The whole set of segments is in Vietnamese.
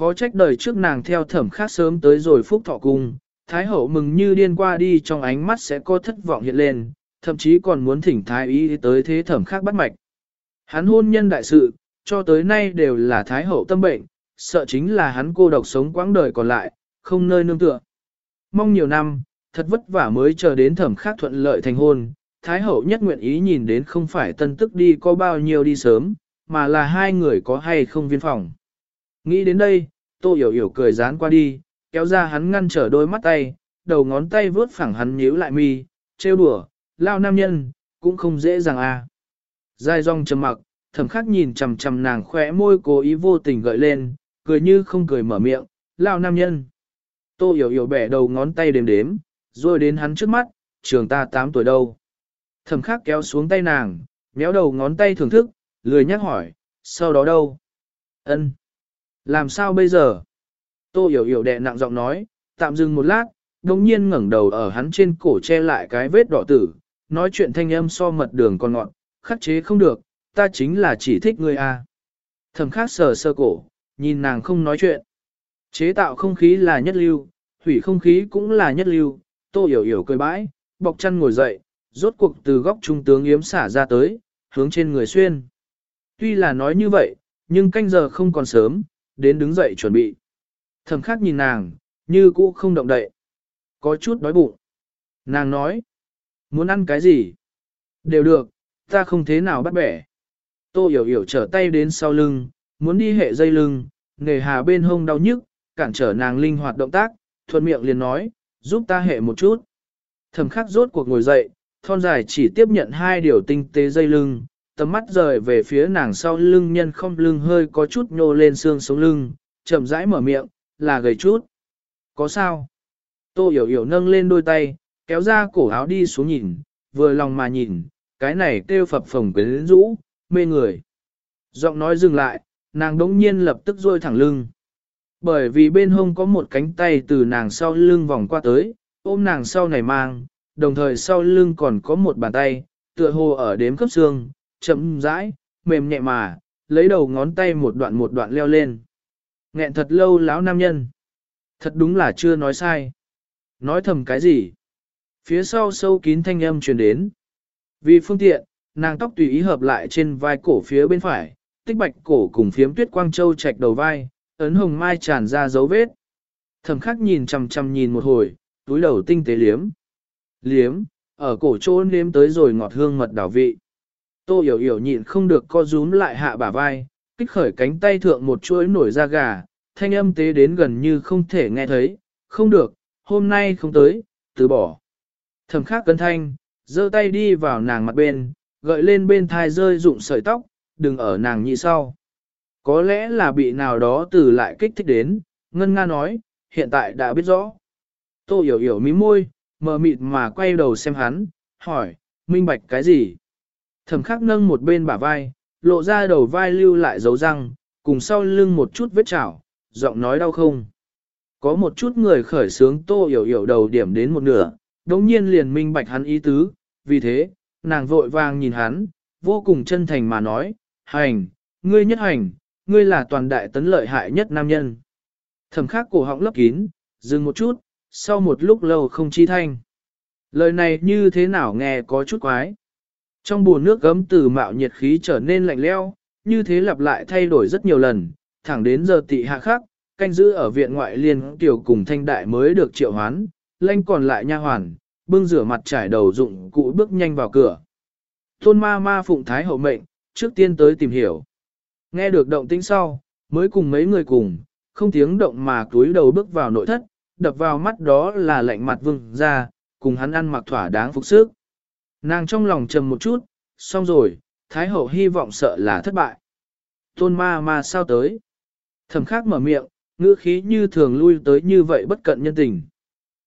Khó trách đời trước nàng theo thẩm khác sớm tới rồi phúc thọ cung, Thái hậu mừng như điên qua đi trong ánh mắt sẽ có thất vọng hiện lên, thậm chí còn muốn thỉnh Thái y tới thế thẩm khác bắt mạch. Hắn hôn nhân đại sự, cho tới nay đều là Thái hậu tâm bệnh, sợ chính là hắn cô độc sống quãng đời còn lại, không nơi nương tựa. Mong nhiều năm, thật vất vả mới chờ đến thẩm khác thuận lợi thành hôn, Thái hậu nhất nguyện ý nhìn đến không phải tân tức đi có bao nhiêu đi sớm, mà là hai người có hay không viên phòng. Nghĩ đến đây, tô hiểu hiểu cười dán qua đi, kéo ra hắn ngăn trở đôi mắt tay, đầu ngón tay vướt phẳng hắn nhíu lại mi, trêu đùa, lao nam nhân, cũng không dễ dàng à. Dài rong trầm mặc, thẩm khắc nhìn chầm chầm nàng khỏe môi cố ý vô tình gợi lên, cười như không cười mở miệng, lao nam nhân. Tô hiểu hiểu bẻ đầu ngón tay đếm đếm, rồi đến hắn trước mắt, trường ta 8 tuổi đâu. Thẩm khắc kéo xuống tay nàng, méo đầu ngón tay thưởng thức, lười nhắc hỏi, sau đó đâu? Ân, làm sao bây giờ? Tô hiểu hiểu đẹ nặng giọng nói, tạm dừng một lát, đồng nhiên ngẩng đầu ở hắn trên cổ che lại cái vết đỏ tử, nói chuyện thanh âm so mật đường còn ngọn, khắc chế không được, ta chính là chỉ thích ngươi à. a. Thẩm khắc sờ sơ cổ, nhìn nàng không nói chuyện. Chế tạo không khí là nhất lưu, hủy không khí cũng là nhất lưu, tô hiểu hiểu cười bãi, bọc chân ngồi dậy, rốt cuộc từ góc trung tướng yếm xả ra tới, hướng trên người xuyên. Tuy là nói như vậy, nhưng canh giờ không còn sớm, đến đứng dậy chuẩn bị. Thẩm khắc nhìn nàng, như cũ không động đậy. Có chút đói bụng. Nàng nói, muốn ăn cái gì? Đều được, ta không thế nào bắt bẻ. Tô hiểu hiểu trở tay đến sau lưng, muốn đi hệ dây lưng, nghề hà bên hông đau nhức, cản trở nàng linh hoạt động tác, thuận miệng liền nói, giúp ta hệ một chút. Thẩm khắc rốt cuộc ngồi dậy, thon dài chỉ tiếp nhận hai điều tinh tế dây lưng, tầm mắt rời về phía nàng sau lưng nhân không lưng hơi có chút nhô lên xương sống lưng, chậm rãi mở miệng, là gầy chút. Có sao? Tô hiểu hiểu nâng lên đôi tay, kéo ra cổ áo đi xuống nhìn, vừa lòng mà nhìn, cái này kêu phập phồng quyến rũ, mê người. Giọng nói dừng lại, nàng đống nhiên lập tức rôi thẳng lưng. Bởi vì bên hông có một cánh tay từ nàng sau lưng vòng qua tới, ôm nàng sau này mang, đồng thời sau lưng còn có một bàn tay, tựa hồ ở đếm cấp xương, chậm rãi, mềm nhẹ mà, lấy đầu ngón tay một đoạn một đoạn leo lên. Nghẹn thật lâu lão nam nhân. Thật đúng là chưa nói sai. Nói thầm cái gì? Phía sau sâu kín thanh âm truyền đến. Vì phương tiện, nàng tóc tùy ý hợp lại trên vai cổ phía bên phải, tích bạch cổ cùng phiếm tuyết quang châu chạch đầu vai, ấn hồng mai tràn ra dấu vết. thầm khắc nhìn chằm chằm nhìn một hồi, túi đầu tinh tế liếm. Liếm, ở cổ chỗ nếm tới rồi ngọt hương mật đảo vị. Tô hiểu hiểu nhịn không được co rúm lại hạ bả vai, kích khởi cánh tay thượng một chuỗi nổi da gà, thanh âm tế đến gần như không thể nghe thấy, không được, hôm nay không tới, từ bỏ. Thẩm khắc cân thanh, giơ tay đi vào nàng mặt bên, gợi lên bên thai rơi rụng sợi tóc, đừng ở nàng nhị sau. Có lẽ là bị nào đó từ lại kích thích đến, Ngân Nga nói, hiện tại đã biết rõ. Tô hiểu hiểu mí môi, mờ mịt mà quay đầu xem hắn, hỏi, minh bạch cái gì? Thẩm khắc nâng một bên bả vai, lộ ra đầu vai lưu lại dấu răng, cùng sau lưng một chút vết chảo, giọng nói đau không. Có một chút người khởi sướng tô hiểu hiểu đầu điểm đến một nửa, đống nhiên liền minh bạch hắn ý tứ, vì thế, nàng vội vàng nhìn hắn, vô cùng chân thành mà nói, hành, ngươi nhất hành, ngươi là toàn đại tấn lợi hại nhất nam nhân. Thẩm khắc cổ họng lấp kín, dừng một chút, sau một lúc lâu không chi thanh. Lời này như thế nào nghe có chút quái. Trong buồn nước gấm từ mạo nhiệt khí trở nên lạnh leo, như thế lặp lại thay đổi rất nhiều lần, thẳng đến giờ tị hạ khắc, canh giữ ở viện ngoại liên tiểu cùng thanh đại mới được triệu hoán, lanh còn lại nha hoàn, bưng rửa mặt trải đầu dụng cụ bước nhanh vào cửa. Tôn ma ma phụng thái hậu mệnh, trước tiên tới tìm hiểu. Nghe được động tĩnh sau, mới cùng mấy người cùng, không tiếng động mà túi đầu bước vào nội thất, đập vào mắt đó là lạnh mặt vương ra, cùng hắn ăn mặc thỏa đáng phục sức. Nàng trong lòng trầm một chút, xong rồi, Thái hậu hy vọng sợ là thất bại. Tôn ma ma sao tới? Thẩm khắc mở miệng, ngữ khí như thường lui tới như vậy bất cận nhân tình.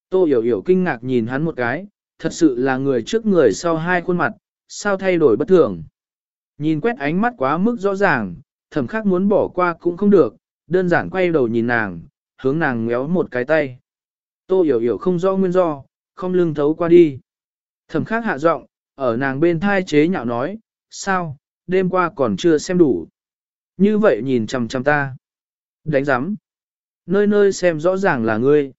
Tô hiểu hiểu kinh ngạc nhìn hắn một cái, thật sự là người trước người sau hai khuôn mặt, sao thay đổi bất thường. Nhìn quét ánh mắt quá mức rõ ràng, thẩm khắc muốn bỏ qua cũng không được, đơn giản quay đầu nhìn nàng, hướng nàng ngéo một cái tay. Tô hiểu hiểu không rõ nguyên do, không lưng thấu qua đi. Thẩm khác hạ giọng, ở nàng bên thai chế nhạo nói, sao, đêm qua còn chưa xem đủ. Như vậy nhìn chằm chằm ta. Đánh giám. Nơi nơi xem rõ ràng là ngươi.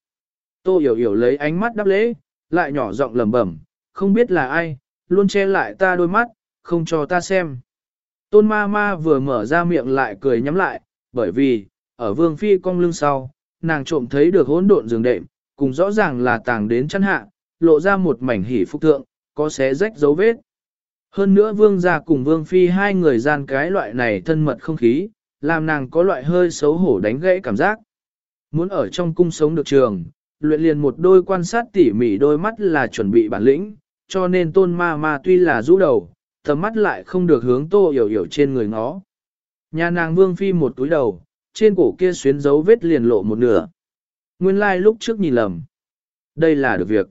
Tô hiểu hiểu lấy ánh mắt đáp lễ, lại nhỏ giọng lẩm bẩm, không biết là ai, luôn che lại ta đôi mắt, không cho ta xem. Tôn ma ma vừa mở ra miệng lại cười nhắm lại, bởi vì, ở vương phi cong lưng sau, nàng trộm thấy được hỗn độn giường đệm, cùng rõ ràng là tàng đến chăn hạ, lộ ra một mảnh hỉ phúc thượng, có xé rách dấu vết. Hơn nữa vương gia cùng vương phi hai người gian cái loại này thân mật không khí, làm nàng có loại hơi xấu hổ đánh gãy cảm giác. Muốn ở trong cung sống được trường, luyện liền một đôi quan sát tỉ mỉ đôi mắt là chuẩn bị bản lĩnh, cho nên tôn ma ma tuy là rũ đầu, tầm mắt lại không được hướng tô hiểu hiểu trên người nó. Nhà nàng vương phi một túi đầu, trên cổ kia xuyến dấu vết liền lộ một nửa. Nguyên lai like lúc trước nhìn lầm. Đây là được việc.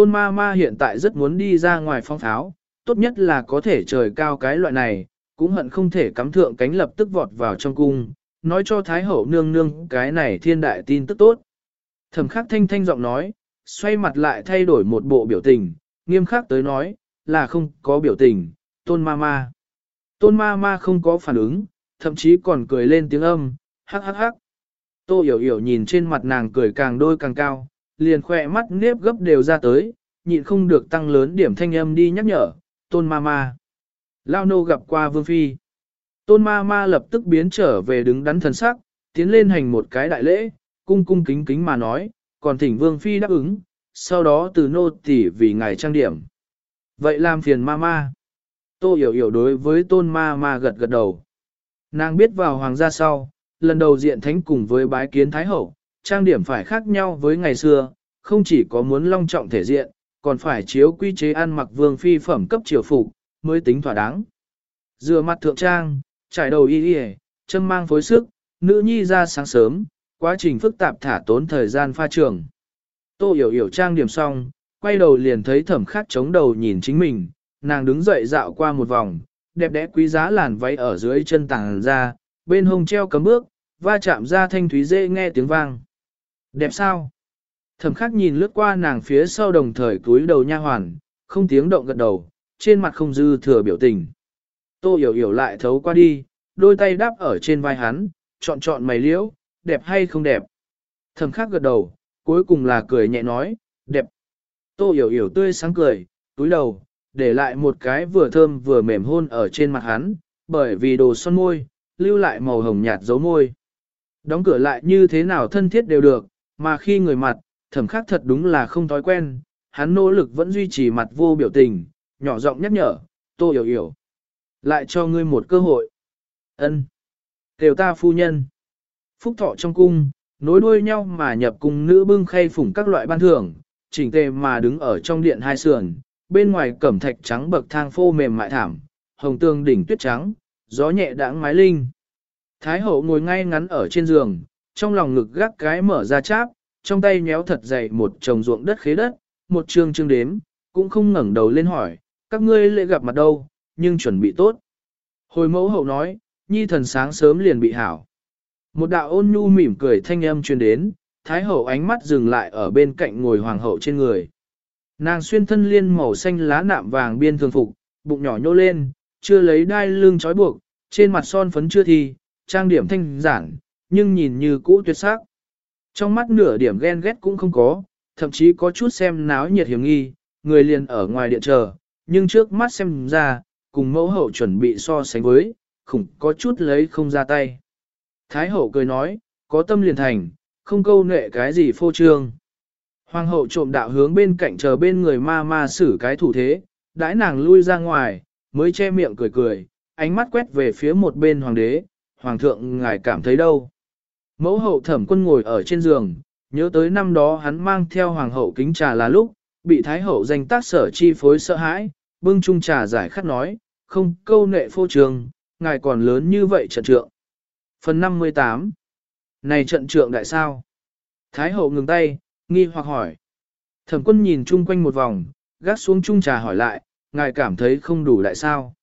Tôn ma ma hiện tại rất muốn đi ra ngoài phong tháo, tốt nhất là có thể trời cao cái loại này, cũng hận không thể cắm thượng cánh lập tức vọt vào trong cung, nói cho Thái Hậu nương nương cái này thiên đại tin tức tốt. Thẩm khắc thanh thanh giọng nói, xoay mặt lại thay đổi một bộ biểu tình, nghiêm khắc tới nói, là không có biểu tình, tôn ma ma. Tôn ma ma không có phản ứng, thậm chí còn cười lên tiếng âm, hắc hắc hắc. Tô hiểu hiểu nhìn trên mặt nàng cười càng đôi càng cao, liền khỏe mắt nếp gấp đều ra tới, nhịn không được tăng lớn điểm thanh âm đi nhắc nhở, tôn ma ma. Lao nô gặp qua vương phi. Tôn ma ma lập tức biến trở về đứng đắn thần sắc, tiến lên hành một cái đại lễ, cung cung kính kính mà nói, còn thỉnh vương phi đáp ứng, sau đó từ nô tỉ vì ngài trang điểm. Vậy làm phiền ma ma. Tô hiểu hiểu đối với tôn ma ma gật gật đầu. Nàng biết vào hoàng gia sau, lần đầu diện thánh cùng với bái kiến thái hậu, trang điểm phải khác nhau với ngày xưa, không chỉ có muốn long trọng thể diện, còn phải chiếu quy chế ăn mặc vương phi phẩm cấp triều phục mới tính thỏa đáng. Dừa mặt thượng trang, trải đầu y y, châm mang phối sức, nữ nhi ra sáng sớm, quá trình phức tạp thả tốn thời gian pha trường. Tô hiểu hiểu trang điểm xong, quay đầu liền thấy thẩm khát chống đầu nhìn chính mình, nàng đứng dậy dạo qua một vòng, đẹp đẽ quý giá làn váy ở dưới chân tàng ra, bên hông treo cấm bước, va chạm ra thanh thúy dễ nghe tiếng vang. Đẹp sao? Thẩm khắc nhìn lướt qua nàng phía sau đồng thời cúi đầu nha hoàn, không tiếng động gật đầu, trên mặt không dư thừa biểu tình. Tô hiểu hiểu lại thấu qua đi, đôi tay đáp ở trên vai hắn, chọn chọn mày liễu, đẹp hay không đẹp. Thẩm khắc gật đầu, cuối cùng là cười nhẹ nói, đẹp. Tô hiểu hiểu tươi sáng cười, túi đầu, để lại một cái vừa thơm vừa mềm hôn ở trên mặt hắn, bởi vì đồ son môi, lưu lại màu hồng nhạt dấu môi. Đóng cửa lại như thế nào thân thiết đều được, mà khi người mặt, thẩm khắc thật đúng là không thói quen, hắn nỗ lực vẫn duy trì mặt vô biểu tình, nhỏ giọng nhắc nhở, tô hiểu hiểu. Lại cho ngươi một cơ hội. ân Đều ta phu nhân. Phúc thọ trong cung, nối đuôi nhau mà nhập cung nữ bưng khay phủng các loại ban thưởng, chỉnh tề mà đứng ở trong điện hai sườn, bên ngoài cẩm thạch trắng bậc thang phô mềm mại thảm, hồng tương đỉnh tuyết trắng, gió nhẹ đãng mái linh. Thái hậu ngồi ngay ngắn ở trên giường, trong lòng ngực gác cái mở ra cháp, trong tay nhéo thật dày một chồng ruộng đất khế đất, một trương trương đếm, cũng không ngẩng đầu lên hỏi, các ngươi lễ gặp mặt đâu, nhưng chuẩn bị tốt. Hồi mẫu hậu nói, nhi thần sáng sớm liền bị hảo. Một đạo ôn nhu mỉm cười thanh âm truyền đến, thái hậu ánh mắt dừng lại ở bên cạnh ngồi hoàng hậu trên người. Nàng xuyên thân liên màu xanh lá nạm vàng biên thường phục, bụng nhỏ nhô lên, chưa lấy đai lưng trói buộc, trên mặt son phấn chưa thi, trang điểm thanh giản, nhưng nhìn như cũ tuyệt sắc. Trong mắt nửa điểm ghen ghét cũng không có, thậm chí có chút xem náo nhiệt hiểm nghi, người liền ở ngoài điện chờ, nhưng trước mắt xem ra, cùng mẫu hậu chuẩn bị so sánh với, khủng có chút lấy không ra tay. Thái hậu cười nói, có tâm liền thành, không câu nệ cái gì phô trương. Hoàng hậu trộm đạo hướng bên cạnh chờ bên người ma ma xử cái thủ thế, đãi nàng lui ra ngoài, mới che miệng cười cười, ánh mắt quét về phía một bên hoàng đế, hoàng thượng ngài cảm thấy đâu. Mẫu hậu thẩm quân ngồi ở trên giường, nhớ tới năm đó hắn mang theo hoàng hậu kính trà là lúc, bị thái hậu danh tác sở chi phối sợ hãi, bưng chung trà giải khát nói, không câu nệ phô trường, ngài còn lớn như vậy trận trượng. Phần 58 Này trận trượng đại sao? Thái hậu ngừng tay, nghi hoặc hỏi. Thẩm quân nhìn chung quanh một vòng, gác xuống chung trà hỏi lại, ngài cảm thấy không đủ đại sao?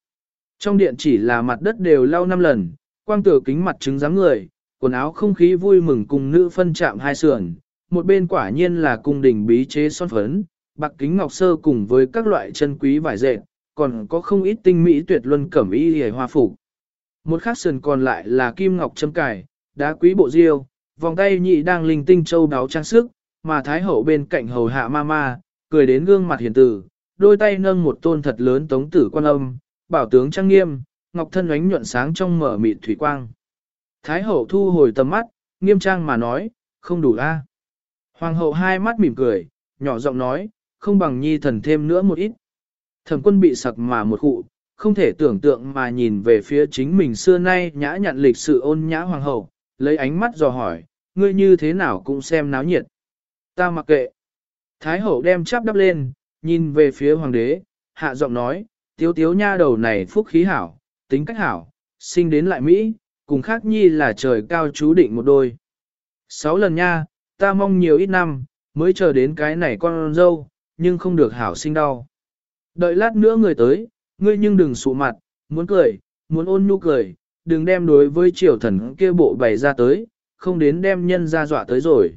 Trong điện chỉ là mặt đất đều lau năm lần, quang tử kính mặt trứng dáng người, quần áo không khí vui mừng cùng nữ phân chạm hai sườn, một bên quả nhiên là cung đình bí chế son phấn, bạc kính ngọc sơ cùng với các loại chân quý vải dệt, còn có không ít tinh mỹ tuyệt luân cẩm y hề hoa phục. Một khác sườn còn lại là kim ngọc châm cải, đá quý bộ diêu, vòng tay nhị đang linh tinh châu đáo trang sức, mà thái hậu bên cạnh hầu hạ ma ma, cười đến gương mặt hiền tử, đôi tay nâng một tôn thật lớn tống tử quan âm, bảo tướng trang nghiêm, ngọc thân ánh nhuận sáng trong mở mịt thủy quang. Thái hậu thu hồi tầm mắt, nghiêm trang mà nói, không đủ a. Hoàng hậu hai mắt mỉm cười, nhỏ giọng nói, không bằng nhi thần thêm nữa một ít. Thẩm quân bị sặc mà một cụ, không thể tưởng tượng mà nhìn về phía chính mình xưa nay nhã nhặn lịch sự ôn nhã hoàng hậu, lấy ánh mắt dò hỏi, ngươi như thế nào cũng xem náo nhiệt. Ta mặc kệ. Thái hậu đem chắp đắp lên, nhìn về phía hoàng đế, hạ giọng nói, tiếu tiếu nha đầu này phúc khí hảo, tính cách hảo, sinh đến lại Mỹ, cùng khác nhi là trời cao chú định một đôi. Sáu lần nha, ta mong nhiều ít năm, mới chờ đến cái này con dâu, nhưng không được hảo sinh đau. Đợi lát nữa người tới, ngươi nhưng đừng sụ mặt, muốn cười, muốn ôn nhu cười, đừng đem đối với triều thần kia bộ bày ra tới, không đến đem nhân ra dọa tới rồi.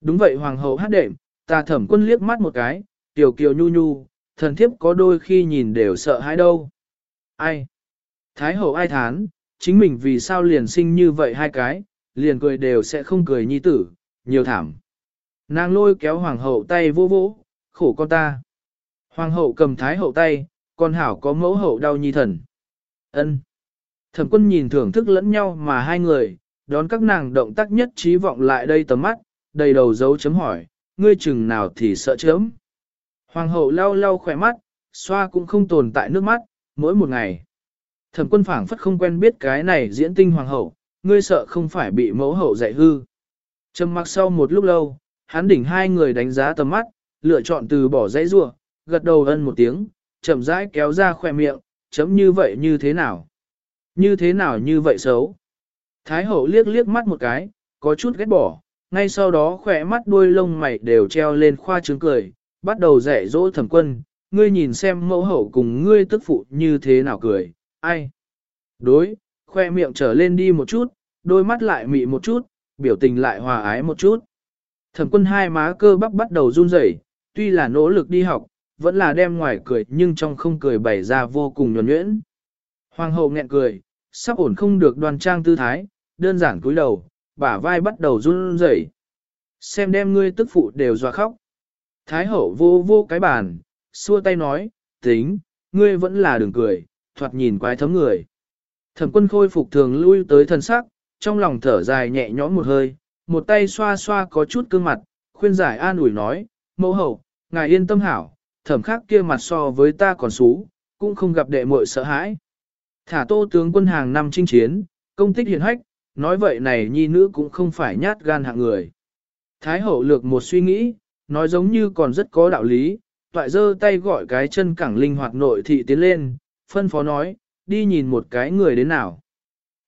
Đúng vậy hoàng hậu hát đệm, ta thẩm quân liếc mắt một cái, tiểu kiều nhu nhu, thần thiếp có đôi khi nhìn đều sợ hãi đâu. Ai? Thái hậu ai thán, chính mình vì sao liền sinh như vậy hai cái, liền cười đều sẽ không cười nhi tử, nhiều thảm. Nàng lôi kéo hoàng hậu tay vô vỗ, khổ con ta. Hoàng hậu cầm thái hậu tay, con hảo có mẫu hậu đau nhi thần. ân Thẩm quân nhìn thưởng thức lẫn nhau mà hai người, đón các nàng động tác nhất trí vọng lại đây tầm mắt, đầy đầu dấu chấm hỏi, ngươi chừng nào thì sợ chấm. Hoàng hậu lau lau khỏe mắt, xoa cũng không tồn tại nước mắt, mỗi một ngày. Thẩm quân phảng phất không quen biết cái này diễn tinh hoàng hậu, ngươi sợ không phải bị mẫu hậu dạy hư. Trầm mặc sau một lúc lâu, hắn đỉnh hai người đánh giá tầm mắt, lựa chọn từ bỏ dãy rua, gật đầu ân một tiếng, chậm rãi kéo ra khỏe miệng, chấm như vậy như thế nào? Như thế nào như vậy xấu? Thái hậu liếc liếc mắt một cái, có chút ghét bỏ, ngay sau đó khỏe mắt đuôi lông mày đều treo lên khoa trứng cười, bắt đầu dạy dỗ thẩm quân, ngươi nhìn xem mẫu hậu cùng ngươi tức phụ như thế nào cười, ai? Đối, khoe miệng trở lên đi một chút, đôi mắt lại mị một chút, biểu tình lại hòa ái một chút. Thẩm quân hai má cơ bắp bắt đầu run rẩy, tuy là nỗ lực đi học, vẫn là đem ngoài cười nhưng trong không cười bày ra vô cùng nhuẩn nhuyễn. Hoàng hậu nghẹn cười, sắp ổn không được đoan trang tư thái, đơn giản cúi đầu, bả vai bắt đầu run rẩy. Xem đem ngươi tức phụ đều dọa khóc. Thái hậu vô vô cái bàn, xua tay nói, tính, ngươi vẫn là đừng cười, thoạt nhìn quái thấm người. Thẩm quân khôi phục thường lui tới thân sắc, trong lòng thở dài nhẹ nhõm một hơi, một tay xoa xoa có chút cương mặt, khuyên giải an ủi nói, mẫu hậu, ngài yên tâm hảo, thẩm khác kia mặt so với ta còn xú, cũng không gặp đệ muội sợ hãi. Thả tô tướng quân hàng năm chinh chiến, công tích hiển hách, nói vậy này nhi nữ cũng không phải nhát gan hạng người. Thái hậu lược một suy nghĩ, nói giống như còn rất có đạo lý, toại dơ tay gọi cái chân cẳng linh hoạt nội thị tiến lên, phân phó nói, đi nhìn một cái người đến nào.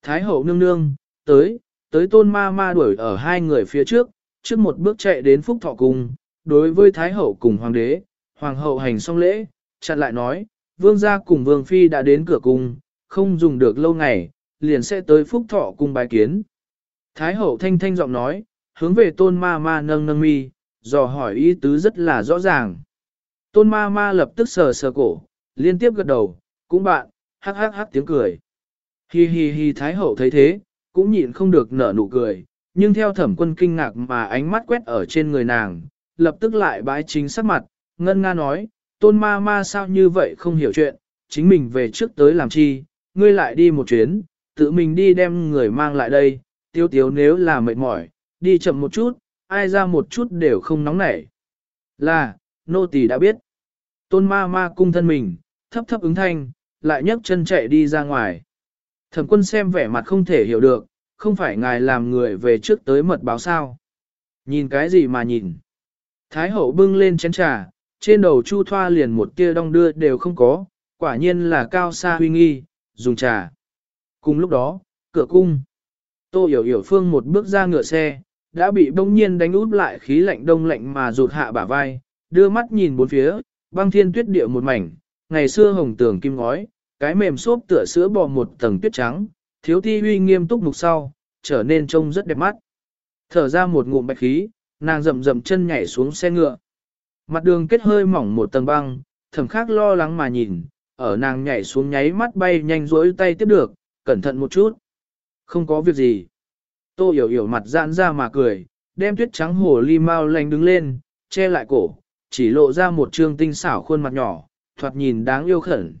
Thái hậu nương nương, tới, tới tôn ma ma đuổi ở hai người phía trước, trước một bước chạy đến phúc thọ cung, đối với Thái hậu cùng hoàng đế, hoàng hậu hành xong lễ, chặn lại nói, vương gia cùng vương phi đã đến cửa cung, không dùng được lâu ngày, liền sẽ tới phúc thọ cung bài kiến. Thái hậu thanh thanh giọng nói, hướng về tôn ma ma nâng nâng mi, dò hỏi ý tứ rất là rõ ràng. Tôn ma ma lập tức sờ sờ cổ, liên tiếp gật đầu, cũng bạn, hắc hắc hắc tiếng cười. Hi hi hi thái hậu thấy thế, cũng nhịn không được nở nụ cười, nhưng theo thẩm quân kinh ngạc mà ánh mắt quét ở trên người nàng, lập tức lại bái chính sắc mặt, ngân nga nói, tôn ma ma sao như vậy không hiểu chuyện, chính mình về trước tới làm chi, ngươi lại đi một chuyến, tự mình đi đem người mang lại đây, tiêu tiếu nếu là mệt mỏi, đi chậm một chút, ai ra một chút đều không nóng nảy. Là, nô tỳ đã biết. Tôn ma ma cung thân mình, thấp thấp ứng thanh, lại nhấc chân chạy đi ra ngoài. Thẩm quân xem vẻ mặt không thể hiểu được, không phải ngài làm người về trước tới mật báo sao. Nhìn cái gì mà nhìn. Thái hậu bưng lên chén trà, trên đầu chu thoa liền một tia đong đưa đều không có, quả nhiên là cao xa huy nghi, dùng trà. Cùng lúc đó, cửa cung. Tô hiểu hiểu phương một bước ra ngựa xe, đã bị bỗng nhiên đánh út lại khí lạnh đông lạnh mà rụt hạ bả vai, đưa mắt nhìn bốn phía, băng thiên tuyết địa một mảnh, ngày xưa hồng tường kim ngói, cái mềm xốp tựa sữa bò một tầng tuyết trắng, thiếu ti huy nghiêm túc mục sau, trở nên trông rất đẹp mắt. Thở ra một ngụm bạch khí, nàng rậm rậm chân nhảy xuống xe ngựa. Mặt đường kết hơi mỏng một tầng băng, thầm khác lo lắng mà nhìn, ở nàng nhảy xuống nháy mắt bay nhanh rỗi tay tiếp được, cẩn thận một chút. Không có việc gì. Tô hiểu hiểu mặt giãn ra mà cười, đem tuyết trắng hồ ly mau lành đứng lên, che lại cổ, chỉ lộ ra một trương tinh xảo khuôn mặt nhỏ, thoạt nhìn đáng yêu khẩn.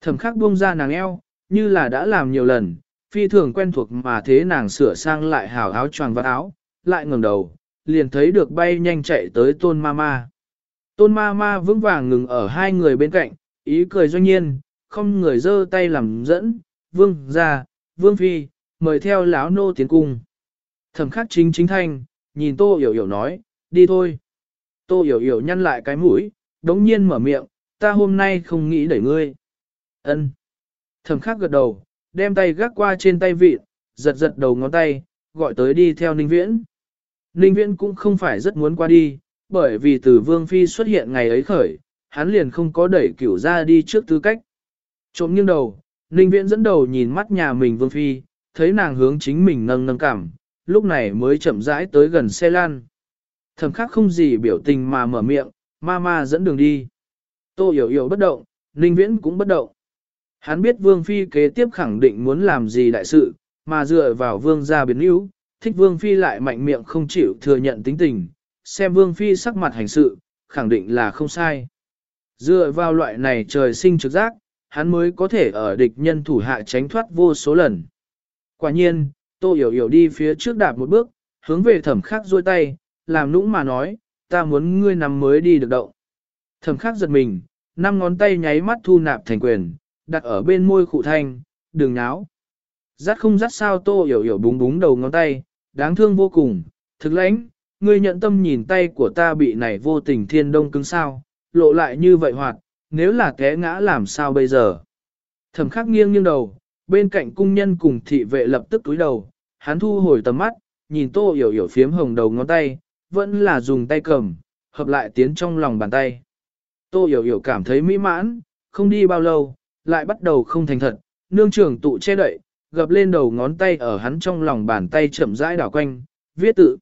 Thẩm khắc buông ra nàng eo, như là đã làm nhiều lần, phi thường quen thuộc mà thế nàng sửa sang lại hào áo choàng và áo, lại ngẩng đầu, liền thấy được bay nhanh chạy tới tôn ma ma. Tôn ma ma vững vàng ngừng ở hai người bên cạnh, ý cười doanh nhiên, không người giơ tay làm dẫn, vương ra, vương phi, mời theo lão nô tiến cung. Thẩm khắc chính chính thanh, nhìn tô hiểu hiểu nói, đi thôi. Tô hiểu hiểu nhăn lại cái mũi, đống nhiên mở miệng, ta hôm nay không nghĩ đẩy ngươi. Ân. Thẩm khắc gật đầu, đem tay gác qua trên tay vịt, giật giật đầu ngón tay, gọi tới đi theo Ninh Viễn. Ninh Viễn cũng không phải rất muốn qua đi, bởi vì từ Vương Phi xuất hiện ngày ấy khởi, hắn liền không có đẩy cửu ra đi trước tư cách. Trộm nghiêng đầu, Ninh Viễn dẫn đầu nhìn mắt nhà mình Vương Phi, thấy nàng hướng chính mình nâng nâng cảm, lúc này mới chậm rãi tới gần xe lan. Thẩm khắc không gì biểu tình mà mở miệng, ma ma dẫn đường đi. Tô hiểu hiểu bất động, Ninh Viễn cũng bất động. Hắn biết Vương Phi kế tiếp khẳng định muốn làm gì đại sự, mà dựa vào Vương gia biến yếu, thích Vương Phi lại mạnh miệng không chịu thừa nhận tính tình, xem Vương Phi sắc mặt hành sự, khẳng định là không sai. Dựa vào loại này trời sinh trực giác, hắn mới có thể ở địch nhân thủ hạ tránh thoát vô số lần. Quả nhiên, Tô hiểu hiểu đi phía trước đạp một bước, hướng về thẩm khắc duỗi tay, làm nũng mà nói, ta muốn ngươi nằm mới đi được động. Thẩm khắc giật mình, năm ngón tay nháy mắt thu nạp thành quyền, đặt ở bên môi khụ thanh, đừng náo. Rát không rát sao tô hiểu hiểu búng búng đầu ngón tay, đáng thương vô cùng, thực lãnh, ngươi nhận tâm nhìn tay của ta bị này vô tình thiên đông cứng sao, lộ lại như vậy hoạt, nếu là té ngã làm sao bây giờ. Thẩm khắc nghiêng nghiêng đầu, bên cạnh cung nhân cùng thị vệ lập tức túi đầu, hắn thu hồi tầm mắt, nhìn tô hiểu hiểu phiếm hồng đầu ngón tay, vẫn là dùng tay cầm, hợp lại tiến trong lòng bàn tay. Tô hiểu hiểu cảm thấy mỹ mãn, không đi bao lâu, lại bắt đầu không thành thật, nương trưởng tụ che đậy, gập lên đầu ngón tay ở hắn trong lòng bàn tay chậm rãi đảo quanh, viết tự.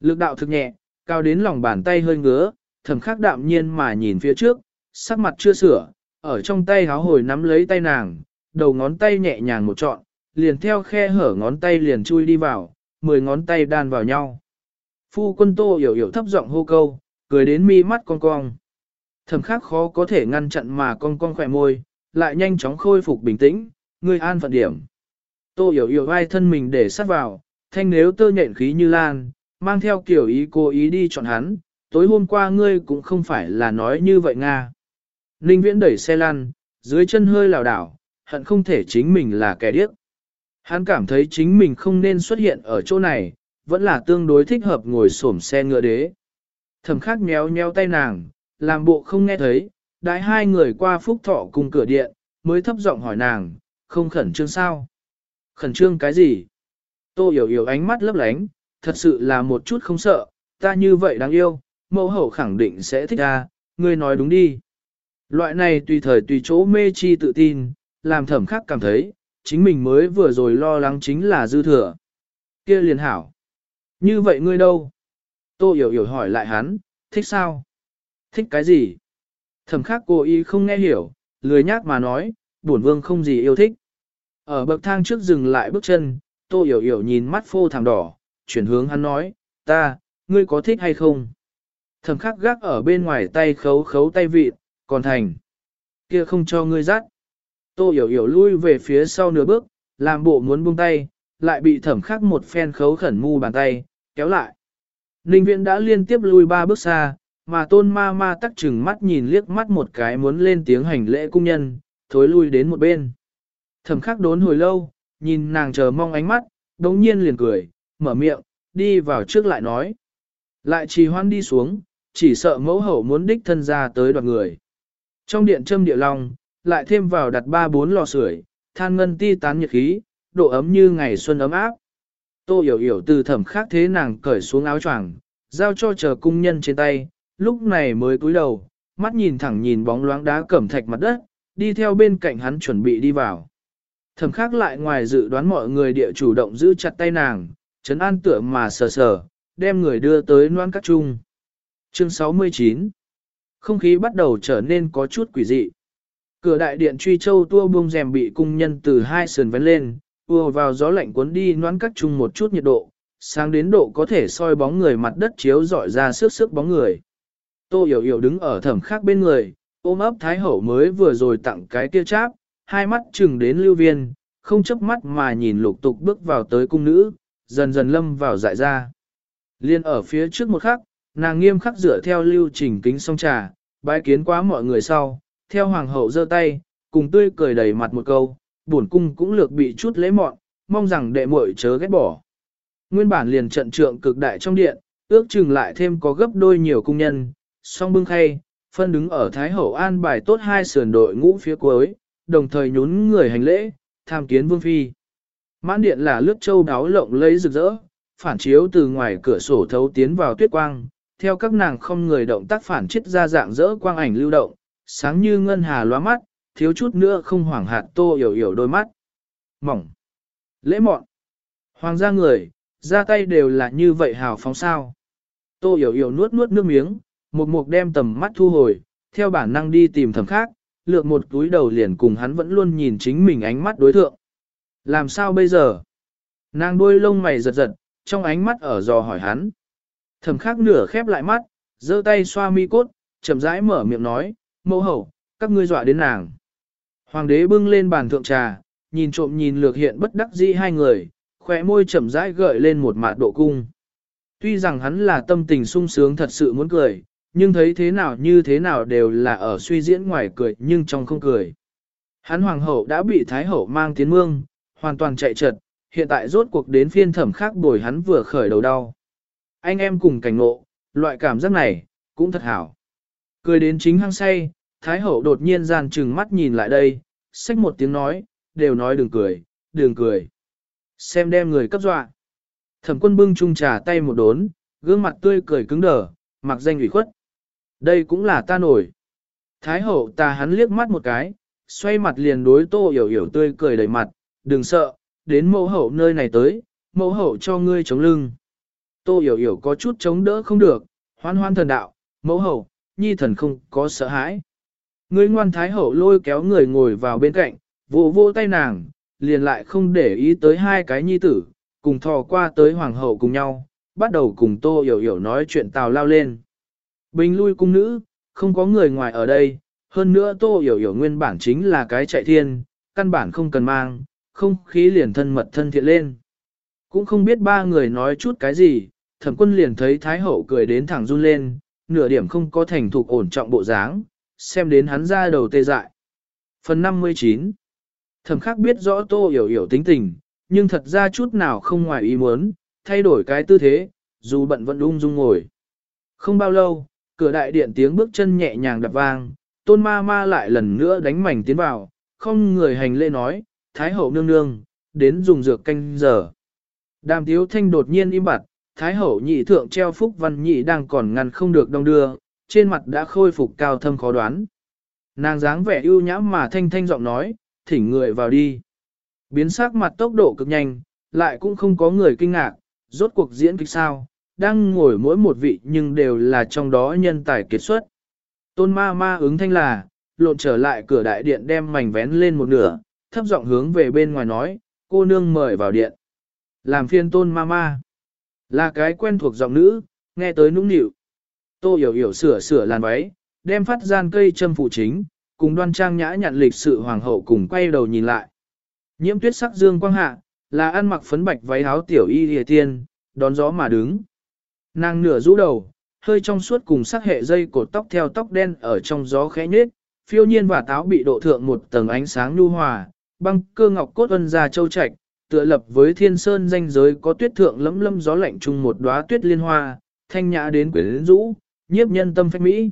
Lực đạo thực nhẹ, cao đến lòng bàn tay hơi ngứa, thầm khắc đạm nhiên mà nhìn phía trước, sắc mặt chưa sửa, ở trong tay háo hồi nắm lấy tay nàng, đầu ngón tay nhẹ nhàng một trọn, liền theo khe hở ngón tay liền chui đi vào, mười ngón tay đan vào nhau. Phu quân tô hiểu hiểu thấp giọng hô câu, cười đến mi mắt cong cong. Thầm khác khó có thể ngăn chặn mà con con khỏe môi, lại nhanh chóng khôi phục bình tĩnh, ngươi an phận điểm. Tô hiểu hiểu vai thân mình để sát vào, thanh nếu tơ nhện khí như lan, mang theo kiểu ý cố ý đi chọn hắn, tối hôm qua ngươi cũng không phải là nói như vậy Nga. Ninh viễn đẩy xe lăn, dưới chân hơi lảo đảo, hận không thể chính mình là kẻ điếc. Hắn cảm thấy chính mình không nên xuất hiện ở chỗ này, vẫn là tương đối thích hợp ngồi xổm xe ngựa đế. Thầm khắc méo méo tay nàng, làm bộ không nghe thấy, đại hai người qua phúc thọ cùng cửa điện, mới thấp giọng hỏi nàng, không khẩn trương sao? Khẩn trương cái gì? Tô hiểu hiểu ánh mắt lấp lánh, thật sự là một chút không sợ, ta như vậy đáng yêu, mẫu hậu khẳng định sẽ thích ta, ngươi nói đúng đi. Loại này tùy thời tùy chỗ mê chi tự tin, làm thẩm khắc cảm thấy, chính mình mới vừa rồi lo lắng chính là dư thừa. kia liền hảo. Như vậy ngươi đâu? Tô hiểu hiểu hỏi lại hắn, thích sao? Thích cái gì? Thẩm khắc cô y không nghe hiểu, lười nhác mà nói, buồn vương không gì yêu thích. Ở bậc thang trước dừng lại bước chân, tô hiểu hiểu nhìn mắt phô thảm đỏ, chuyển hướng hắn nói, ta, ngươi có thích hay không? Thẩm khắc gác ở bên ngoài tay khấu khấu tay vịt, còn thành. Kia không cho ngươi dắt. Tô hiểu hiểu lui về phía sau nửa bước, làm bộ muốn buông tay, lại bị thẩm khắc một phen khấu khẩn mu bàn tay, kéo lại. Ninh viện đã liên tiếp lui ba bước xa, mà tôn ma ma tắc chừng mắt nhìn liếc mắt một cái muốn lên tiếng hành lễ cung nhân, thối lui đến một bên. Thẩm khắc đốn hồi lâu, nhìn nàng chờ mong ánh mắt, đống nhiên liền cười, mở miệng, đi vào trước lại nói. Lại trì hoan đi xuống, chỉ sợ mẫu hậu muốn đích thân ra tới đoạt người. Trong điện châm địa long, lại thêm vào đặt ba bốn lò sưởi, than ngân ti tán nhiệt khí, độ ấm như ngày xuân ấm áp. Tô hiểu hiểu từ thẩm khắc thế nàng cởi xuống áo choàng, giao cho chờ cung nhân trên tay, lúc này mới cúi đầu, mắt nhìn thẳng nhìn bóng loáng đá cẩm thạch mặt đất, đi theo bên cạnh hắn chuẩn bị đi vào. Thẩm khác lại ngoài dự đoán mọi người địa chủ động giữ chặt tay nàng, chấn an tựa mà sờ sờ, đem người đưa tới noan các trung. Chương 69 Không khí bắt đầu trở nên có chút quỷ dị. Cửa đại điện truy châu tua buông rèm bị cung nhân từ hai sườn vén lên, ùa vào gió lạnh cuốn đi noan cắt trung một chút nhiệt độ, sáng đến độ có thể soi bóng người mặt đất chiếu dọi ra sức sức bóng người. Tô Yểu Yểu đứng ở thẩm khác bên người, ôm ấp Thái Hậu mới vừa rồi tặng cái kia cháp, hai mắt chừng đến lưu viên, không chấp mắt mà nhìn lục tục bước vào tới cung nữ, dần dần lâm vào dại ra. Liên ở phía trước một khắc, nàng nghiêm khắc dựa theo lưu trình kính song trà, bái kiến quá mọi người sau, theo hoàng hậu giơ tay, cùng tươi cười đầy mặt một câu, bổn cung cũng lược bị chút lễ mọn, mong rằng đệ muội chớ ghét bỏ. Nguyên bản liền trận trượng cực đại trong điện, ước chừng lại thêm có gấp đôi nhiều cung nhân, song bưng khay, phân đứng ở Thái Hậu an bài tốt hai sườn đội ngũ phía cuối, đồng thời nhún người hành lễ, tham kiến vương phi. Mãn điện là lướt châu đáo lộng lấy rực rỡ, phản chiếu từ ngoài cửa sổ thấu tiến vào tuyết quang, theo các nàng không người động tác phản chết ra dạng rỡ quang ảnh lưu động, sáng như ngân hà loa mắt, thiếu chút nữa không hoảng hạt tô hiểu hiểu đôi mắt. Mỏng. Lễ mọn. Hoàng gia người, ra tay đều là như vậy hào phóng sao. Tô hiểu hiểu nuốt nuốt nước miếng, một mục đem tầm mắt thu hồi, theo bản năng đi tìm thầm khác, lược một túi đầu liền cùng hắn vẫn luôn nhìn chính mình ánh mắt đối thượng. Làm sao bây giờ? Nàng đôi lông mày giật giật, trong ánh mắt ở dò hỏi hắn. Thầm khác nửa khép lại mắt, giơ tay xoa mi cốt, chậm rãi mở miệng nói, mẫu hậu, các ngươi dọa đến nàng. Hoàng đế bưng lên bàn thượng trà, nhìn trộm nhìn lược hiện bất đắc dĩ hai người, khỏe môi chậm rãi gợi lên một mạt độ cung. Tuy rằng hắn là tâm tình sung sướng thật sự muốn cười, nhưng thấy thế nào như thế nào đều là ở suy diễn ngoài cười nhưng trong không cười. Hắn hoàng hậu đã bị thái hậu mang tiến mương, hoàn toàn chạy trật, hiện tại rốt cuộc đến phiên thẩm khác bồi hắn vừa khởi đầu đau. Anh em cùng cảnh ngộ, loại cảm giác này, cũng thật hảo. Cười đến chính hăng say, thái hậu đột nhiên gian trừng mắt nhìn lại đây, xách một tiếng nói, đều nói đừng cười, đừng cười. Xem đem người cấp dọa. Thẩm quân bưng chung trà tay một đốn, gương mặt tươi cười cứng đờ, mặc danh ủy khuất. Đây cũng là ta nổi. Thái hậu ta hắn liếc mắt một cái, xoay mặt liền đối tô hiểu hiểu tươi cười đầy mặt, đừng sợ, đến mẫu hậu nơi này tới, mẫu hậu cho ngươi chống lưng. Tô hiểu hiểu có chút chống đỡ không được, hoan hoan thần đạo, mẫu hậu, nhi thần không có sợ hãi. Ngươi ngoan thái hậu lôi kéo người ngồi vào bên cạnh, vô vô tay nàng, liền lại không để ý tới hai cái nhi tử, cùng thò qua tới hoàng hậu cùng nhau, bắt đầu cùng tô hiểu hiểu nói chuyện tào lao lên. Bình lui cung nữ, không có người ngoài ở đây, hơn nữa tô hiểu hiểu nguyên bản chính là cái chạy thiên, căn bản không cần mang, không khí liền thân mật thân thiện lên. Cũng không biết ba người nói chút cái gì, thẩm quân liền thấy Thái Hậu cười đến thẳng run lên, nửa điểm không có thành thục ổn trọng bộ dáng, xem đến hắn ra đầu tê dại. Phần 59 Thẩm khắc biết rõ tô hiểu hiểu tính tình, nhưng thật ra chút nào không ngoài ý muốn, thay đổi cái tư thế, dù bận vẫn ung dung ngồi. Không bao lâu, cửa đại điện tiếng bước chân nhẹ nhàng đập vang, tôn ma ma lại lần nữa đánh mảnh tiến vào, không người hành lễ nói, Thái hậu nương nương, đến dùng dược canh giờ. Đàm tiếu thanh đột nhiên im bặt, Thái hậu nhị thượng treo phúc văn nhị đang còn ngăn không được đông đưa, trên mặt đã khôi phục cao thâm khó đoán. Nàng dáng vẻ ưu nhã mà thanh thanh giọng nói, thỉnh người vào đi. Biến sắc mặt tốc độ cực nhanh, lại cũng không có người kinh ngạc, rốt cuộc diễn kịch sao, đang ngồi mỗi một vị nhưng đều là trong đó nhân tài kiệt xuất. Tôn ma ma ứng thanh là, lộn trở lại cửa đại điện đem mảnh vén lên một nửa, thấp giọng hướng về bên ngoài nói, cô nương mời vào điện. Làm phiên tôn ma ma. Là cái quen thuộc giọng nữ, nghe tới nũng nịu. Tô hiểu hiểu sửa sửa làn váy, đem phát gian cây châm phụ chính, cùng đoan trang nhã nhận lịch sự hoàng hậu cùng quay đầu nhìn lại. Nhiễm tuyết sắc dương quang hạ, là ăn mặc phấn bạch váy áo tiểu y hề tiên, đón gió mà đứng. Nàng nửa rũ đầu, hơi trong suốt cùng sắc hệ dây cột tóc theo tóc đen ở trong gió khẽ nhết, phiêu nhiên và táo bị độ thượng một tầng ánh sáng nhu hòa, băng cơ ngọc cốt ân ra châu trạch, tựa lập với thiên sơn danh giới có tuyết thượng lấm lâm gió lạnh chung một đóa tuyết liên hoa, thanh nhã đến quyến rũ, nhiếp nhân tâm phách mỹ.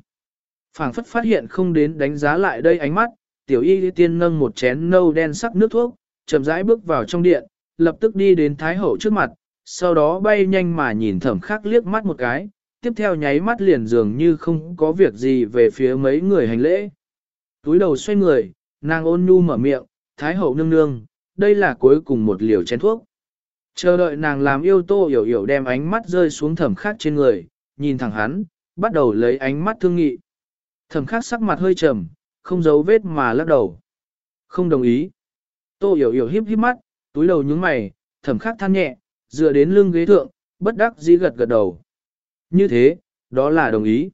phảng phất phát hiện không đến đánh giá lại đây ánh mắt, tiểu y tiên nâng một chén nâu đen sắc nước thuốc, chậm rãi bước vào trong điện, lập tức đi đến thái hậu trước mặt, sau đó bay nhanh mà nhìn thẩm khắc liếc mắt một cái, tiếp theo nháy mắt liền dường như không có việc gì về phía mấy người hành lễ. Túi đầu xoay người, nàng ôn nhu mở miệng, thái hậu nương nương, đây là cuối cùng một liều chén thuốc. Chờ đợi nàng làm yêu tô hiểu hiểu đem ánh mắt rơi xuống thẩm khắc trên người, nhìn thẳng hắn, bắt đầu lấy ánh mắt thương nghị. Thẩm khắc sắc mặt hơi trầm, không giấu vết mà lắc đầu. Không đồng ý. Tô hiểu hiểu híp híp mắt, túi đầu nhướng mày, thẩm khắc than nhẹ, dựa đến lưng ghế thượng, bất đắc dĩ gật gật đầu. Như thế, đó là đồng ý.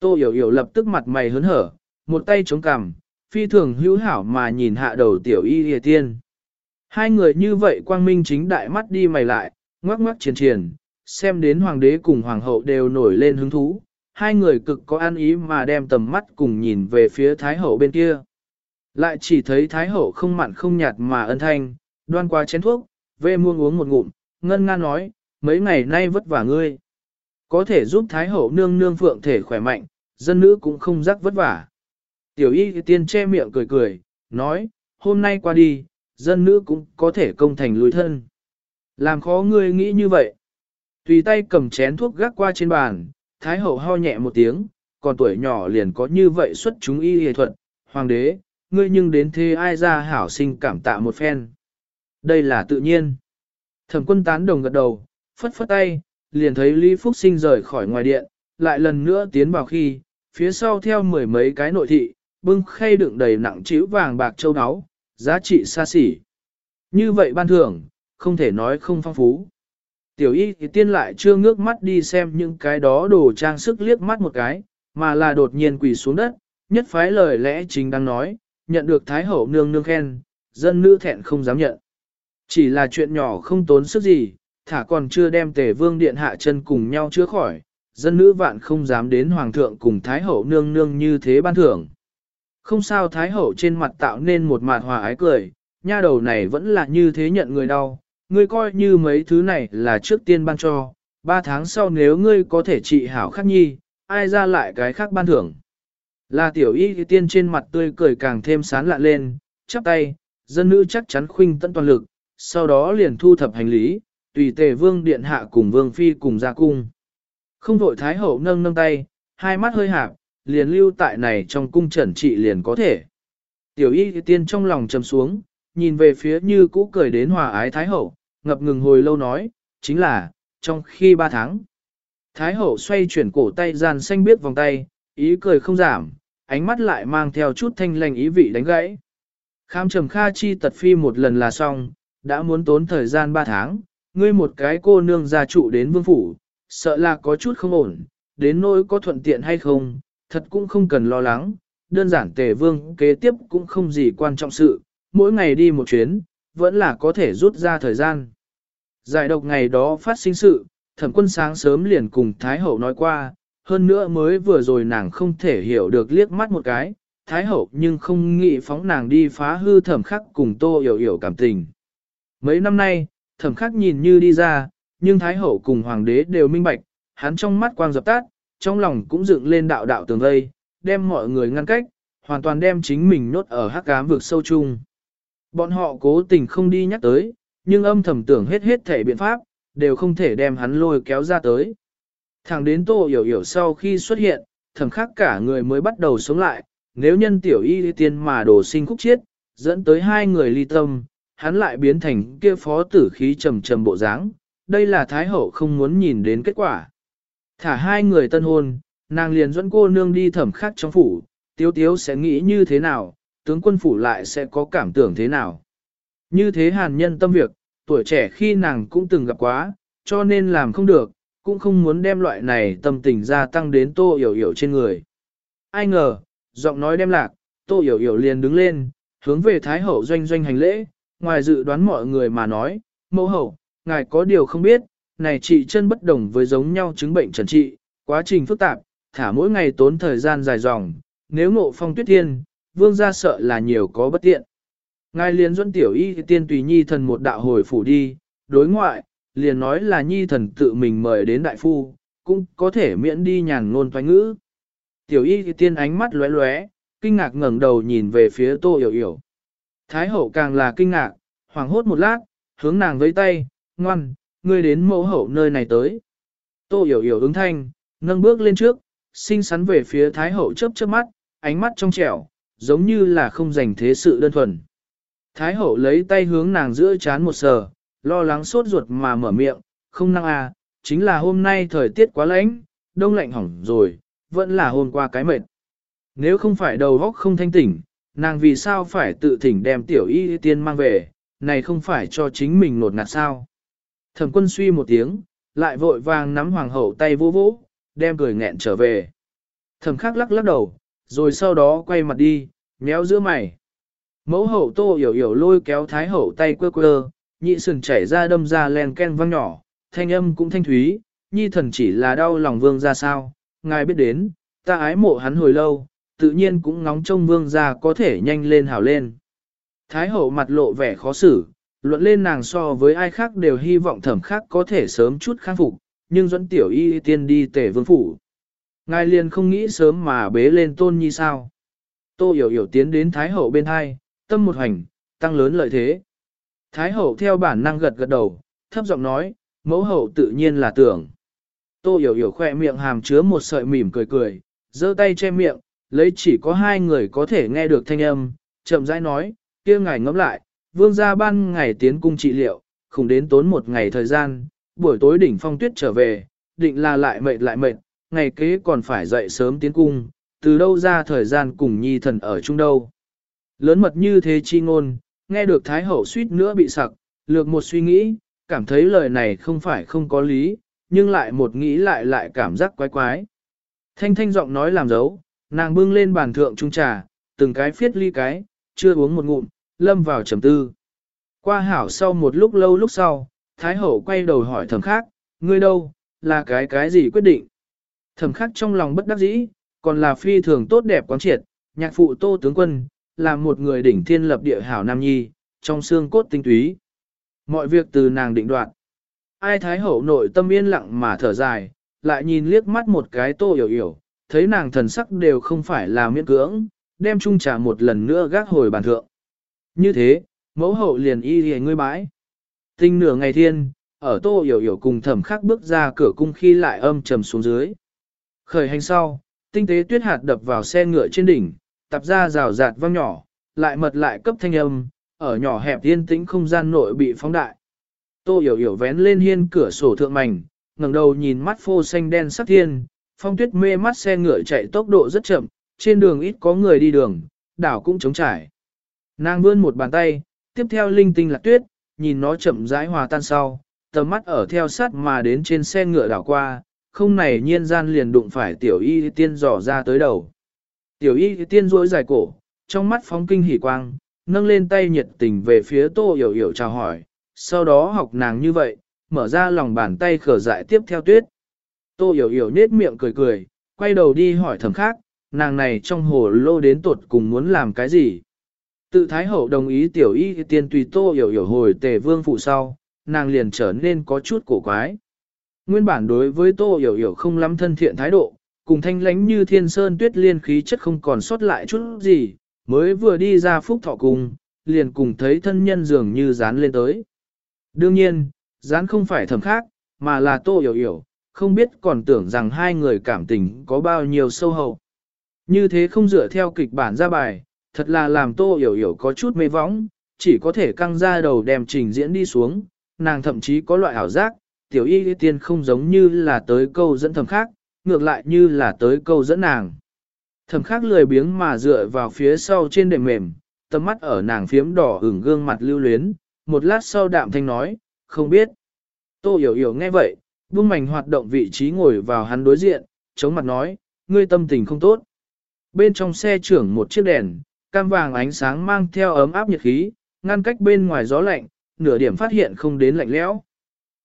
Tô hiểu hiểu lập tức mặt mày hớn hở, một tay chống cằm, phi thường hữu hảo mà nhìn hạ đầu tiểu y hề tiên. Hai người như vậy quang minh chính đại mắt đi mày lại, ngoắc ngoắc triển triển, xem đến hoàng đế cùng hoàng hậu đều nổi lên hứng thú, hai người cực có an ý mà đem tầm mắt cùng nhìn về phía thái hậu bên kia. Lại chỉ thấy thái hậu không mặn không nhạt mà ân thanh, đoan qua chén thuốc, về muông uống một ngụm, ngân nga nói, mấy ngày nay vất vả ngươi. Có thể giúp thái hậu nương nương phượng thể khỏe mạnh, dân nữ cũng không rắc vất vả. Tiểu y tiên che miệng cười cười, nói, hôm nay qua đi, dân nữ cũng có thể công thành lùi thân. Làm khó ngươi nghĩ như vậy. Tùy tay cầm chén thuốc gác qua trên bàn, Thái hậu ho nhẹ một tiếng, còn tuổi nhỏ liền có như vậy xuất chúng y hề thuật, hoàng đế, ngươi nhưng đến thế ai ra hảo sinh cảm tạ một phen. Đây là tự nhiên. Thẩm quân tán đồng gật đầu, phất phất tay, liền thấy Lý Phúc Sinh rời khỏi ngoài điện, lại lần nữa tiến vào khi, phía sau theo mười mấy cái nội thị, bưng khay đựng đầy nặng chữ vàng bạc châu áo, giá trị xa xỉ. Như vậy ban thưởng, không thể nói không phong phú. Tiểu y thì tiên lại chưa ngước mắt đi xem những cái đó đồ trang sức liếc mắt một cái, mà là đột nhiên quỳ xuống đất, nhất phái lời lẽ chính đang nói, nhận được Thái Hậu nương nương khen, dân nữ thẹn không dám nhận. Chỉ là chuyện nhỏ không tốn sức gì, thả còn chưa đem tề vương điện hạ chân cùng nhau chữa khỏi, dân nữ vạn không dám đến Hoàng thượng cùng Thái Hậu nương nương như thế ban thưởng. Không sao Thái Hậu trên mặt tạo nên một mạt hòa ái cười, nha đầu này vẫn là như thế nhận người đau, ngươi coi như mấy thứ này là trước tiên ban cho, ba tháng sau nếu ngươi có thể trị hảo khắc nhi, ai ra lại cái khác ban thưởng. Là tiểu y tiên trên mặt tươi cười càng thêm sán lạ lên, chắp tay, dân nữ chắc chắn khuynh tận toàn lực, sau đó liền thu thập hành lý, tùy tề vương điện hạ cùng vương phi cùng ra cung. Không vội thái hậu nâng nâng tay, hai mắt hơi hạp, liền lưu tại này trong cung trần trị liền có thể. Tiểu y tiên trong lòng trầm xuống, nhìn về phía như cũ cười đến hòa ái Thái Hậu, ngập ngừng hồi lâu nói, chính là, trong khi ba tháng. Thái Hậu xoay chuyển cổ tay gian xanh biết vòng tay, ý cười không giảm, ánh mắt lại mang theo chút thanh lành ý vị đánh gãy. Khám trầm kha chi tật phi một lần là xong, đã muốn tốn thời gian ba tháng, ngươi một cái cô nương gia trụ đến vương phủ, sợ là có chút không ổn, đến nỗi có thuận tiện hay không, thật cũng không cần lo lắng, đơn giản tề vương kế tiếp cũng không gì quan trọng sự, mỗi ngày đi một chuyến, vẫn là có thể rút ra thời gian. Giải độc ngày đó phát sinh sự, thẩm quân sáng sớm liền cùng Thái Hậu nói qua, hơn nữa mới vừa rồi nàng không thể hiểu được liếc mắt một cái, Thái Hậu nhưng không nghĩ phóng nàng đi phá hư thẩm khắc cùng tô hiểu hiểu cảm tình. Mấy năm nay, thẩm khắc nhìn như đi ra, nhưng Thái Hậu cùng Hoàng đế đều minh bạch, hắn trong mắt quang dập tắt, trong lòng cũng dựng lên đạo đạo tường vây, đem mọi người ngăn cách, hoàn toàn đem chính mình nốt ở hắc ám vực sâu chung. Bọn họ cố tình không đi nhắc tới, nhưng âm thầm tưởng hết hết thể biện pháp, đều không thể đem hắn lôi kéo ra tới. Thẳng đến tô hiểu hiểu sau khi xuất hiện, thẩm khắc cả người mới bắt đầu sống lại, nếu nhân tiểu y tiên mà đổ sinh khúc chiết, dẫn tới hai người ly tâm, hắn lại biến thành kia phó tử khí trầm trầm bộ dáng. đây là Thái Hậu không muốn nhìn đến kết quả. Thả hai người tân hôn, nàng liền dẫn cô nương đi thẩm khắc trong phủ, tiếu tiếu sẽ nghĩ như thế nào, tướng quân phủ lại sẽ có cảm tưởng thế nào. Như thế hàn nhân tâm việc, tuổi trẻ khi nàng cũng từng gặp quá, cho nên làm không được, cũng không muốn đem loại này tâm tình gia tăng đến tô hiểu hiểu trên người. Ai ngờ, giọng nói đem lạc, tô hiểu hiểu liền đứng lên, hướng về Thái Hậu doanh doanh hành lễ, ngoài dự đoán mọi người mà nói, mẫu hậu, ngài có điều không biết, này trị chân bất đồng với giống nhau chứng bệnh trần trị, quá trình phức tạp, thả mỗi ngày tốn thời gian dài dòng, nếu ngộ phong tuyết thiên, vương gia sợ là nhiều có bất tiện. Ngài liền duân tiểu y tiên tùy nhi thần một đạo hồi phủ đi, đối ngoại, liền nói là nhi thần tự mình mời đến đại phu, cũng có thể miễn đi nhàn ngôn toái ngữ. Tiểu y tiên ánh mắt lóe lóe, kinh ngạc ngẩng đầu nhìn về phía tô hiểu hiểu. Thái hậu càng là kinh ngạc, hoảng hốt một lát, hướng nàng với tay, ngoan, ngươi đến mẫu hậu nơi này tới. Tô hiểu hiểu ứng thanh, nâng bước lên trước, xinh xắn về phía thái hậu chớp chớp mắt, ánh mắt trong trẻo, giống như là không dành thế sự đơn thuần. Thái hậu lấy tay hướng nàng giữa chán một sờ, lo lắng sốt ruột mà mở miệng, không năng à, chính là hôm nay thời tiết quá lạnh, đông lạnh hỏng rồi, vẫn là hôm qua cái mệt. Nếu không phải đầu óc không thanh tỉnh, nàng vì sao phải tự thỉnh đem tiểu y tiên mang về, này không phải cho chính mình nột ngạt sao. Thẩm quân suy một tiếng, lại vội vàng nắm hoàng hậu tay vô vỗ, đem cười nghẹn trở về. Thẩm khắc lắc lắc đầu, rồi sau đó quay mặt đi, méo giữa mày. Mẫu hậu tô hiểu hiểu lôi kéo thái hậu tay quơ quơ, nhị sừng chảy ra đâm ra len ken vang nhỏ, thanh âm cũng thanh thúy, nhi thần chỉ là đau lòng vương ra sao, ngài biết đến, ta ái mộ hắn hồi lâu, tự nhiên cũng ngóng trông vương ra có thể nhanh lên hảo lên. Thái hậu mặt lộ vẻ khó xử, luận lên nàng so với ai khác đều hy vọng thẩm khác có thể sớm chút khắc phục, nhưng dẫn tiểu y tiên đi tể vương phủ. Ngài liền không nghĩ sớm mà bế lên tôn nhi sao. Tô hiểu hiểu tiến đến Thái hậu bên hai, tâm một hành, tăng lớn lợi thế. Thái hậu theo bản năng gật gật đầu, thấp giọng nói, mẫu hậu tự nhiên là tưởng. Tô hiểu hiểu khoe miệng hàm chứa một sợi mỉm cười cười, giơ tay che miệng, lấy chỉ có hai người có thể nghe được thanh âm, chậm rãi nói, kia ngài ngẫm lại, vương gia ban ngày tiến cung trị liệu, không đến tốn một ngày thời gian, buổi tối đỉnh phong tuyết trở về, định là lại mệt lại mệt, ngày kế còn phải dậy sớm tiến cung, từ đâu ra thời gian cùng nhi thần ở chung đâu. Lớn mật như thế chi ngôn, nghe được Thái Hậu suýt nữa bị sặc, lược một suy nghĩ, cảm thấy lời này không phải không có lý, nhưng lại một nghĩ lại lại cảm giác quái quái. Thanh thanh giọng nói làm dấu, nàng bưng lên bàn thượng trung trà, từng cái phiết ly cái, chưa uống một ngụm, lâm vào trầm tư. Qua hảo sau một lúc lâu lúc sau, Thái Hậu quay đầu hỏi thẩm khác, ngươi đâu, là cái cái gì quyết định? Thẩm khác trong lòng bất đắc dĩ, còn là phi thường tốt đẹp quán triệt, nhạc phụ tô tướng quân, là một người đỉnh thiên lập địa hảo nam nhi, trong xương cốt tinh túy. Mọi việc từ nàng định đoạt. Ai thái hậu nội tâm yên lặng mà thở dài, lại nhìn liếc mắt một cái tô hiểu hiểu, thấy nàng thần sắc đều không phải là miễn cưỡng, đem chung trà một lần nữa gác hồi bàn thượng. Như thế, mẫu hậu liền y hề ngươi bãi. Tinh nửa ngày thiên, ở tô hiểu hiểu cùng thẩm khắc bước ra cửa cung khi lại âm trầm xuống dưới. Khởi hành sau, tinh tế tuyết hạt đập vào xe ngựa trên đỉnh, tập ra rào rạt vang nhỏ, lại mật lại cấp thanh âm, ở nhỏ hẹp yên tĩnh không gian nội bị phóng đại. Tô hiểu hiểu vén lên hiên cửa sổ thượng mảnh, ngẩng đầu nhìn mắt phô xanh đen sắc thiên, phong tuyết mê mắt xe ngựa chạy tốc độ rất chậm, trên đường ít có người đi đường, đảo cũng trống trải. Nàng vươn một bàn tay, tiếp theo linh tinh lạc tuyết, nhìn nó chậm rãi hòa tan sau, tầm mắt ở theo sát mà đến trên xe ngựa đảo qua, không này nhiên gian liền đụng phải tiểu y tiên dò ra tới đầu. Tiểu y tiên rối dài cổ, trong mắt phóng kinh hỉ quang, nâng lên tay nhiệt tình về phía tô hiểu hiểu chào hỏi, sau đó học nàng như vậy, mở ra lòng bàn tay khở dại tiếp theo tuyết. Tô hiểu hiểu nết miệng cười cười, quay đầu đi hỏi thầm khác, nàng này trong hồ lô đến tột cùng muốn làm cái gì. Tự Thái Hậu đồng ý tiểu y tiên tùy tô hiểu hiểu hồi tề vương phụ sau, nàng liền trở nên có chút cổ quái. Nguyên bản đối với tô hiểu hiểu không lắm thân thiện thái độ, cùng thanh lánh như thiên sơn tuyết liên khí chất không còn sót lại chút gì, mới vừa đi ra phúc thọ cùng, liền cùng thấy thân nhân dường như dán lên tới. Đương nhiên, dán không phải thầm khác, mà là tô hiểu hiểu, không biết còn tưởng rằng hai người cảm tình có bao nhiêu sâu hậu. Như thế không dựa theo kịch bản ra bài, thật là làm tô hiểu hiểu có chút mê võng, chỉ có thể căng ra đầu đem trình diễn đi xuống, nàng thậm chí có loại ảo giác, tiểu y tiên không giống như là tới câu dẫn thầm khác, ngược lại như là tới câu dẫn nàng. Thầm khác lười biếng mà dựa vào phía sau trên đệm mềm, tầm mắt ở nàng phiếm đỏ ửng gương mặt lưu luyến, một lát sau đạm thanh nói, không biết. Tô hiểu hiểu nghe vậy, buông mảnh hoạt động vị trí ngồi vào hắn đối diện, chống mặt nói, ngươi tâm tình không tốt. Bên trong xe trưởng một chiếc đèn, cam vàng ánh sáng mang theo ấm áp nhiệt khí, ngăn cách bên ngoài gió lạnh, nửa điểm phát hiện không đến lạnh lẽo.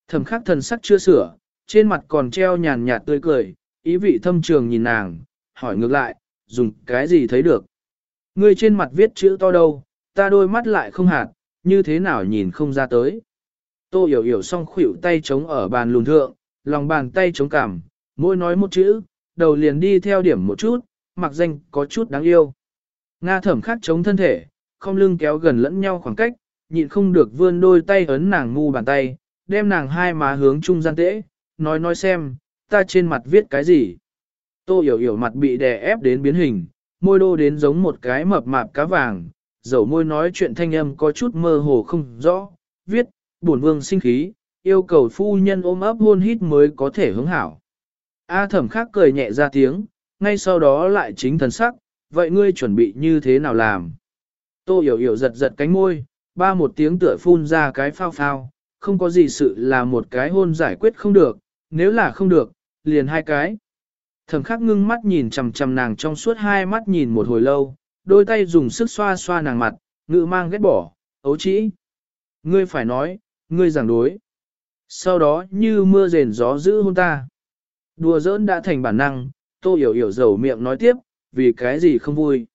Thẩm khắc thần sắc chưa sửa, trên mặt còn treo nhàn nhạt tươi cười, ý vị thâm trường nhìn nàng, hỏi ngược lại, dùng cái gì thấy được. Ngươi trên mặt viết chữ to đâu, ta đôi mắt lại không hạt, như thế nào nhìn không ra tới. Tô hiểu hiểu song khuỷu tay chống ở bàn lùn thượng, lòng bàn tay chống cảm, môi nói một chữ, đầu liền đi theo điểm một chút, mặc danh có chút đáng yêu. Nga thẩm khắc chống thân thể, không lưng kéo gần lẫn nhau khoảng cách, nhịn không được vươn đôi tay ấn nàng ngu bàn tay, đem nàng hai má hướng trung gian tễ, nói nói xem, ta trên mặt viết cái gì. Tô hiểu hiểu mặt bị đè ép đến biến hình, môi đô đến giống một cái mập mạp cá vàng, dầu môi nói chuyện thanh âm có chút mơ hồ không rõ, viết, bổn vương sinh khí, yêu cầu phu nhân ôm ấp hôn hít mới có thể hướng hảo. A thẩm khác cười nhẹ ra tiếng, ngay sau đó lại chính thần sắc, vậy ngươi chuẩn bị như thế nào làm? Tô hiểu hiểu giật giật cánh môi, ba một tiếng tựa phun ra cái phao phao, không có gì sự là một cái hôn giải quyết không được, nếu là không được, liền hai cái. Thẩm khắc ngưng mắt nhìn chằm chằm nàng trong suốt hai mắt nhìn một hồi lâu, đôi tay dùng sức xoa xoa nàng mặt, ngự mang ghét bỏ, ấu trĩ. Ngươi phải nói, ngươi giảng đối. Sau đó như mưa rền gió giữ hôn ta. Đùa giỡn đã thành bản năng, tô hiểu hiểu dầu miệng nói tiếp, vì cái gì không vui.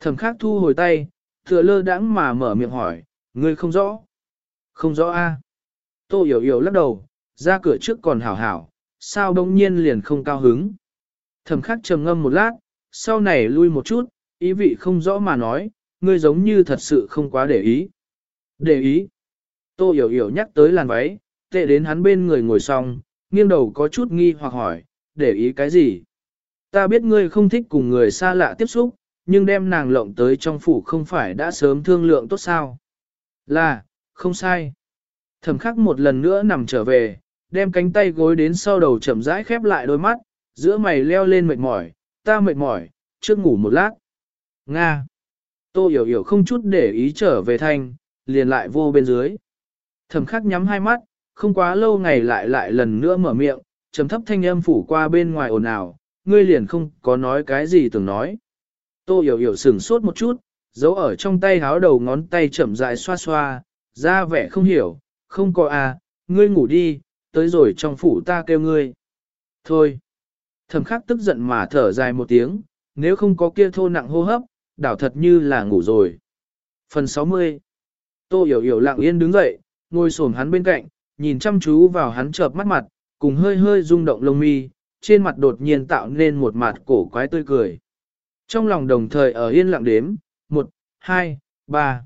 Thẩm khắc thu hồi tay, thừa lơ đãng mà mở miệng hỏi, ngươi không rõ. Không rõ a. Tô hiểu hiểu lắc đầu, ra cửa trước còn hảo hảo, sao đông nhiên liền không cao hứng. Thẩm khắc trầm ngâm một lát, sau này lui một chút, ý vị không rõ mà nói, ngươi giống như thật sự không quá để ý. Để ý. Tô hiểu hiểu nhắc tới làn váy, tệ đến hắn bên người ngồi xong, nghiêng đầu có chút nghi hoặc hỏi, để ý cái gì? Ta biết ngươi không thích cùng người xa lạ tiếp xúc, nhưng đem nàng lộng tới trong phủ không phải đã sớm thương lượng tốt sao? Là, không sai. Thẩm khắc một lần nữa nằm trở về, đem cánh tay gối đến sau đầu chậm rãi khép lại đôi mắt, giữa mày leo lên mệt mỏi, ta mệt mỏi, trước ngủ một lát. Nga. Tô hiểu hiểu không chút để ý trở về thanh, liền lại vô bên dưới. Thẩm khắc nhắm hai mắt, không quá lâu ngày lại lại lần nữa mở miệng, trầm thấp thanh âm phủ qua bên ngoài ồn ào, ngươi liền không có nói cái gì từng nói. Tô hiểu hiểu sửng sốt một chút, giấu ở trong tay háo đầu ngón tay chậm rãi xoa xoa, ra vẻ không hiểu, không có à, ngươi ngủ đi, tới rồi trong phủ ta kêu ngươi. Thôi. Thẩm khắc tức giận mà thở dài một tiếng, nếu không có kia thô nặng hô hấp, đảo thật như là ngủ rồi. Phần 60 Tô hiểu hiểu lặng yên đứng dậy, ngồi xổm hắn bên cạnh, nhìn chăm chú vào hắn chợp mắt mặt, cùng hơi hơi rung động lông mi, trên mặt đột nhiên tạo nên một mặt cổ quái tươi cười. Trong lòng đồng thời ở yên lặng đếm, một, hai, ba.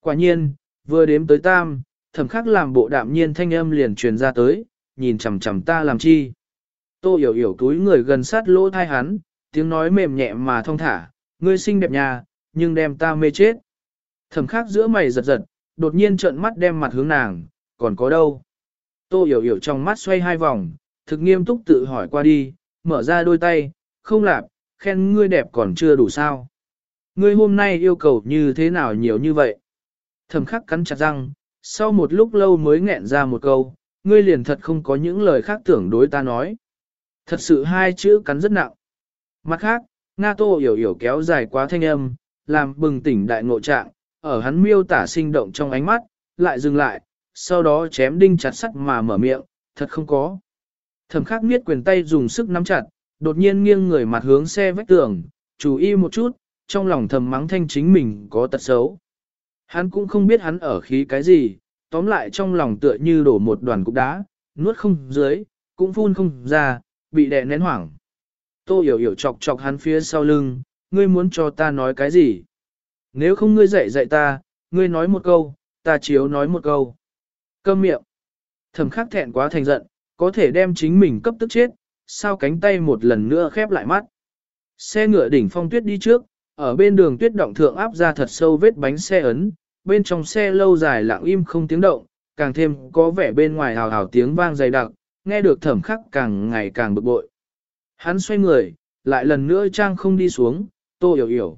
Quả nhiên, vừa đếm tới tam, thẩm khắc làm bộ đạm nhiên thanh âm liền truyền ra tới, nhìn chằm chằm ta làm chi. Tô hiểu hiểu túi người gần sát lỗ thai hắn, tiếng nói mềm nhẹ mà thông thả, ngươi xinh đẹp nhà, nhưng đem ta mê chết. Thẩm khắc giữa mày giật giật, đột nhiên trợn mắt đem mặt hướng nàng, còn có đâu? Tô hiểu hiểu trong mắt xoay hai vòng, thực nghiêm túc tự hỏi qua đi, mở ra đôi tay, không lạp, khen ngươi đẹp còn chưa đủ sao. Ngươi hôm nay yêu cầu như thế nào nhiều như vậy? Thầm khắc cắn chặt răng, sau một lúc lâu mới nghẹn ra một câu, ngươi liền thật không có những lời khác tưởng đối ta nói. Thật sự hai chữ cắn rất nặng. Mặt khác, Nga Tô hiểu hiểu kéo dài quá thanh âm, làm bừng tỉnh đại ngộ trạng, ở hắn miêu tả sinh động trong ánh mắt, lại dừng lại, sau đó chém đinh chặt sắt mà mở miệng, thật không có. Thẩm khắc miết quyền tay dùng sức nắm chặt, đột nhiên nghiêng người mặt hướng xe vách tường, chú ý một chút, trong lòng thầm mắng thanh chính mình có tật xấu. Hắn cũng không biết hắn ở khí cái gì, tóm lại trong lòng tựa như đổ một đoàn cục đá, nuốt không dưới, cũng phun không ra, bị đè nén hoảng. Tô hiểu hiểu chọc chọc hắn phía sau lưng, ngươi muốn cho ta nói cái gì? Nếu không ngươi dạy dạy ta, ngươi nói một câu, ta chiếu nói một câu. Câm miệng. Thẩm khắc thẹn quá thành giận, có thể đem chính mình cấp tức chết, sao cánh tay một lần nữa khép lại mắt. Xe ngựa đỉnh phong tuyết đi trước, ở bên đường tuyết động thượng áp ra thật sâu vết bánh xe ấn, bên trong xe lâu dài lặng im không tiếng động, càng thêm có vẻ bên ngoài hào hào tiếng vang dày đặc, nghe được thẩm khắc càng ngày càng bực bội. Hắn xoay người, lại lần nữa trang không đi xuống, tô hiểu hiểu.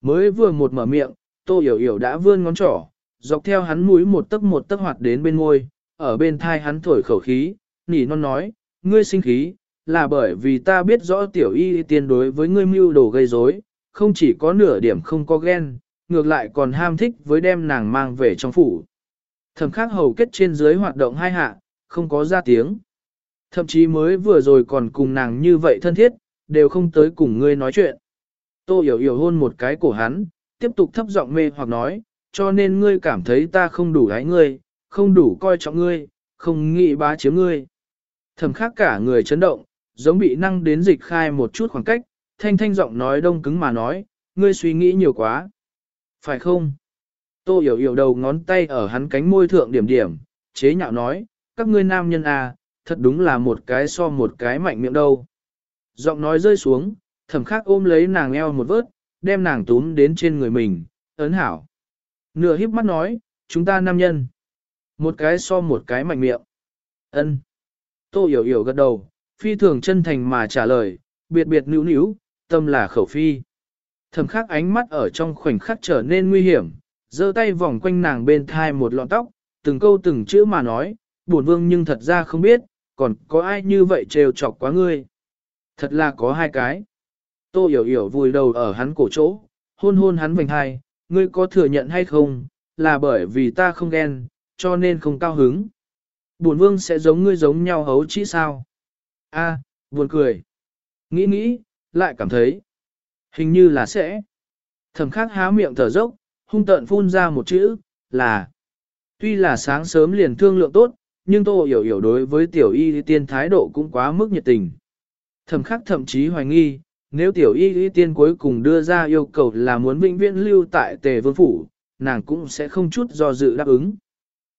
Mới vừa một mở miệng, tô hiểu hiểu đã vươn ngón trỏ, dọc theo hắn mũi một tấc một tấc hoạt đến bên môi, ở bên thai hắn thổi khẩu khí, nỉ non nói, ngươi sinh khí, là bởi vì ta biết rõ tiểu y tiên đối với ngươi mưu đồ gây rối, không chỉ có nửa điểm không có ghen, ngược lại còn ham thích với đem nàng mang về trong phủ. Thẩm khắc hầu kết trên dưới hoạt động hai hạ, không có ra tiếng. Thậm chí mới vừa rồi còn cùng nàng như vậy thân thiết, đều không tới cùng ngươi nói chuyện. Tô hiểu hiểu hôn một cái cổ hắn, tiếp tục thấp giọng mê hoặc nói, cho nên ngươi cảm thấy ta không đủ ái ngươi, không đủ coi trọng ngươi, không nghĩ bá chiếm ngươi. Thẩm khác cả người chấn động, giống bị năng đến dịch khai một chút khoảng cách, thanh thanh giọng nói đông cứng mà nói, ngươi suy nghĩ nhiều quá. Phải không? Tô hiểu hiểu đầu ngón tay ở hắn cánh môi thượng điểm điểm, chế nhạo nói, các ngươi nam nhân à, thật đúng là một cái so một cái mạnh miệng đâu. Giọng nói rơi xuống, thẩm khắc ôm lấy nàng eo một vớt, đem nàng túm đến trên người mình, ấn hảo. Nửa híp mắt nói, chúng ta nam nhân. Một cái so một cái mạnh miệng. ân Tô hiểu hiểu gật đầu, phi thường chân thành mà trả lời, biệt biệt nữ nữ, tâm là khẩu phi. Thẩm khắc ánh mắt ở trong khoảnh khắc trở nên nguy hiểm, giơ tay vòng quanh nàng bên thai một lọn tóc, từng câu từng chữ mà nói, buồn vương nhưng thật ra không biết, còn có ai như vậy trêu chọc quá ngươi. Thật là có hai cái. Tô hiểu hiểu vùi đầu ở hắn cổ chỗ, hôn hôn hắn vành hai, ngươi có thừa nhận hay không, là bởi vì ta không ghen, cho nên không cao hứng. Bổn vương sẽ giống ngươi giống nhau hấu chỉ sao? A, buồn cười. Nghĩ nghĩ, lại cảm thấy. Hình như là sẽ. Thẩm khắc há miệng thở dốc, hung tợn phun ra một chữ, là. Tuy là sáng sớm liền thương lượng tốt, nhưng tô hiểu hiểu đối với tiểu y tiên thái độ cũng quá mức nhiệt tình. Thẩm khắc thậm chí hoài nghi, nếu tiểu y tiên cuối cùng đưa ra yêu cầu là muốn vĩnh viễn lưu tại tề vương phủ, nàng cũng sẽ không chút do dự đáp ứng.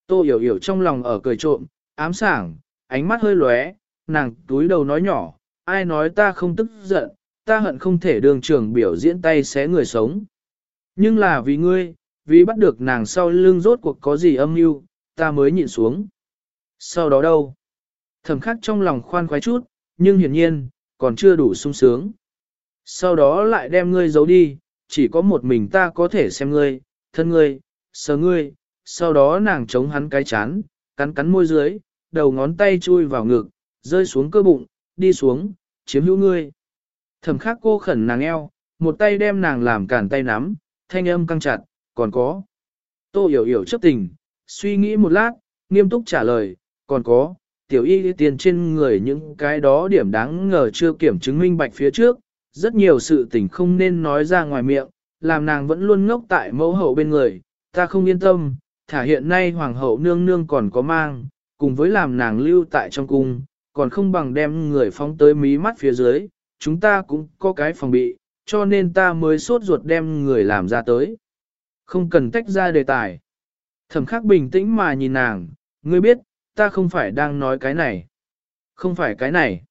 Tô hiểu hiểu trong lòng ở cười trộm, ám sảng, ánh mắt hơi lóe, nàng túi đầu nói nhỏ, ai nói ta không tức giận, ta hận không thể đường trưởng biểu diễn tay xé người sống. Nhưng là vì ngươi, vì bắt được nàng sau lưng rốt cuộc có gì âm mưu, ta mới nhịn xuống. Sau đó đâu? Thầm khắc trong lòng khoan khoái chút, nhưng hiển nhiên, còn chưa đủ sung sướng. Sau đó lại đem ngươi giấu đi, chỉ có một mình ta có thể xem ngươi, thân ngươi, sờ ngươi, sau đó nàng chống hắn cái chán, cắn cắn môi dưới, đầu ngón tay chui vào ngực, rơi xuống cơ bụng, đi xuống, chiếm hữu ngươi. Thẩm khắc cô khẩn nàng eo, một tay đem nàng làm cản tay nắm, thanh âm căng chặt, còn có. Tô hiểu hiểu chấp tình, suy nghĩ một lát, nghiêm túc trả lời, còn có, tiểu y tiền trên người những cái đó điểm đáng ngờ chưa kiểm chứng minh bạch phía trước, rất nhiều sự tình không nên nói ra ngoài miệng, làm nàng vẫn luôn ngốc tại mẫu hậu bên người, ta không yên tâm, thả hiện nay hoàng hậu nương nương còn có mang, cùng với làm nàng lưu tại trong cung, còn không bằng đem người phóng tới mí mắt phía dưới, chúng ta cũng có cái phòng bị, cho nên ta mới sốt ruột đem người làm ra tới. Không cần tách ra đề tài. Thẩm khắc bình tĩnh mà nhìn nàng, ngươi biết, ta không phải đang nói cái này. Không phải cái này.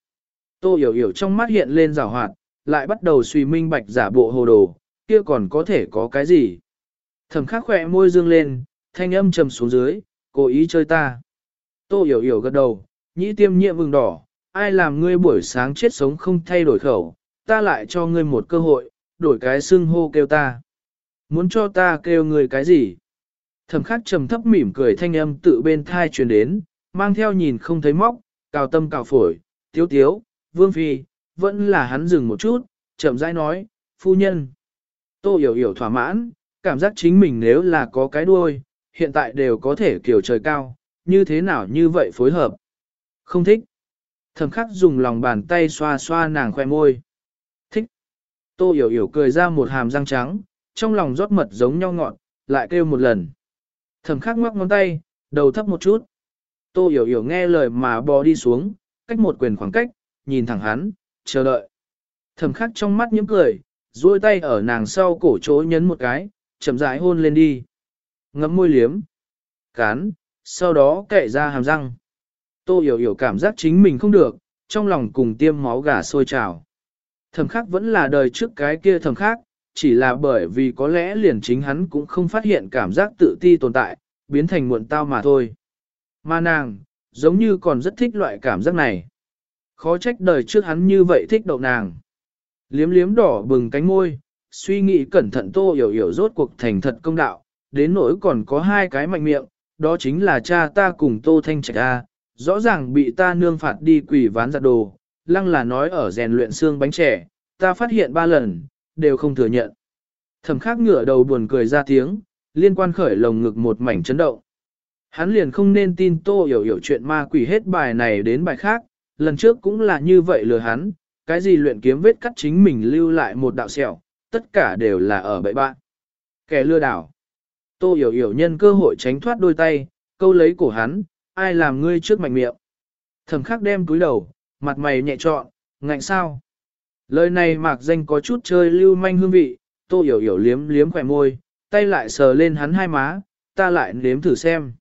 Tô hiểu hiểu trong mắt hiện lên rào hoạt, lại bắt đầu suy minh bạch giả bộ hồ đồ, kia còn có thể có cái gì. Thẩm khắc khỏe môi dương lên, thanh âm trầm xuống dưới, cố ý chơi ta. Tô hiểu hiểu gật đầu, nhĩ tiêm nhiệm vừng đỏ, ai làm ngươi buổi sáng chết sống không thay đổi khẩu, ta lại cho ngươi một cơ hội, đổi cái xưng hô kêu ta. Muốn cho ta kêu ngươi cái gì? Thẩm khắc trầm thấp mỉm cười thanh âm tự bên thai truyền đến, mang theo nhìn không thấy móc, cào tâm cào phổi, tiếu tiếu, vương phi, vẫn là hắn dừng một chút, chậm rãi nói, phu nhân. Tô hiểu hiểu thỏa mãn, cảm giác chính mình nếu là có cái đuôi, hiện tại đều có thể kiểu trời cao, như thế nào như vậy phối hợp. Không thích. Thầm khắc dùng lòng bàn tay xoa xoa nàng khoe môi. Thích. Tô hiểu hiểu cười ra một hàm răng trắng, trong lòng rót mật giống nhau ngọn, lại kêu một lần. Thầm khắc ngoắc ngón tay, đầu thấp một chút. Tô hiểu hiểu nghe lời mà bò đi xuống, cách một quyền khoảng cách, nhìn thẳng hắn, chờ đợi. Thẩm khắc trong mắt nhiễm cười, duỗi tay ở nàng sau cổ chỗ nhấn một cái, chậm rãi hôn lên đi. ngậm môi liếm, cán, sau đó kệ ra hàm răng. Tô hiểu hiểu cảm giác chính mình không được, trong lòng cùng tiêm máu gà sôi trào. Thẩm khắc vẫn là đời trước cái kia thẩm khắc, chỉ là bởi vì có lẽ liền chính hắn cũng không phát hiện cảm giác tự ti tồn tại, biến thành muộn tao mà thôi. Mà nàng, giống như còn rất thích loại cảm giác này. Khó trách đời trước hắn như vậy thích đậu nàng. Liếm liếm đỏ bừng cánh môi, suy nghĩ cẩn thận tô hiểu hiểu rốt cuộc thành thật công đạo, đến nỗi còn có hai cái mạnh miệng, đó chính là cha ta cùng tô thanh trạch A, rõ ràng bị ta nương phạt đi quỷ ván giặt đồ, lăng là nói ở rèn luyện xương bánh trẻ, ta phát hiện ba lần, đều không thừa nhận. Thẩm khắc ngửa đầu buồn cười ra tiếng, liên quan khởi lồng ngực một mảnh chấn động. Hắn liền không nên tin tô hiểu hiểu chuyện ma quỷ hết bài này đến bài khác, lần trước cũng là như vậy lừa hắn, cái gì luyện kiếm vết cắt chính mình lưu lại một đạo sẹo, tất cả đều là ở bậy bạn. Kẻ lừa đảo. Tô hiểu hiểu nhân cơ hội tránh thoát đôi tay, câu lấy cổ hắn, ai làm ngươi trước mạnh miệng. Thẩm khắc đem cúi đầu, mặt mày nhẹ trọn, ngạnh sao. Lời này mạc danh có chút chơi lưu manh hương vị, tô hiểu hiểu liếm liếm khỏe môi, tay lại sờ lên hắn hai má, ta lại nếm thử xem.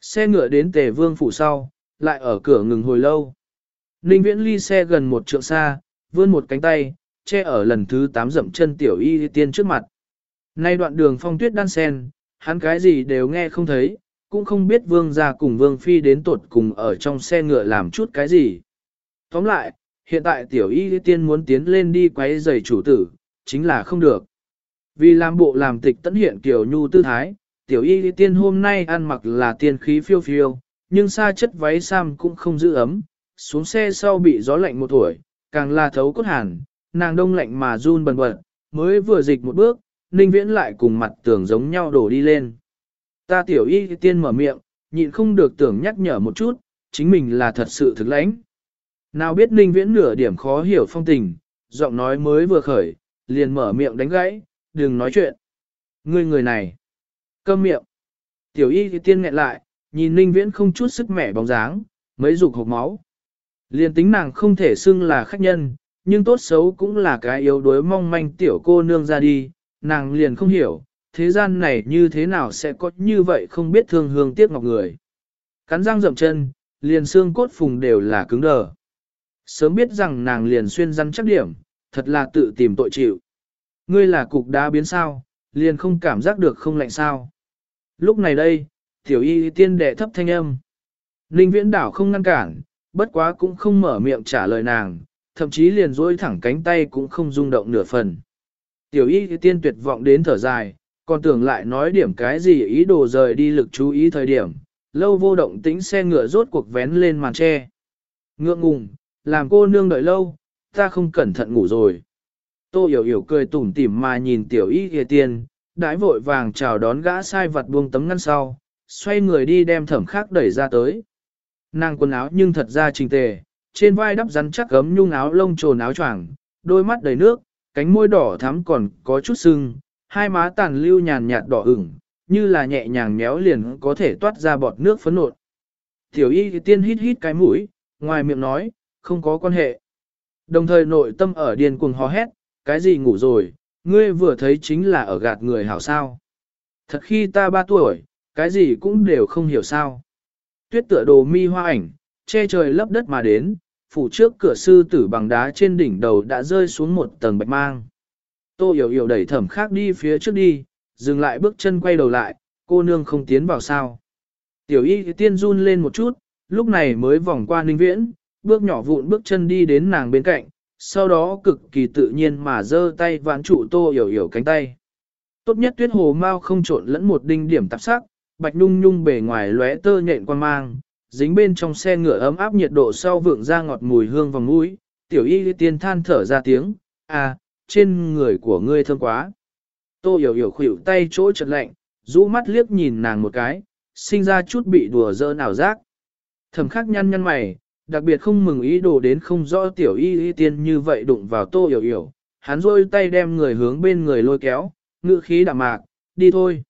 Xe ngựa đến tề vương phủ sau, lại ở cửa ngừng hồi lâu. Ninh viễn ly xe gần một trượng xa, vươn một cánh tay, che ở lần thứ tám dậm chân tiểu y tiên trước mặt. Nay đoạn đường phong tuyết đan sen, hắn cái gì đều nghe không thấy, cũng không biết vương gia cùng vương phi đến tột cùng ở trong xe ngựa làm chút cái gì. Tóm lại, hiện tại tiểu y tiên muốn tiến lên đi quấy giày chủ tử, chính là không được. Vì làm bộ làm tịch tận hiện kiểu nhu tư thái, tiểu y tiên hôm nay ăn mặc là tiên khí phiêu phiêu, nhưng xa chất váy sam cũng không giữ ấm, xuống xe sau bị gió lạnh một tuổi, càng là thấu cốt hàn, nàng đông lạnh mà run bần bật, mới vừa dịch một bước, ninh viễn lại cùng mặt tưởng giống nhau đổ đi lên. Ta tiểu y tiên mở miệng, nhịn không được tưởng nhắc nhở một chút, chính mình là thật sự thực lãnh. Nào biết ninh viễn nửa điểm khó hiểu phong tình, giọng nói mới vừa khởi, liền mở miệng đánh gãy, đừng nói chuyện. Ngươi người này, câm miệng. Tiểu y tiên nghẹn lại, nhìn ninh viễn không chút sức mẻ bóng dáng, mấy dục hộp máu. Liền tính nàng không thể xưng là khách nhân, nhưng tốt xấu cũng là cái yếu đuối mong manh tiểu cô nương ra đi, nàng liền không hiểu, thế gian này như thế nào sẽ có như vậy không biết thương hương tiếc ngọc người. Cắn răng rậm chân, liền xương cốt phùng đều là cứng đờ. Sớm biết rằng nàng liền xuyên rắn chắc điểm, thật là tự tìm tội chịu. Ngươi là cục đá biến sao, liền không cảm giác được không lạnh sao. Lúc này đây, tiểu y tiên đệ thấp thanh âm. Ninh viễn đảo không ngăn cản, bất quá cũng không mở miệng trả lời nàng, thậm chí liền duỗi thẳng cánh tay cũng không rung động nửa phần. Tiểu y tiên tuyệt vọng đến thở dài, còn tưởng lại nói điểm cái gì ý đồ rời đi lực chú ý thời điểm, lâu vô động tĩnh xe ngựa rốt cuộc vén lên màn tre. Ngượng ngùng, làm cô nương đợi lâu, ta không cẩn thận ngủ rồi. Tô hiểu hiểu cười tủm tỉm mà nhìn tiểu y kia tiên, đãi vội vàng chào đón gã sai vật buông tấm ngăn sau, xoay người đi đem thẩm khác đẩy ra tới. Nàng quần áo nhưng thật ra trình tề, trên vai đắp rắn chắc gấm nhung áo lông trồn áo choàng, đôi mắt đầy nước, cánh môi đỏ thắm còn có chút sưng, hai má tàn lưu nhàn nhạt đỏ ửng, như là nhẹ nhàng méo liền có thể toát ra bọt nước phấn nộn. Tiểu y tiên hít hít cái mũi, ngoài miệng nói, không có quan hệ. Đồng thời nội tâm ở điên cuồng hò hét, cái gì ngủ rồi, ngươi vừa thấy chính là ở gạt người hảo sao. Thật khi ta ba tuổi, cái gì cũng đều không hiểu sao. Tuyết tựa đồ mi hoa ảnh, che trời lấp đất mà đến, phủ trước cửa sư tử bằng đá trên đỉnh đầu đã rơi xuống một tầng bạch mang. Tô hiểu hiểu đẩy thẩm khác đi phía trước đi, dừng lại bước chân quay đầu lại, cô nương không tiến vào sao. Tiểu y tiên run lên một chút, lúc này mới vòng qua ninh viễn, bước nhỏ vụn bước chân đi đến nàng bên cạnh, sau đó cực kỳ tự nhiên mà giơ tay vãn trụ tô hiểu hiểu cánh tay. Tốt nhất tuyết hồ mau không trộn lẫn một đinh điểm tạp sắc, bạch nhung nhung bề ngoài lóe tơ nhện quan mang, dính bên trong xe ngựa ấm áp nhiệt độ sau vượng ra ngọt mùi hương vòng mũi, tiểu y tiên than thở ra tiếng, à, trên người của ngươi thơm quá. Tô hiểu hiểu khuỷu tay chỗ chật lạnh, rũ mắt liếc nhìn nàng một cái, sinh ra chút bị đùa dơ nào giác. Thầm khắc nhăn nhăn mày, đặc biệt không mừng ý đồ đến không rõ tiểu y y tiên như vậy đụng vào tô hiểu hiểu, hắn rôi tay đem người hướng bên người lôi kéo, ngự khí đạm mạc, đi thôi.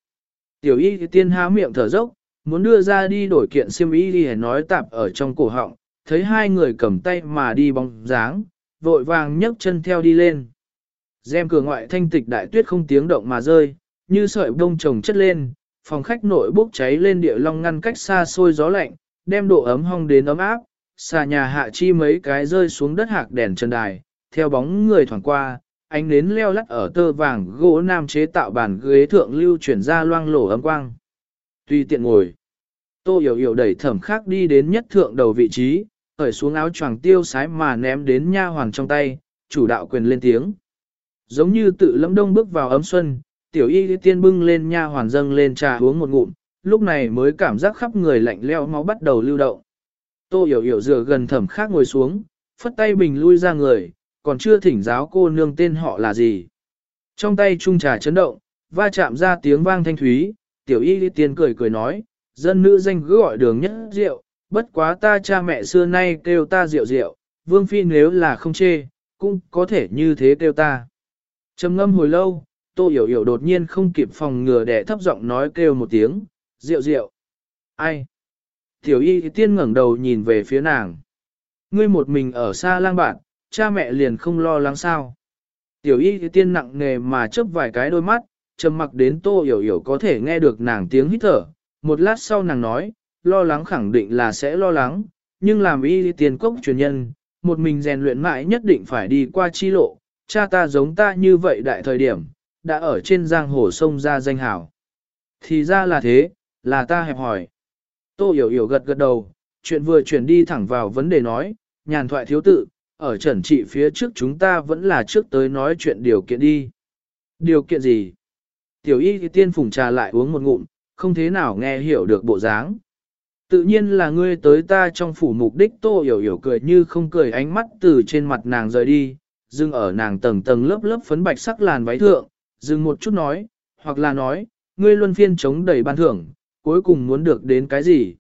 Tiểu y thì tiên há miệng thở dốc, muốn đưa ra đi đổi kiện xiêm y đi nói tạp ở trong cổ họng, thấy hai người cầm tay mà đi bóng dáng, vội vàng nhấc chân theo đi lên. Dèm cửa ngoại thanh tịch đại tuyết không tiếng động mà rơi, như sợi bông trồng chất lên, phòng khách nội bốc cháy lên địa long ngăn cách xa xôi gió lạnh, đem độ ấm hong đến ấm áp, xà nhà hạ chi mấy cái rơi xuống đất hạc đèn trần đài, theo bóng người thoảng qua, ánh nến leo lắt ở tơ vàng gỗ nam chế tạo bàn ghế thượng lưu chuyển ra loang lổ ấm quang. Tuy tiện ngồi, tô hiểu hiểu đẩy thẩm khác đi đến nhất thượng đầu vị trí, khởi xuống áo choàng tiêu sái mà ném đến nha hoàng trong tay, chủ đạo quyền lên tiếng. Giống như tự lâm đông bước vào ấm xuân, tiểu y tiên bưng lên nha hoàn dâng lên trà uống một ngụm, lúc này mới cảm giác khắp người lạnh leo máu bắt đầu lưu động. Tô hiểu hiểu dựa gần thẩm khác ngồi xuống, phất tay bình lui ra người, còn chưa thỉnh giáo cô nương tên họ là gì. Trong tay trung trà chấn động, va chạm ra tiếng vang thanh thúy, tiểu y tiên cười cười nói, dân nữ danh cứ gọi đường nhất rượu, bất quá ta cha mẹ xưa nay kêu ta rượu rượu, vương phi nếu là không chê, cũng có thể như thế kêu ta. Trầm ngâm hồi lâu, tô hiểu hiểu đột nhiên không kịp phòng ngừa để thấp giọng nói kêu một tiếng, rượu rượu. Ai? Tiểu y tiên ngẩng đầu nhìn về phía nàng. Ngươi một mình ở xa lang bạn, cha mẹ liền không lo lắng sao. Tiểu y tiên nặng nề mà chớp vài cái đôi mắt, trầm mặc đến tô hiểu hiểu có thể nghe được nàng tiếng hít thở. Một lát sau nàng nói, lo lắng khẳng định là sẽ lo lắng, nhưng làm y tiên cốc truyền nhân, một mình rèn luyện mãi nhất định phải đi qua chi lộ, cha ta giống ta như vậy đại thời điểm, đã ở trên giang hồ sông ra danh hảo. Thì ra là thế, là ta hẹp hỏi. Tô hiểu hiểu gật gật đầu, chuyện vừa chuyển đi thẳng vào vấn đề nói, nhàn thoại thiếu tự, ở trần trị phía trước chúng ta vẫn là trước tới nói chuyện điều kiện đi. Điều kiện gì? Tiểu y thì tiên phùng trà lại uống một ngụm, không thế nào nghe hiểu được bộ dáng. Tự nhiên là ngươi tới ta trong phủ mục đích tô hiểu hiểu cười như không cười ánh mắt từ trên mặt nàng rời đi, dừng ở nàng tầng tầng lớp lớp phấn bạch sắc làn váy thượng, dừng một chút nói, hoặc là nói, ngươi luân phiên chống đầy ban thưởng, cuối cùng muốn được đến cái gì?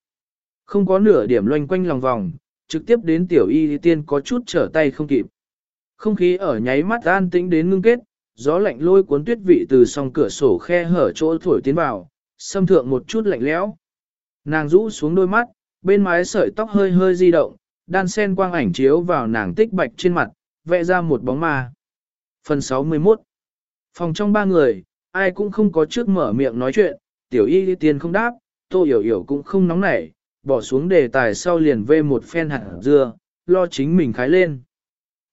Không có nửa điểm loanh quanh lòng vòng, trực tiếp đến tiểu y tiên có chút trở tay không kịp. Không khí ở nháy mắt an tĩnh đến ngưng kết, gió lạnh lôi cuốn tuyết vị từ song cửa sổ khe hở chỗ thổi tiến vào, xâm thượng một chút lạnh lẽo. Nàng rũ xuống đôi mắt, bên mái sợi tóc hơi hơi di động, đan sen quang ảnh chiếu vào nàng tích bạch trên mặt, vẽ ra một bóng ma. Phần 61 Phòng trong ba người, ai cũng không có trước mở miệng nói chuyện, tiểu y tiên không đáp, tô hiểu hiểu cũng không nóng nảy, bỏ xuống đề tài sau liền vê một phen hạt dưa, lo chính mình khái lên.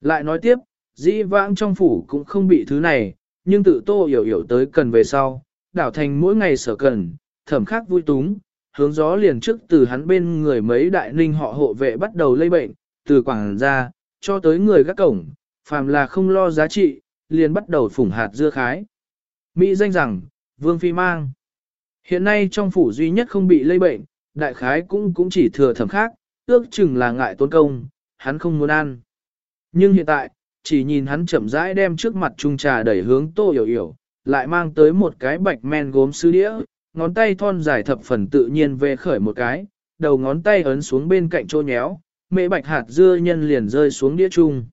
Lại nói tiếp, dĩ vãng trong phủ cũng không bị thứ này, nhưng tự tô hiểu hiểu tới cần về sau, đảo thành mỗi ngày sở cần, thẩm khắc vui túng, hướng gió liền trước từ hắn bên người mấy đại ninh họ hộ vệ bắt đầu lây bệnh, từ quảng ra, cho tới người gác cổng, phàm là không lo giá trị, liền bắt đầu phủng hạt dưa khái. Mỹ danh rằng, Vương Phi mang. Hiện nay trong phủ duy nhất không bị lây bệnh, đại khái cũng cũng chỉ thừa thẩm khác, ước chừng là ngại tốn công, hắn không muốn ăn. Nhưng hiện tại, chỉ nhìn hắn chậm rãi đem trước mặt trung trà đẩy hướng tô hiểu hiểu, lại mang tới một cái bạch men gốm sứ đĩa, ngón tay thon dài thập phần tự nhiên về khởi một cái, đầu ngón tay ấn xuống bên cạnh trô nhéo, mễ bạch hạt dưa nhân liền rơi xuống đĩa chung.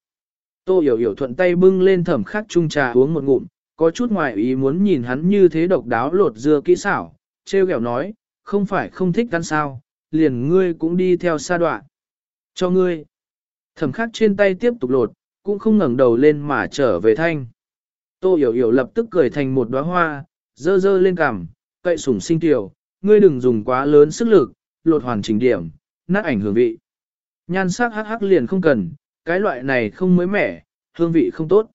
Tô hiểu hiểu thuận tay bưng lên thẩm khắc chung trà uống một ngụm, có chút ngoài ý muốn nhìn hắn như thế độc đáo lột dưa kỹ xảo, treo kẹo nói, không phải không thích ăn sao, liền ngươi cũng đi theo xa đoạn. Cho ngươi. Thẩm khắc trên tay tiếp tục lột, cũng không ngẩng đầu lên mà trở về thanh. Tô hiểu hiểu lập tức cười thành một đóa hoa, dơ dơ lên cằm, cậy sủng sinh tiểu, ngươi đừng dùng quá lớn sức lực, lột hoàn chỉnh điểm, nát ảnh hưởng vị. Nhan sắc hắc hắc liền không cần, cái loại này không mới mẻ, hương vị không tốt.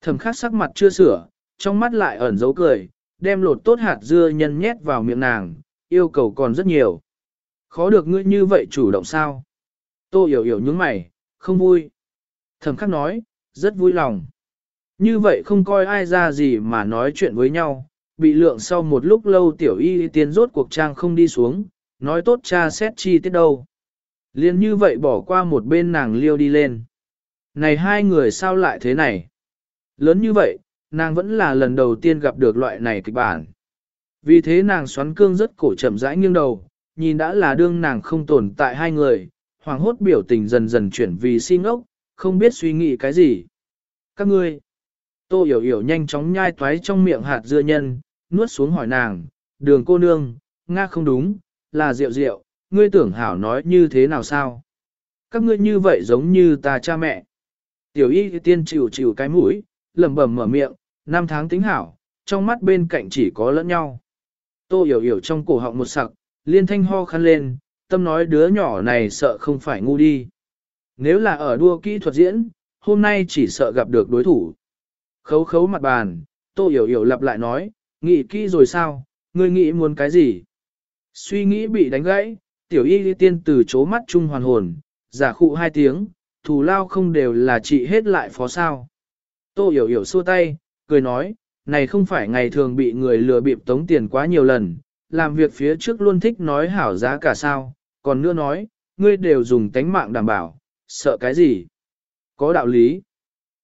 Thẩm khắc sắc mặt chưa sửa, trong mắt lại ẩn dấu cười, đem lột tốt hạt dưa nhân nhét vào miệng nàng, yêu cầu còn rất nhiều. Khó được ngươi như vậy chủ động sao? Tô hiểu hiểu những mày, không vui. Thẩm khắc nói, rất vui lòng. Như vậy không coi ai ra gì mà nói chuyện với nhau, bị lượng sau một lúc lâu tiểu y tiến rốt cuộc trang không đi xuống, nói tốt cha xét chi tiết đâu. Liên như vậy bỏ qua một bên nàng liêu đi lên. Này hai người sao lại thế này? Lớn như vậy, nàng vẫn là lần đầu tiên gặp được loại này kịch bản. Vì thế nàng xoắn cương rất cổ chậm rãi nghiêng đầu, nhìn đã là đương nàng không tồn tại hai người, hoàng hốt biểu tình dần dần chuyển vì si ngốc, không biết suy nghĩ cái gì. Các ngươi, tô hiểu hiểu nhanh chóng nhai toái trong miệng hạt dưa nhân, nuốt xuống hỏi nàng, đường cô nương, nga không đúng, là rượu rượu, ngươi tưởng hảo nói như thế nào sao? Các ngươi như vậy giống như ta cha mẹ. Tiểu y tiên chịu chịu cái mũi, lẩm bẩm mở miệng, năm tháng tính hảo, trong mắt bên cạnh chỉ có lẫn nhau. Tô hiểu hiểu trong cổ họng một sặc, liên thanh ho khăn lên, tâm nói đứa nhỏ này sợ không phải ngu đi. Nếu là ở đua kỹ thuật diễn, hôm nay chỉ sợ gặp được đối thủ. Khấu khấu mặt bàn, tô hiểu hiểu lặp lại nói, nghĩ kỹ rồi sao, ngươi nghĩ muốn cái gì? Suy nghĩ bị đánh gãy, tiểu y tiên từ chố mắt chung hoàn hồn, giả khụ hai tiếng, thù lao không đều là trị hết lại phó sao. Tô hiểu hiểu xua tay, cười nói, này không phải ngày thường bị người lừa bịp tống tiền quá nhiều lần, làm việc phía trước luôn thích nói hảo giá cả sao, còn nữa nói, ngươi đều dùng tánh mạng đảm bảo, sợ cái gì? Có đạo lý.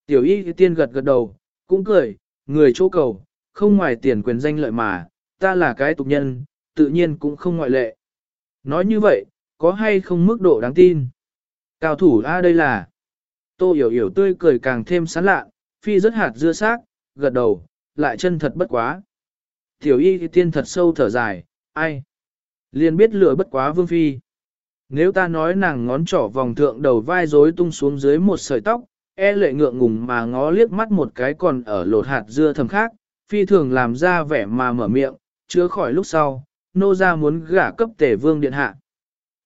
Tiểu y tiên gật gật đầu, cũng cười, người chỗ cầu, không ngoài tiền quyền danh lợi mà, ta là cái tục nhân, tự nhiên cũng không ngoại lệ. Nói như vậy, có hay không mức độ đáng tin? Cao thủ A đây là. Tô hiểu hiểu tươi cười càng thêm sán lạ, phi rất hạt dưa xác, gật đầu, lại chân thật bất quá. Tiểu y tiên thật sâu thở dài, ai? Liền biết lửa bất quá vương phi. Nếu ta nói nàng ngón trỏ vòng thượng đầu vai rối tung xuống dưới một sợi tóc, e lệ ngượng ngùng mà ngó liếc mắt một cái còn ở lột hạt dưa thầm khác, phi thường làm ra vẻ mà mở miệng, chứa khỏi lúc sau, nô ra muốn gả cấp tể vương điện hạ.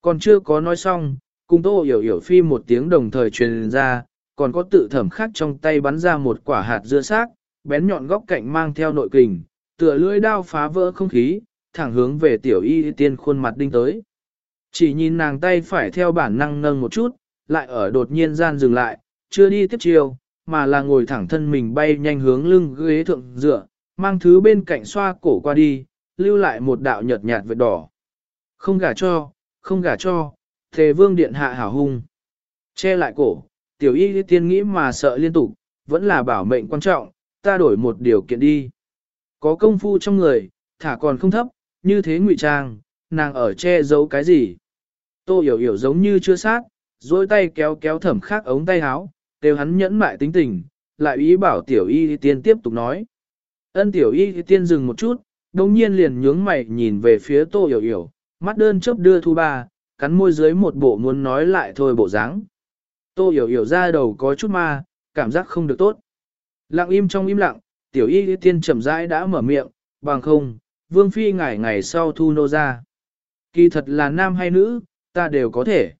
Còn chưa có nói xong, cùng tô hiểu hiểu phi một tiếng đồng thời truyền ra, còn có tự thẩm khác trong tay bắn ra một quả hạt dưa xác, bén nhọn góc cạnh mang theo nội kình, tựa lưỡi đao phá vỡ không khí, thẳng hướng về tiểu y tiên khuôn mặt đinh tới. Chỉ nhìn nàng tay phải theo bản năng nâng một chút, lại ở đột nhiên gian dừng lại, chưa đi tiếp chiều, mà là ngồi thẳng thân mình bay nhanh hướng lưng ghế thượng dựa, mang thứ bên cạnh xoa cổ qua đi, lưu lại một đạo nhợt nhạt vệt đỏ. Không gả cho, không gả cho, thề vương điện hạ hảo hung. Che lại cổ, tiểu y tiên nghĩ mà sợ liên tục, vẫn là bảo mệnh quan trọng, ta đổi một điều kiện đi. Có công phu trong người, thả còn không thấp, như thế ngụy trang, nàng ở che giấu cái gì. Tô hiểu hiểu giống như chưa sát, dôi tay kéo kéo thẩm khác ống tay áo, đều hắn nhẫn mại tính tình, lại ý bảo tiểu y tiên tiếp tục nói. Ân tiểu y tiên dừng một chút, đồng nhiên liền nhướng mày nhìn về phía tô hiểu hiểu, mắt đơn chớp đưa thu ba, cắn môi dưới một bộ muốn nói lại thôi bộ dáng. Tô hiểu hiểu ra đầu có chút ma, cảm giác không được tốt. Lặng im trong im lặng, tiểu y tiên chậm rãi đã mở miệng, bằng không, vương phi ngày ngày sau thu nô ra. Kỳ thật là nam hay nữ, ta đều có thể.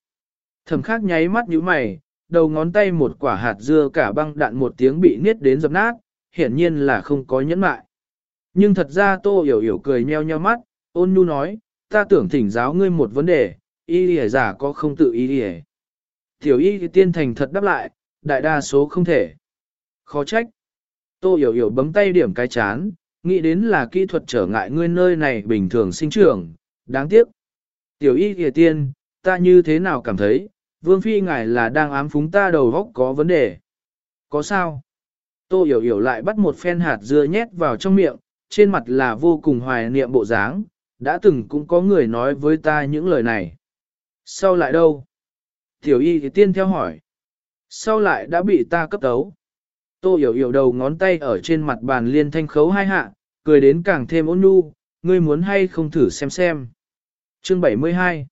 Thẩm khắc nháy mắt như mày, đầu ngón tay một quả hạt dưa cả băng đạn một tiếng bị niết đến dập nát, hiển nhiên là không có nhẫn mại. Nhưng thật ra tô hiểu hiểu cười nheo nheo mắt, ôn nhu nói, ta tưởng thỉnh giáo ngươi một vấn đề, y lìa giả có không tự y lìa. Tiểu y tiên thành thật đáp lại, đại đa số không thể. Khó trách. Tô hiểu hiểu bấm tay điểm cái chán, nghĩ đến là kỹ thuật trở ngại ngươi nơi này bình thường sinh trưởng, đáng tiếc. Tiểu y kìa tiên, ta như thế nào cảm thấy, vương phi ngài là đang ám phúng ta đầu góc có vấn đề. Có sao? Tô hiểu hiểu lại bắt một phen hạt dưa nhét vào trong miệng, trên mặt là vô cùng hoài niệm bộ dáng, đã từng cũng có người nói với ta những lời này. Sau lại đâu? Tiểu y thì tiên theo hỏi. Sau lại đã bị ta cấp tấu. Tô hiểu hiểu đầu ngón tay ở trên mặt bàn liên thanh khấu hai hạ, cười đến càng thêm ôn nhu, ngươi muốn hay không thử xem xem. Chương 72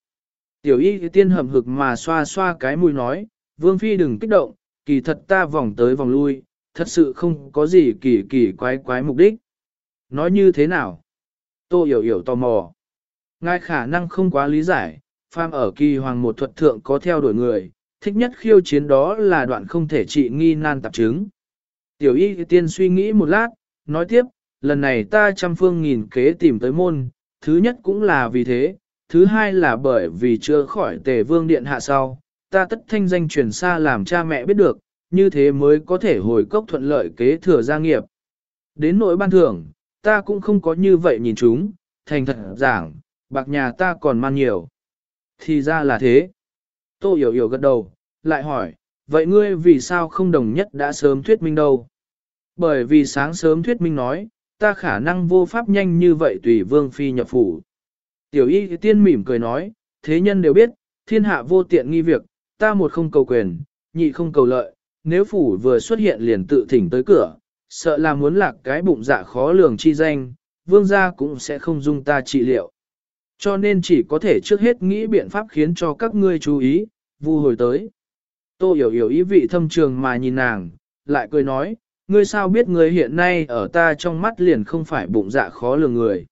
Tiểu y tiên hầm hực mà xoa xoa cái mũi nói, Vương Phi đừng kích động, kỳ thật ta vòng tới vòng lui, thật sự không có gì kỳ kỳ quái quái mục đích. Nói như thế nào? Tô hiểu hiểu tò mò. Ngài khả năng không quá lý giải, phàm ở kỳ hoàng một thuật thượng có theo đuổi người, thích nhất khiêu chiến đó là đoạn không thể trị nghi nan tạp chứng. Tiểu y tiên suy nghĩ một lát, nói tiếp, lần này ta trăm phương nghìn kế tìm tới môn, thứ nhất cũng là vì thế, thứ hai là bởi vì chưa khỏi tề vương điện hạ sau, ta tất thanh danh truyền xa làm cha mẹ biết được, như thế mới có thể hồi cốc thuận lợi kế thừa gia nghiệp. Đến nỗi ban thưởng, ta cũng không có như vậy nhìn chúng, thành thật giảng, bạc nhà ta còn man nhiều. Thì ra là thế. Tô hiểu hiểu gật đầu, lại hỏi, vậy ngươi vì sao không đồng nhất đã sớm thuyết minh đâu? Bởi vì sáng sớm thuyết minh nói, ta khả năng vô pháp nhanh như vậy tùy vương phi nhập phủ. Tiểu y tiên mỉm cười nói, thế nhân đều biết, thiên hạ vô tiện nghi việc, ta một không cầu quyền, nhị không cầu lợi, nếu phủ vừa xuất hiện liền tự thỉnh tới cửa, sợ là muốn lạc cái bụng dạ khó lường chi danh, vương gia cũng sẽ không dung ta trị liệu. Cho nên chỉ có thể trước hết nghĩ biện pháp khiến cho các ngươi chú ý, vu hồi tới. Tô hiểu hiểu ý vị thâm trường mà nhìn nàng, lại cười nói, ngươi sao biết ngươi hiện nay ở ta trong mắt liền không phải bụng dạ khó lường người.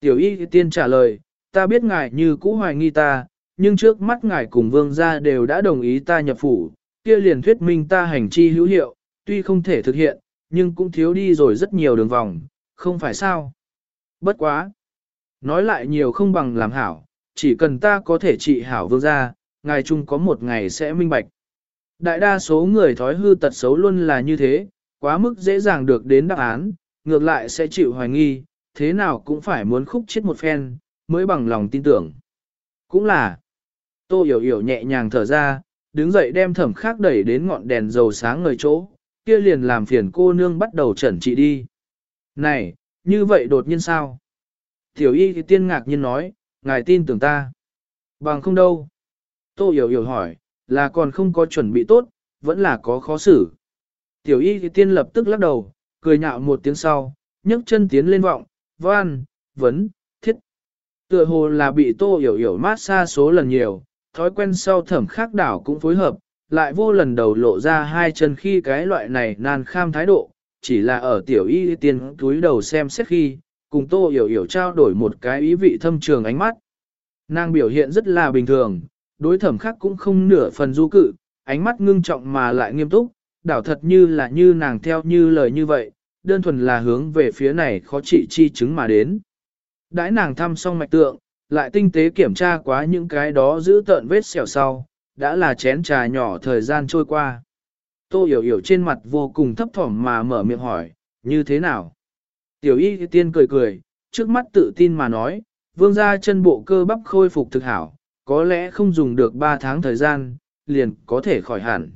Tiểu y tiên trả lời, ta biết ngài như cũ hoài nghi ta, nhưng trước mắt ngài cùng vương gia đều đã đồng ý ta nhập phủ, kia liền thuyết minh ta hành chi hữu hiệu, tuy không thể thực hiện, nhưng cũng thiếu đi rồi rất nhiều đường vòng, không phải sao. Bất quá. Nói lại nhiều không bằng làm hảo, chỉ cần ta có thể trị hảo vương gia, ngài chung có một ngày sẽ minh bạch. Đại đa số người thói hư tật xấu luôn là như thế, quá mức dễ dàng được đến đáp án, ngược lại sẽ chịu hoài nghi, thế nào cũng phải muốn khúc chết một phen, mới bằng lòng tin tưởng. Cũng là, tô hiểu hiểu nhẹ nhàng thở ra, đứng dậy đem thẩm khác đẩy đến ngọn đèn dầu sáng ngời chỗ, kia liền làm phiền cô nương bắt đầu chuẩn trị đi. Này, như vậy đột nhiên sao? Tiểu y thì tiên ngạc nhiên nói, ngài tin tưởng ta. Bằng không đâu. Tô hiểu hiểu hỏi, là còn không có chuẩn bị tốt, vẫn là có khó xử. Tiểu y thì tiên lập tức lắc đầu, cười nhạo một tiếng sau, nhấc chân tiến lên vọng, văn, vấn, thiết. Tựa hồ là bị tô hiểu hiểu mát xa số lần nhiều, thói quen sau thẩm khác đảo cũng phối hợp, lại vô lần đầu lộ ra hai chân khi cái loại này nan kham thái độ, chỉ là ở tiểu y tiên túi đầu xem xét khi, cùng tô hiểu hiểu trao đổi một cái ý vị thâm trường ánh mắt. Nàng biểu hiện rất là bình thường, đối thẩm khác cũng không nửa phần du cự, ánh mắt ngưng trọng mà lại nghiêm túc, đảo thật như là như nàng theo như lời như vậy, đơn thuần là hướng về phía này khó trị chi chứng mà đến. Đãi nàng thăm xong mạch tượng, lại tinh tế kiểm tra quá những cái đó giữ tợn vết xẻo sau, đã là chén trà nhỏ thời gian trôi qua. Tô hiểu hiểu trên mặt vô cùng thấp thỏm mà mở miệng hỏi, như thế nào? Tiểu y tiên cười cười, trước mắt tự tin mà nói, vương gia chân bộ cơ bắp khôi phục thực hảo, có lẽ không dùng được 3 tháng thời gian, liền có thể khỏi hẳn.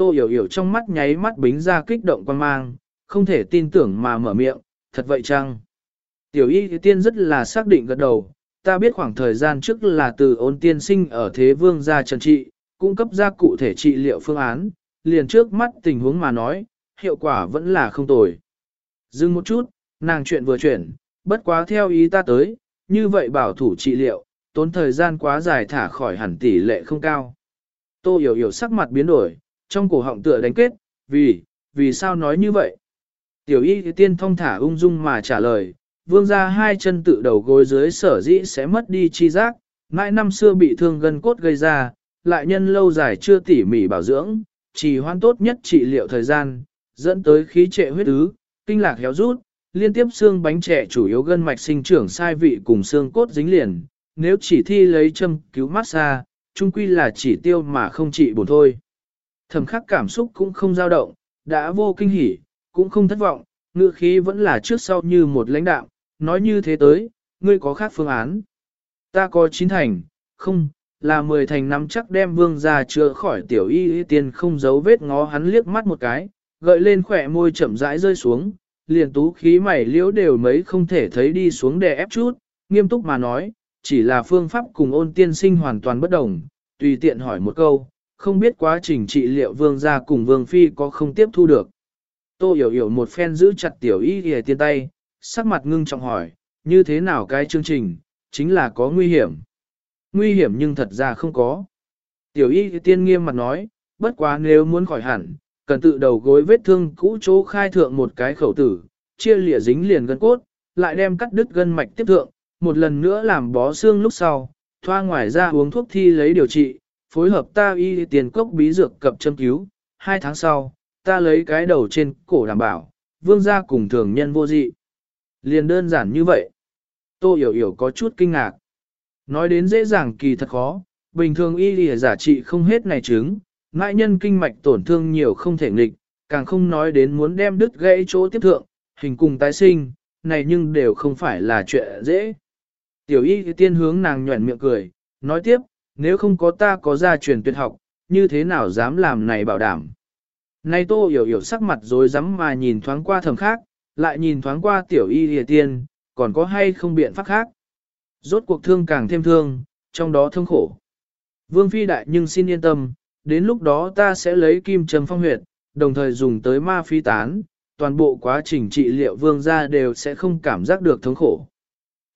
Tô hiểu hiểu trong mắt nháy mắt bính ra kích động quan mang, không thể tin tưởng mà mở miệng, thật vậy chăng? Tiểu y tiên rất là xác định gật đầu, ta biết khoảng thời gian trước là từ ôn tiên sinh ở thế vương gia trần trị, cung cấp ra cụ thể trị liệu phương án, liền trước mắt tình huống mà nói, hiệu quả vẫn là không tồi. Dừng một chút, nàng chuyện vừa chuyển, bất quá theo ý ta tới, như vậy bảo thủ trị liệu, tốn thời gian quá dài thả khỏi hẳn tỷ lệ không cao. Tô hiểu hiểu sắc mặt biến đổi, trong cổ họng tựa đánh kết, vì, vì sao nói như vậy? Tiểu y tiên thông thả ung dung mà trả lời, vương ra hai chân tự đầu gối dưới sở dĩ sẽ mất đi chi giác, mãi năm xưa bị thương gân cốt gây ra, lại nhân lâu dài chưa tỉ mỉ bảo dưỡng, chỉ hoan tốt nhất trị liệu thời gian, dẫn tới khí trệ huyết ứ, kinh lạc héo rút, liên tiếp xương bánh trẻ chủ yếu gân mạch sinh trưởng sai vị cùng xương cốt dính liền, nếu chỉ thi lấy châm cứu massage, chung quy là chỉ tiêu mà không trị bổn thôi. Thẩm khắc cảm xúc cũng không dao động, đã vô kinh hỉ, cũng không thất vọng, ngựa khí vẫn là trước sau như một lãnh đạo, nói như thế tới, ngươi có khác phương án. Ta có chín thành, không, là mười thành năm chắc đem vương ra chữa khỏi tiểu y y tiên không giấu vết ngó hắn liếc mắt một cái, gợi lên khỏe môi chậm rãi rơi xuống, liền tú khí mảy liễu đều mấy không thể thấy đi xuống để ép chút, nghiêm túc mà nói, chỉ là phương pháp cùng ôn tiên sinh hoàn toàn bất đồng, tùy tiện hỏi một câu, không biết quá trình trị liệu vương gia cùng vương phi có không tiếp thu được. Tô hiểu hiểu một phen giữ chặt tiểu y ghề tiên tay, sắc mặt ngưng trọng hỏi, như thế nào cái chương trình, chính là có nguy hiểm. Nguy hiểm nhưng thật ra không có. Tiểu y tiên nghiêm mặt nói, bất quá nếu muốn khỏi hẳn, cần tự đầu gối vết thương cũ chỗ khai thượng một cái khẩu tử, chia lìa dính liền gân cốt, lại đem cắt đứt gân mạch tiếp thượng, một lần nữa làm bó xương lúc sau, thoa ngoài ra uống thuốc thi lấy điều trị, phối hợp ta y tiền cốc bí dược cập châm cứu, hai tháng sau, ta lấy cái đầu trên cổ đảm bảo, vương gia cùng thường nhân vô dị. Liền đơn giản như vậy. Tô hiểu hiểu có chút kinh ngạc. Nói đến dễ dàng kỳ thật khó, bình thường y lìa giả trị không hết này chứng, ngại nhân kinh mạch tổn thương nhiều không thể nghịch, càng không nói đến muốn đem đứt gãy chỗ tiếp thượng, hình cùng tái sinh, này nhưng đều không phải là chuyện dễ. Tiểu y tiên hướng nàng nhuẩn miệng cười, nói tiếp, nếu không có ta có gia truyền tuyệt học, như thế nào dám làm này bảo đảm. Nay tô hiểu hiểu sắc mặt rồi dám mà nhìn thoáng qua thầm khác, lại nhìn thoáng qua tiểu y địa tiên, còn có hay không biện pháp khác. Rốt cuộc thương càng thêm thương, trong đó thương khổ. Vương phi đại nhưng xin yên tâm, đến lúc đó ta sẽ lấy kim châm phong huyệt, đồng thời dùng tới ma phi tán, toàn bộ quá trình trị liệu vương gia đều sẽ không cảm giác được thống khổ.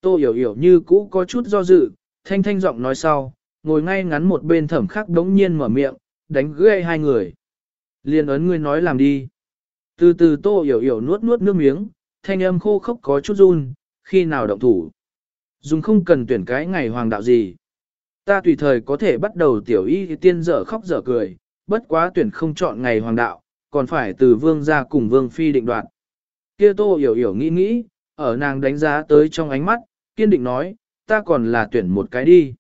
Tô hiểu hiểu như cũ có chút do dự, thanh thanh giọng nói sau, ngồi ngay ngắn một bên thẩm khắc đống nhiên mở miệng, đánh ghê hai người. Liên ấn ngươi nói làm đi. Từ từ tô hiểu hiểu nuốt nuốt nước miếng, thanh âm khô khốc có chút run, khi nào động thủ. Dùng không cần tuyển cái ngày hoàng đạo gì. Ta tùy thời có thể bắt đầu tiểu y tiên dở khóc dở cười, bất quá tuyển không chọn ngày hoàng đạo, còn phải từ vương ra cùng vương phi định đoạt. Kia tô hiểu hiểu nghĩ nghĩ, ở nàng đánh giá tới trong ánh mắt, kiên định nói, ta còn là tuyển một cái đi.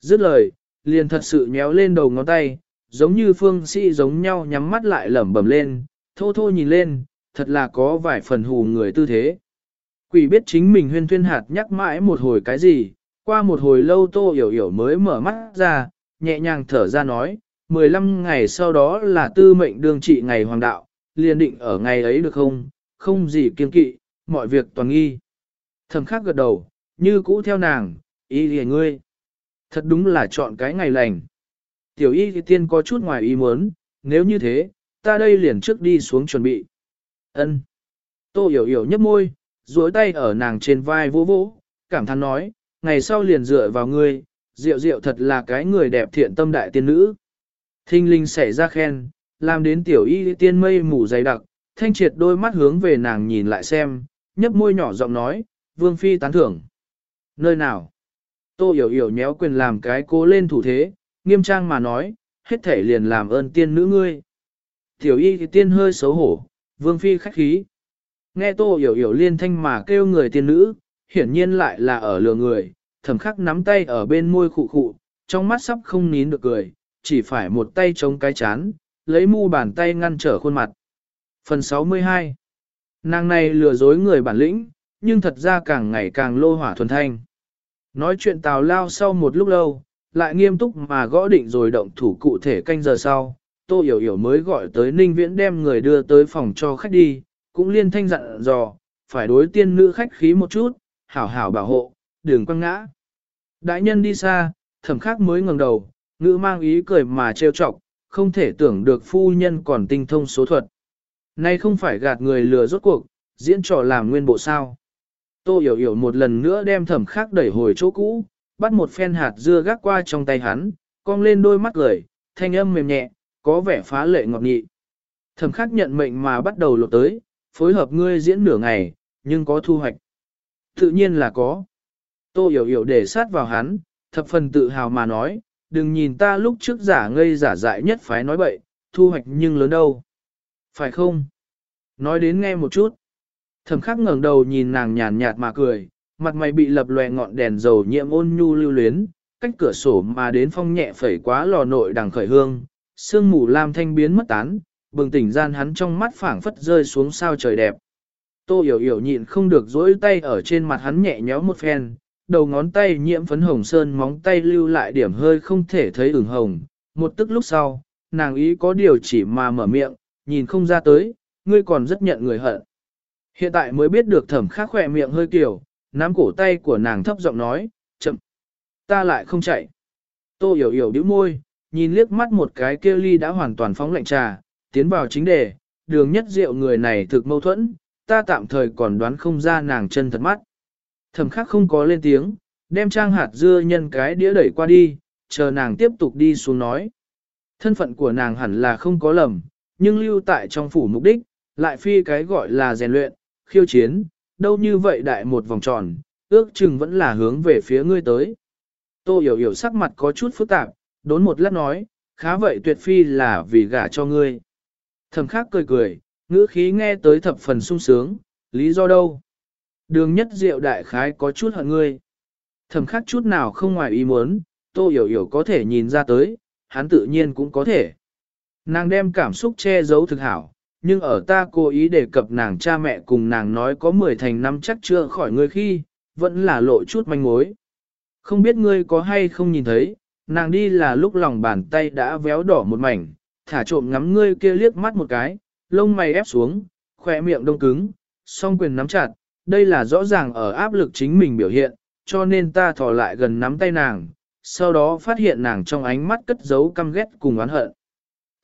Dứt lời, liền thật sự nhéo lên đầu ngón tay, giống như phương sĩ giống nhau nhắm mắt lại lẩm bẩm lên, thô thô nhìn lên, thật là có vài phần hù người tư thế. Quỷ biết chính mình huyên thuyên hạt nhắc mãi một hồi cái gì, qua một hồi lâu tô hiểu hiểu mới mở mắt ra, nhẹ nhàng thở ra nói, 15 ngày sau đó là tư mệnh đương trị ngày hoàng đạo, liền định ở ngày ấy được không, không gì kiên kỵ, mọi việc toàn nghi. Thầm khác gật đầu, như cũ theo nàng, ý liền ngươi. Thật đúng là chọn cái ngày lành. Tiểu y thì tiên có chút ngoài ý muốn, nếu như thế, ta đây liền trước đi xuống chuẩn bị. Ân. Tô hiểu hiểu nhấp môi, duỗi tay ở nàng trên vai vỗ vỗ, cảm thán nói, ngày sau liền dựa vào ngươi, rượu rượu thật là cái người đẹp thiện tâm đại tiên nữ. Thinh linh xảy ra khen, làm đến tiểu y tiên mây mù dày đặc, thanh triệt đôi mắt hướng về nàng nhìn lại xem, nhấp môi nhỏ giọng nói, vương phi tán thưởng. Nơi nào? Tô hiểu hiểu nhéo quyền làm cái cố lên thủ thế, nghiêm trang mà nói, hết thể liền làm ơn tiên nữ ngươi. Tiểu y thì tiên hơi xấu hổ, vương phi khách khí. Nghe tô hiểu hiểu liên thanh mà kêu người tiên nữ, hiển nhiên lại là ở lừa người, thầm khắc nắm tay ở bên môi khụ khụ, trong mắt sắp không nín được cười, chỉ phải một tay chống cái chán, lấy mu bàn tay ngăn trở khuôn mặt. Phần 62 Nàng này lừa dối người bản lĩnh, nhưng thật ra càng ngày càng lô hỏa thuần thanh. Nói chuyện tào lao sau một lúc lâu, lại nghiêm túc mà gõ định rồi động thủ cụ thể canh giờ sau. Tô Hiểu Hiểu mới gọi tới Ninh Viễn đem người đưa tới phòng cho khách đi, cũng liên thanh dặn dò, phải đối tiên nữ khách khí một chút, hảo hảo bảo hộ, đừng quăng ngã. Đại nhân đi xa, thẩm khắc mới ngẩng đầu, ngữ mang ý cười mà trêu chọc, không thể tưởng được phu nhân còn tinh thông số thuật. Nay không phải gạt người lừa rốt cuộc, diễn trò làm nguyên bộ sao. Tô hiểu hiểu một lần nữa đem thẩm khắc đẩy hồi chỗ cũ, bắt một phen hạt dưa gác qua trong tay hắn, cong lên đôi mắt cười, thanh âm mềm nhẹ, có vẻ phá lệ ngọt nghị. Thẩm khắc nhận mệnh mà bắt đầu lột tới, phối hợp ngươi diễn nửa ngày, nhưng có thu hoạch. Tự nhiên là có. Tô hiểu hiểu để sát vào hắn, thập phần tự hào mà nói, đừng nhìn ta lúc trước giả ngây giả dại nhất phải nói bậy, thu hoạch nhưng lớn đâu. Phải không? Nói đến nghe một chút. Thẩm khắc ngẩng đầu nhìn nàng nhàn nhạt mà cười, mặt mày bị lập lòe ngọn đèn dầu nhiễm ôn nhu lưu luyến, cách cửa sổ mà đến phong nhẹ phẩy quá lò nội đằng khởi hương, sương mù lam thanh biến mất tán, bừng tỉnh gian hắn trong mắt phảng phất rơi xuống sao trời đẹp. Tô hiểu hiểu nhịn không được dỗi tay ở trên mặt hắn nhẹ nhéo một phen, đầu ngón tay nhiễm phấn hồng sơn móng tay lưu lại điểm hơi không thể thấy ửng hồng. Một tức lúc sau, nàng ý có điều chỉ mà mở miệng, nhìn không ra tới, ngươi còn rất nhận người hận. Hiện tại mới biết được thẩm khắc khỏe miệng hơi kiểu, nắm cổ tay của nàng thấp giọng nói, chậm, ta lại không chạy. Tô hiểu hiểu đĩu môi, nhìn liếc mắt một cái kia ly đã hoàn toàn phóng lạnh trà, tiến vào chính đề, đường nhất rượu người này thực mâu thuẫn, ta tạm thời còn đoán không ra nàng chân thật mắt. Thẩm khắc không có lên tiếng, đem trang hạt dưa nhân cái đĩa đẩy qua đi, chờ nàng tiếp tục đi xuống nói. Thân phận của nàng hẳn là không có lầm, nhưng lưu tại trong phủ mục đích, lại phi cái gọi là rèn luyện, khiêu chiến, đâu như vậy đại một vòng tròn, ước chừng vẫn là hướng về phía ngươi tới. Tô hiểu hiểu sắc mặt có chút phức tạp, đốn một lát nói, khá vậy tuyệt phi là vì gả cho ngươi. Thẩm khắc cười cười, ngữ khí nghe tới thập phần sung sướng, lý do đâu? Đường nhất diệu đại khái có chút hận ngươi. Thẩm khắc chút nào không ngoài ý muốn, tô hiểu hiểu có thể nhìn ra tới, hắn tự nhiên cũng có thể. Nàng đem cảm xúc che giấu thực hảo, nhưng ở ta cố ý đề cập nàng cha mẹ cùng nàng nói có 10 thành năm chắc chưa khỏi ngươi khi, vẫn là lộ chút manh mối. Không biết ngươi có hay không nhìn thấy, nàng đi là lúc lòng bàn tay đã véo đỏ một mảnh, thả trộm ngắm ngươi kia liếc mắt một cái, lông mày ép xuống, khỏe miệng đông cứng, song quyền nắm chặt, đây là rõ ràng ở áp lực chính mình biểu hiện, cho nên ta thò lại gần nắm tay nàng, sau đó phát hiện nàng trong ánh mắt cất giấu căm ghét cùng oán hận.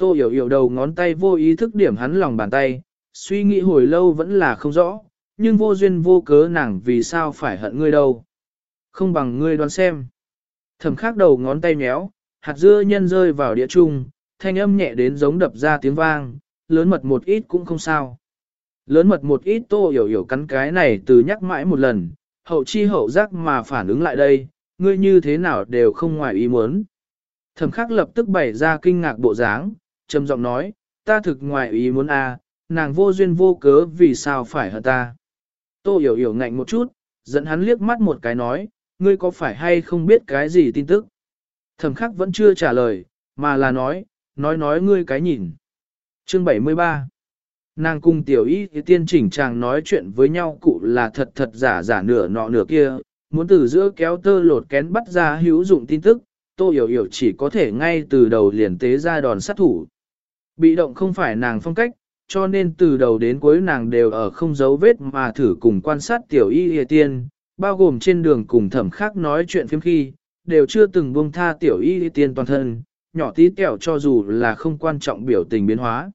Tô hiểu hiểu đầu ngón tay vô ý thức điểm hắn lòng bàn tay, suy nghĩ hồi lâu vẫn là không rõ, nhưng vô duyên vô cớ nàng vì sao phải hận ngươi đâu. Không bằng ngươi đoán xem. Thẩm khắc đầu ngón tay méo, hạt dưa nhân rơi vào địa trung, thanh âm nhẹ đến giống đập ra tiếng vang, lớn mật một ít cũng không sao. Lớn mật một ít tô hiểu hiểu cắn cái này từ nhắc mãi một lần, hậu chi hậu giác mà phản ứng lại đây, ngươi như thế nào đều không ngoài ý muốn. Thẩm khắc lập tức bày ra kinh ngạc bộ dáng, trầm giọng nói, ta thực ngoài ý muốn a, à, nàng vô duyên vô cớ vì sao phải hận ta. Tô hiểu hiểu ngạnh một chút, dẫn hắn liếc mắt một cái nói, ngươi có phải hay không biết cái gì tin tức. Thẩm khắc vẫn chưa trả lời, mà là nói, nói nói ngươi cái nhìn. Chương 73 Nàng cùng tiểu y thì tiên chỉnh chàng nói chuyện với nhau cụ là thật thật giả giả nửa nọ nửa kia, muốn từ giữa kéo tơ lột kén bắt ra hữu dụng tin tức, tô hiểu hiểu chỉ có thể ngay từ đầu liền tế ra đòn sát thủ. Bị động không phải nàng phong cách, cho nên từ đầu đến cuối nàng đều ở không giấu vết mà thử cùng quan sát tiểu y hề tiên, bao gồm trên đường cùng thẩm khác nói chuyện phim khi, đều chưa từng buông tha tiểu y hề tiên toàn thân, nhỏ tí tẹo cho dù là không quan trọng biểu tình biến hóa.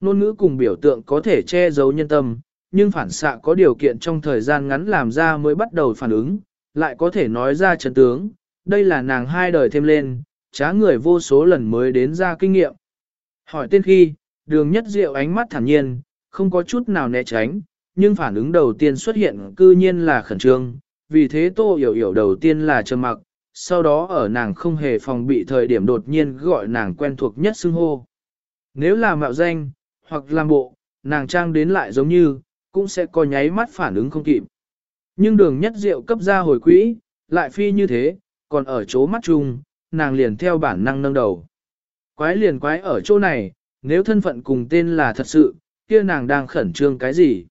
Nôn ngữ cùng biểu tượng có thể che giấu nhân tâm, nhưng phản xạ có điều kiện trong thời gian ngắn làm ra mới bắt đầu phản ứng, lại có thể nói ra chân tướng, đây là nàng hai đời thêm lên, trá người vô số lần mới đến ra kinh nghiệm. Hỏi tên khi, đường nhất diệu ánh mắt thản nhiên, không có chút nào né tránh, nhưng phản ứng đầu tiên xuất hiện cư nhiên là khẩn trương, vì thế tô hiểu hiểu đầu tiên là trầm mặc, sau đó ở nàng không hề phòng bị thời điểm đột nhiên gọi nàng quen thuộc nhất xưng hô. Nếu là mạo danh, hoặc làm bộ, nàng trang đến lại giống như, cũng sẽ có nháy mắt phản ứng không kịp. Nhưng đường nhất diệu cấp ra hồi quỹ, lại phi như thế, còn ở chỗ mắt chung, nàng liền theo bản năng nâng đầu. Quái liền quái ở chỗ này, nếu thân phận cùng tên là thật sự, kia nàng đang khẩn trương cái gì.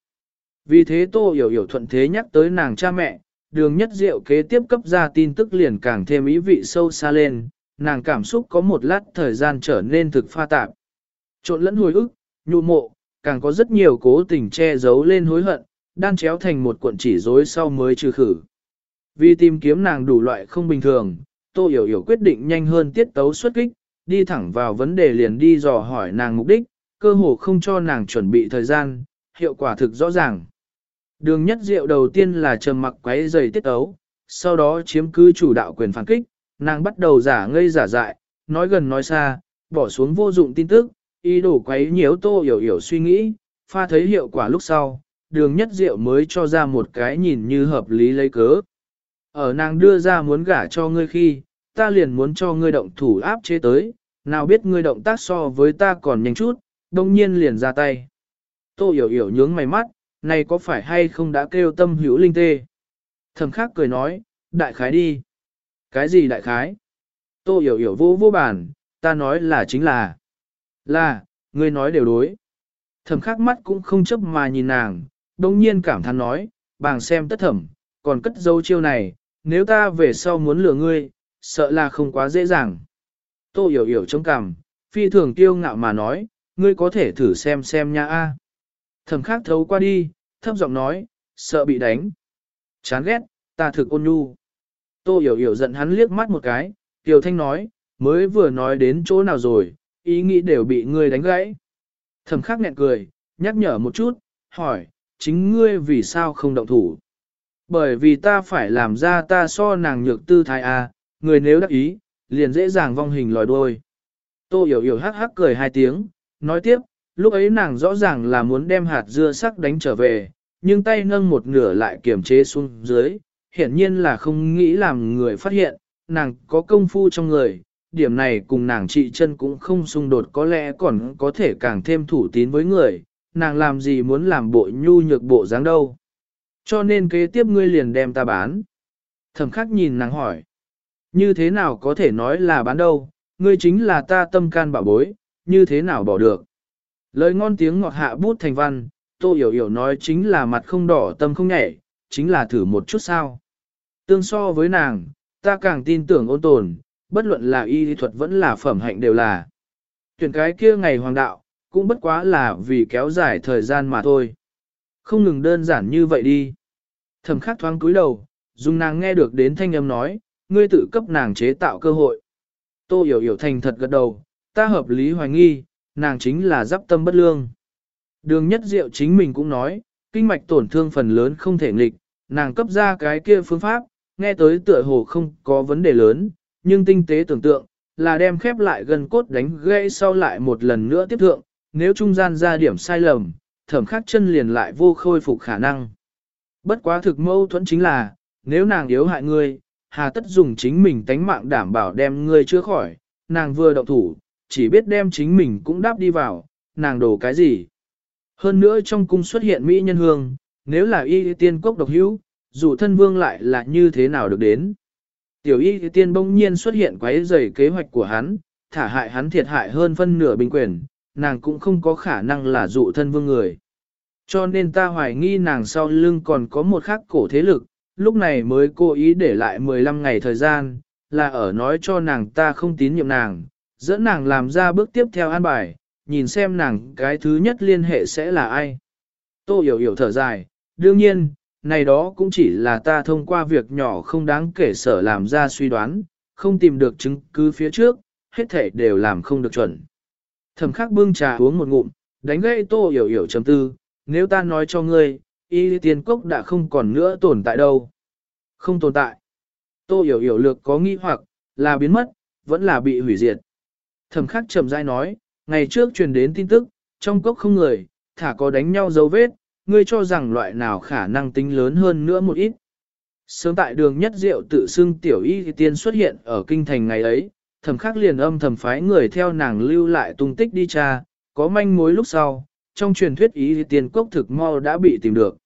Vì thế Tô Hiểu Hiểu thuận thế nhắc tới nàng cha mẹ, đường nhất diệu kế tiếp cấp ra tin tức liền càng thêm ý vị sâu xa lên, nàng cảm xúc có một lát thời gian trở nên thực pha tạp. Trộn lẫn hồi ức, nhu mộ, càng có rất nhiều cố tình che giấu lên hối hận, đan chéo thành một cuộn chỉ rối sau mới trừ khử. Vì tìm kiếm nàng đủ loại không bình thường, Tô Hiểu Hiểu quyết định nhanh hơn tiết tấu xuất kích, đi thẳng vào vấn đề liền đi dò hỏi nàng mục đích, cơ hồ không cho nàng chuẩn bị thời gian, hiệu quả thực rõ ràng. Đường nhất diệu đầu tiên là trầm mặc quấy giày tiết ấu, sau đó chiếm cứ chủ đạo quyền phản kích, nàng bắt đầu giả ngây giả dại, nói gần nói xa, bỏ xuống vô dụng tin tức, ý đồ quấy nhiễu tô hiểu hiểu suy nghĩ, pha thấy hiệu quả lúc sau, đường nhất diệu mới cho ra một cái nhìn như hợp lý lấy cớ. Ở nàng đưa ra muốn gả cho ngươi khi, ta liền muốn cho ngươi động thủ áp chế tới, nào biết ngươi động tác so với ta còn nhanh chút, đồng nhiên liền ra tay. Tô hiểu hiểu nhướng mày mắt, này có phải hay không đã kêu tâm hữu linh tê? Thầm khắc cười nói, đại khái đi. Cái gì đại khái? Tô hiểu hiểu vô vô bản, ta nói là chính là. Là, ngươi nói đều đối. Thầm khắc mắt cũng không chấp mà nhìn nàng, đồng nhiên cảm thán nói, bàng xem tất thẩm, còn cất dấu chiêu này, nếu ta về sau muốn lừa ngươi, sợ là không quá dễ dàng. Tô hiểu hiểu trong cằm, phi thường tiêu ngạo mà nói, ngươi có thể thử xem xem nha a. Thẩm khắc thấu qua đi, thấp giọng nói, sợ bị đánh. Chán ghét, ta thực ôn nhu. Tô hiểu hiểu giận hắn liếc mắt một cái, Tiểu Thanh nói, mới vừa nói đến chỗ nào rồi, ý nghĩ đều bị ngươi đánh gãy. Thẩm khắc nghẹn cười, nhắc nhở một chút, hỏi, chính ngươi vì sao không động thủ? Bởi vì ta phải làm ra ta so nàng nhược tư thái a, người nếu đắc ý, liền dễ dàng vong hình lòi đuôi. Tô hiểu hiểu hắc hắc cười hai tiếng, nói tiếp, lúc ấy nàng rõ ràng là muốn đem hạt dưa sắc đánh trở về, nhưng tay nâng một nửa lại kiềm chế xuống dưới, hiển nhiên là không nghĩ làm người phát hiện, nàng có công phu trong người, điểm này cùng nàng trị chân cũng không xung đột có lẽ còn có thể càng thêm thủ tín với người, nàng làm gì muốn làm bộ nhu nhược bộ dáng đâu. Cho nên kế tiếp ngươi liền đem ta bán. Thẩm khắc nhìn nàng hỏi, như thế nào có thể nói là bán đâu, ngươi chính là ta tâm can bảo bối, như thế nào bỏ được. Lời ngon tiếng ngọt hạ bút thành văn, tô hiểu hiểu nói chính là mặt không đỏ tâm không nhảy, chính là thử một chút sao. Tương so với nàng, ta càng tin tưởng ôn tồn, bất luận là y thuật vẫn là phẩm hạnh đều là. Tuyển cái kia ngày hoàng đạo, cũng bất quá là vì kéo dài thời gian mà thôi. Không ngừng đơn giản như vậy đi. Thẩm khắc thoáng cúi đầu, dùng nàng nghe được đến thanh âm nói, ngươi tự cấp nàng chế tạo cơ hội. Tô hiểu hiểu thành thật gật đầu, ta hợp lý hoài nghi, nàng chính là giáp tâm bất lương. Đường nhất diệu chính mình cũng nói, kinh mạch tổn thương phần lớn không thể nghịch, nàng cấp ra cái kia phương pháp, nghe tới tựa hồ không có vấn đề lớn, nhưng tinh tế tưởng tượng, là đem khép lại gần cốt đánh gãy sau lại một lần nữa tiếp thượng, nếu trung gian ra điểm sai lầm, thẩm khắc chân liền lại vô khôi phục khả năng. Bất quá thực mâu thuẫn chính là, nếu nàng yếu hại ngươi, hà tất dùng chính mình tánh mạng đảm bảo đem ngươi chữa khỏi, nàng vừa động thủ, chỉ biết đem chính mình cũng đáp đi vào, nàng đổ cái gì. Hơn nữa trong cung xuất hiện Mỹ nhân hương, nếu là y tiên quốc độc hữu, dù thân vương lại là như thế nào được đến. Tiểu y tiên bỗng nhiên xuất hiện quấy rầy kế hoạch của hắn, thả hại hắn thiệt hại hơn phân nửa binh quyền, nàng cũng không có khả năng là dụ thân vương người. Cho nên ta hoài nghi nàng sau lưng còn có một khắc cổ thế lực, lúc này mới cố ý để lại 15 ngày thời gian, là ở nói cho nàng ta không tín nhiệm nàng, dẫn nàng làm ra bước tiếp theo an bài, nhìn xem nàng cái thứ nhất liên hệ sẽ là ai. Tô hiểu hiểu thở dài, đương nhiên, này đó cũng chỉ là ta thông qua việc nhỏ không đáng kể sở làm ra suy đoán, không tìm được chứng cứ phía trước, hết thể đều làm không được chuẩn. Thẩm khắc bưng trà uống một ngụm, đánh gậy tô hiểu hiểu chấm tư, nếu ta nói cho ngươi, y tiên cốc đã không còn nữa tồn tại đâu. Không tồn tại. Tô hiểu hiểu lược có nghi hoặc, là biến mất, vẫn là bị hủy diệt. Thẩm khắc chậm rãi nói, ngày trước truyền đến tin tức, trong cốc không người, thả có đánh nhau dấu vết, ngươi cho rằng loại nào khả năng tính lớn hơn nữa một ít. Sớm tại đường nhất diệu tự xưng tiểu y tiên xuất hiện ở kinh thành ngày ấy, thẩm khắc liền âm thầm phái người theo nàng lưu lại tung tích đi tra, có manh mối lúc sau, trong truyền thuyết y tiên cốc thực mau đã bị tìm được.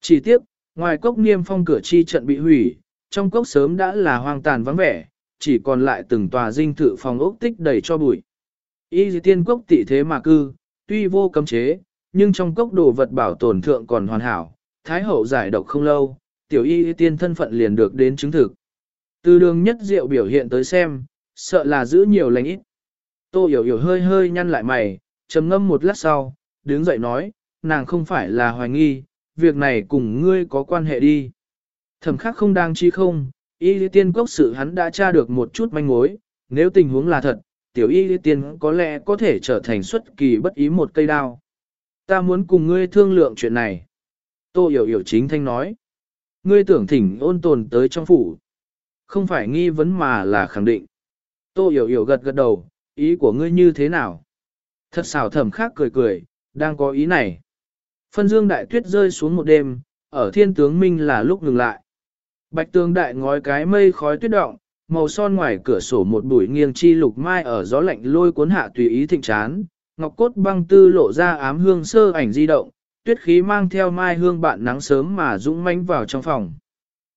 Chỉ tiếc, ngoài cốc niêm phong cửa chi trận bị hủy, trong cốc sớm đã là hoang tàn vắng vẻ, chỉ còn lại từng tòa dinh thự phòng ốc tích đầy cho bụi. Y tiên cốc tị thế mà cư, tuy vô cấm chế, nhưng trong cốc đồ vật bảo tồn thượng còn hoàn hảo, thái hậu giải độc không lâu, tiểu y tiên thân phận liền được đến chứng thực. Từ đường nhất diệu biểu hiện tới xem, sợ là giữ nhiều lành ít. Tô hiểu hiểu hơi hơi nhăn lại mày, trầm ngâm một lát sau, đứng dậy nói, nàng không phải là hoài nghi, việc này cùng ngươi có quan hệ đi. Thẩm khắc không đang chi không, y tiên cốc sự hắn đã tra được một chút manh mối, nếu tình huống là thật, tiểu y tiên có lẽ có thể trở thành xuất kỳ bất ý một cây đao. Ta muốn cùng ngươi thương lượng chuyện này. Tô hiểu hiểu chính thanh nói. Ngươi tưởng thỉnh ôn tồn tới trong phủ. Không phải nghi vấn mà là khẳng định. Tô hiểu hiểu gật gật đầu, ý của ngươi như thế nào? Thật xảo thẩm khác cười cười, đang có ý này. Phân dương đại tuyết rơi xuống một đêm, ở thiên tướng minh là lúc ngừng lại. Bạch tường đại ngói cái mây khói tuyết động, màu son ngoài cửa sổ một bụi nghiêng chi lục mai ở gió lạnh lôi cuốn hạ tùy ý thịnh chán, ngọc cốt băng tư lộ ra ám hương sơ ảnh di động, tuyết khí mang theo mai hương bạn nắng sớm mà dũng manh vào trong phòng.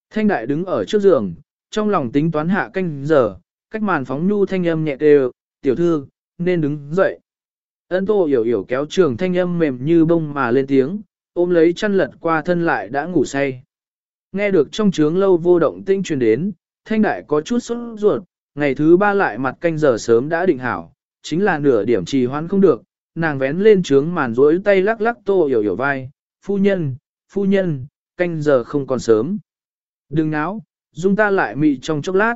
Thanh đại đứng ở trước giường, trong lòng tính toán hạ canh giờ, cách màn phóng nhu thanh âm nhẹ đều, tiểu thư, nên đứng dậy. Ân tô hiểu hiểu kéo trường thanh âm mềm như bông mà lên tiếng, ôm lấy chăn lật qua thân lại đã ngủ say. Nghe được trong trướng lâu vô động tinh truyền đến, thanh đại có chút sốt ruột, ngày thứ ba lại mặt canh giờ sớm đã định hảo, chính là nửa điểm trì hoãn không được, nàng vén lên trướng màn rối tay lắc lắc tô hiểu hiểu vai, phu nhân, phu nhân, canh giờ không còn sớm. Đừng náo, dung ta lại mị trong chốc lát.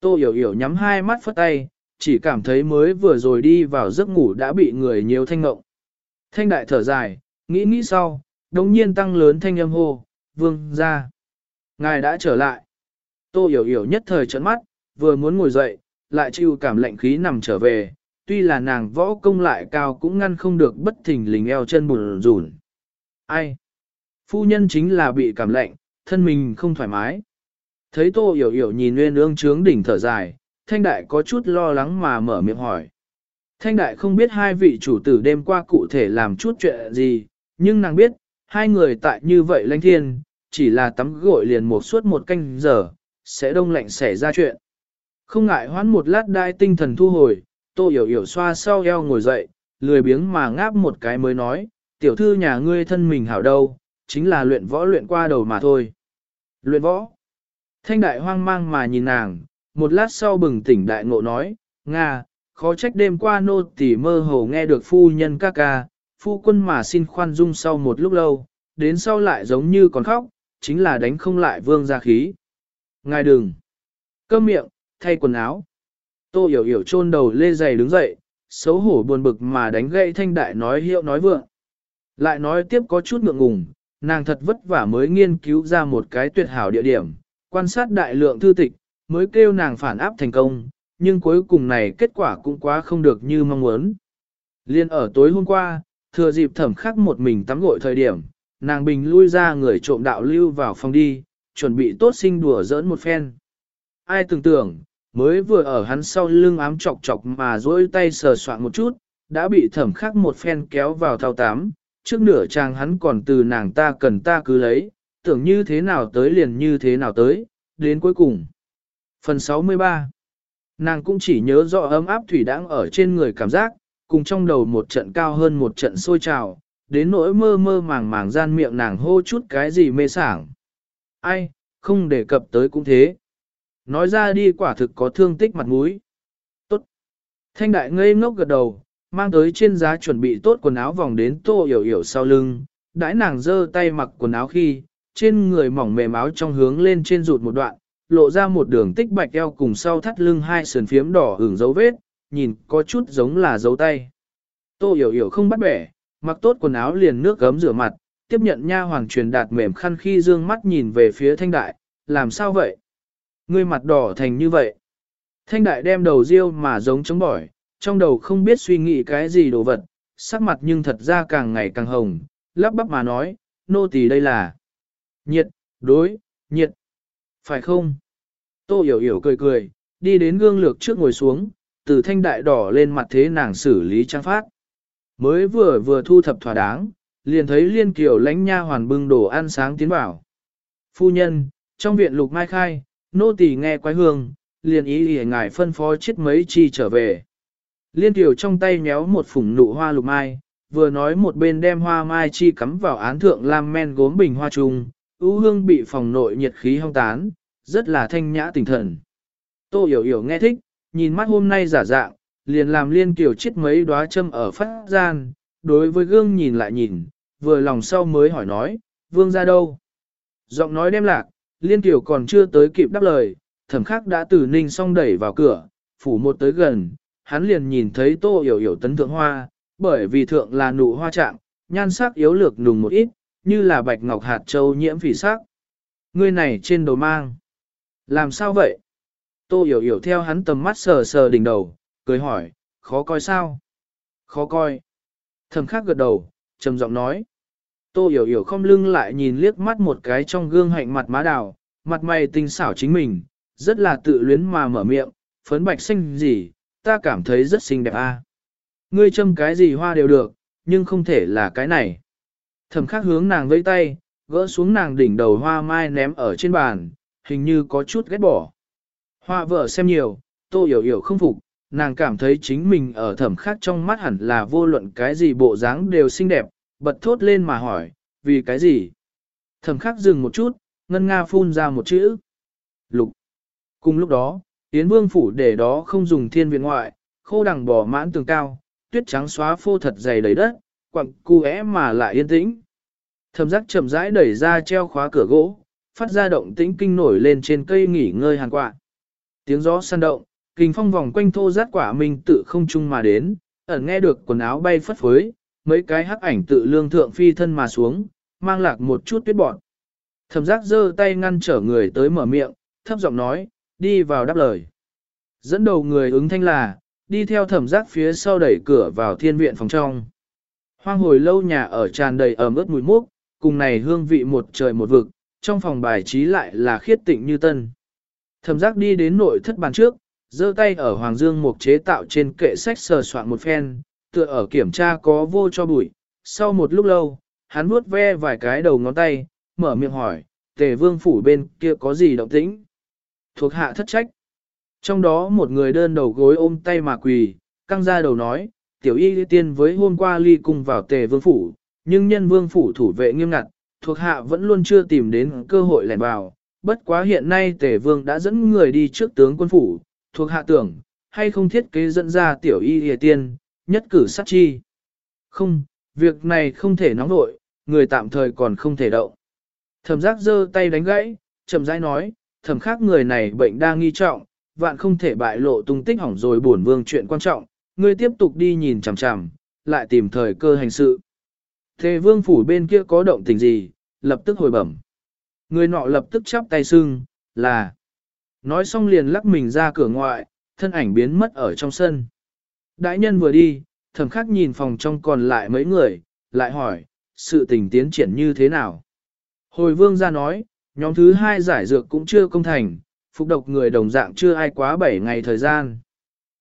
Tô hiểu hiểu nhắm hai mắt phất tay, chỉ cảm thấy mới vừa rồi đi vào giấc ngủ đã bị người nhiều thanh ngộng. Thanh đại thở dài, nghĩ nghĩ sau, đồng nhiên tăng lớn thanh âm hô, vương ra. Ngài đã trở lại. Tô hiểu hiểu nhất thời trấn mắt, vừa muốn ngồi dậy, lại chịu cảm lạnh khí nằm trở về, tuy là nàng võ công lại cao cũng ngăn không được bất thình lình eo chân bùn rùn. Ai? Phu nhân chính là bị cảm lạnh, thân mình không thoải mái. Thấy tô hiểu hiểu nhìn nguyên ương trướng đỉnh thở dài, thanh đại có chút lo lắng mà mở miệng hỏi. Thanh đại không biết hai vị chủ tử đêm qua cụ thể làm chút chuyện gì, nhưng nàng biết, hai người tại như vậy lãnh thiên, chỉ là tắm gội liền một suốt một canh giờ, sẽ đông lạnh xảy ra chuyện. Không ngại hoãn một lát đai tinh thần thu hồi, tô hiểu hiểu xoa sau eo ngồi dậy, lười biếng mà ngáp một cái mới nói, tiểu thư nhà ngươi thân mình hảo đâu, chính là luyện võ luyện qua đầu mà thôi. Luyện võ. Thanh đại hoang mang mà nhìn nàng, một lát sau bừng tỉnh đại ngộ nói, Nga, khó trách đêm qua nô tỳ mơ hồ nghe được phu nhân ca ca, phu quân mà xin khoan dung sau một lúc lâu, đến sau lại giống như còn khóc, chính là đánh không lại vương gia khí. Ngài đừng. Cơm miệng, thay quần áo. Tô hiểu hiểu chôn đầu lê giày đứng dậy, xấu hổ buồn bực mà đánh gậy thanh đại nói hiệu nói vượng. Lại nói tiếp có chút ngượng ngùng, nàng thật vất vả mới nghiên cứu ra một cái tuyệt hảo địa điểm, quan sát đại lượng thư tịch, mới kêu nàng phản áp thành công, nhưng cuối cùng này kết quả cũng quá không được như mong muốn. Liên ở tối hôm qua, thừa dịp thẩm khắc một mình tắm gội thời điểm, nàng bình lui ra người trộm đạo lưu vào phòng đi, chuẩn bị tốt sinh đùa giỡn một phen. Ai tưởng tưởng, mới vừa ở hắn sau lưng ám chọc chọc mà dỗi tay sờ soạn một chút, đã bị thẩm khắc một phen kéo vào thao tám, trước nửa chàng hắn còn từ nàng ta cần ta cứ lấy, tưởng như thế nào tới liền như thế nào tới, đến cuối cùng. Phần 63 Nàng cũng chỉ nhớ rõ ấm áp thủy đãng ở trên người cảm giác, cùng trong đầu một trận cao hơn một trận sôi trào, đến nỗi mơ mơ màng màng gian miệng nàng hô chút cái gì mê sảng. Ai, không đề cập tới cũng thế. Nói ra đi quả thực có thương tích mặt mũi. Tốt. Thanh đại ngây ngốc gật đầu, mang tới trên giá chuẩn bị tốt quần áo vòng đến tô hiểu hiểu sau lưng, đãi nàng giơ tay mặc quần áo khi, trên người mỏng mềm áo trong hướng lên trên rụt một đoạn, lộ ra một đường tích bạch eo cùng sau thắt lưng hai sườn phiếm đỏ hưởng dấu vết, nhìn có chút giống là dấu tay. Tô hiểu hiểu không bắt bẻ, mặc tốt quần áo liền nước gấm rửa mặt, tiếp nhận nha hoàng truyền đạt mềm khăn khi dương mắt nhìn về phía thanh đại, làm sao vậy? Ngươi mặt đỏ thành như vậy. Thanh đại đem đầu riêu mà giống chống bỏi, trong đầu không biết suy nghĩ cái gì đồ vật, sắc mặt nhưng thật ra càng ngày càng hồng, lắp bắp mà nói, nô tỳ đây là nhiệt, đối, nhiệt, phải không? Tô hiểu hiểu cười cười, đi đến gương lược trước ngồi xuống, từ thanh đại đỏ lên mặt thế nàng xử lý trang phát. Mới vừa vừa thu thập thỏa đáng, liền thấy liên kiều lánh nha hoàn bưng đồ ăn sáng tiến vào. Phu nhân, trong viện lục mai khai, nô tỳ nghe quái hương, liền ý ý ngài phân phó chết mấy chi trở về. Liên tiểu trong tay nhéo một phủng nụ hoa lục mai, vừa nói một bên đem hoa mai chi cắm vào án thượng lam men gốm bình hoa trùng, ưu hương bị phòng nội nhiệt khí hong tán, rất là thanh nhã tinh thần. Tô hiểu hiểu nghe thích, nhìn mắt hôm nay giả dạng, liền làm liên kiều chết mấy đóa châm ở phát gian, đối với gương nhìn lại nhìn, vừa lòng sau mới hỏi nói, vương ra đâu? Giọng nói đem lạc, liên kiều còn chưa tới kịp đáp lời, thẩm khắc đã từ ninh song đẩy vào cửa, phủ một tới gần, hắn liền nhìn thấy tô hiểu hiểu tấn thượng hoa, bởi vì thượng là nụ hoa trạng, nhan sắc yếu lược nùng một ít, như là bạch ngọc hạt châu nhiễm phỉ sắc. Ngươi này trên đầu mang. Làm sao vậy? Tô hiểu hiểu theo hắn tầm mắt sờ sờ đỉnh đầu, cười hỏi, khó coi sao? Khó coi. Thầm khắc gật đầu, trầm giọng nói. Tô hiểu hiểu không lưng lại nhìn liếc mắt một cái trong gương hạnh mặt má đào, mặt mày tinh xảo chính mình, rất là tự luyến mà mở miệng, phấn bạch xanh gì, ta cảm thấy rất xinh đẹp a. Ngươi châm cái gì hoa đều được, nhưng không thể là cái này. Thầm khắc hướng nàng vẫy tay, gỡ xuống nàng đỉnh đầu hoa mai ném ở trên bàn, hình như có chút ghét bỏ. Hoa vợ xem nhiều, tô hiểu hiểu không phục, nàng cảm thấy chính mình ở thẩm khắc trong mắt hẳn là vô luận cái gì bộ dáng đều xinh đẹp, bật thốt lên mà hỏi, vì cái gì? Thẩm khắc dừng một chút, ngân nga phun ra một chữ. Lục. Cùng lúc đó, Yến Vương phủ để đó không dùng thiên viện ngoại, khô đằng bò mãn tường cao, tuyết trắng xóa phô thật dày đầy đất, quặng cu é mà lại yên tĩnh. Thẩm giác chậm rãi đẩy ra treo khóa cửa gỗ, phát ra động tĩnh kinh nổi lên trên cây nghỉ ngơi hàn quạ. Tiếng gió săn động, kình phong vòng quanh thô rát quả minh tự không chung mà đến, ẩn nghe được quần áo bay phất phới, mấy cái hắc ảnh tự lương thượng phi thân mà xuống, mang lạc một chút tuyết bọn. Thẩm giác giơ tay ngăn trở người tới mở miệng, thấp giọng nói, đi vào đáp lời. Dẫn đầu người ứng thanh là, đi theo thẩm giác phía sau đẩy cửa vào thiên viện phòng trong. Hoang hồi lâu nhà ở tràn đầy ẩm ướt mùi mốc, cùng này hương vị một trời một vực, trong phòng bài trí lại là khiết tịnh như tân. Thẩm giác đi đến nội thất bàn trước, giơ tay ở Hoàng Dương Mục chế tạo trên kệ sách sờ soạn một phen, tựa ở kiểm tra có vô cho bụi. Sau một lúc lâu, hắn vuốt ve vài cái đầu ngón tay, mở miệng hỏi, tề vương phủ bên kia có gì động tĩnh? Thuộc hạ thất trách. Trong đó một người đơn đầu gối ôm tay mà quỳ, căng ra đầu nói, tiểu y tiên với hôm qua ly cùng vào tề vương phủ, nhưng nhân vương phủ thủ vệ nghiêm ngặt, thuộc hạ vẫn luôn chưa tìm đến cơ hội lẻn vào. Bất quá hiện nay tề vương đã dẫn người đi trước tướng quân phủ, thuộc hạ tưởng, hay không thiết kế dẫn ra tiểu y hề tiên, nhất cử sát chi. Không, việc này không thể nóng nội, người tạm thời còn không thể động. Thẩm giác giơ tay đánh gãy, chậm rãi nói, thẩm khác người này bệnh đang nghi trọng, vạn không thể bại lộ tung tích hỏng rồi buồn vương chuyện quan trọng, ngươi tiếp tục đi nhìn chằm chằm, lại tìm thời cơ hành sự. Thế vương phủ bên kia có động tình gì, lập tức hồi bẩm. Người nọ lập tức chắp tay xưng, là. Nói xong liền lắc mình ra cửa ngoại, thân ảnh biến mất ở trong sân. Đại nhân vừa đi, thầm khắc nhìn phòng trong còn lại mấy người, lại hỏi, sự tình tiến triển như thế nào? Hồi vương ra nói, nhóm thứ hai giải dược cũng chưa công thành, phục độc người đồng dạng chưa ai quá 7 ngày thời gian.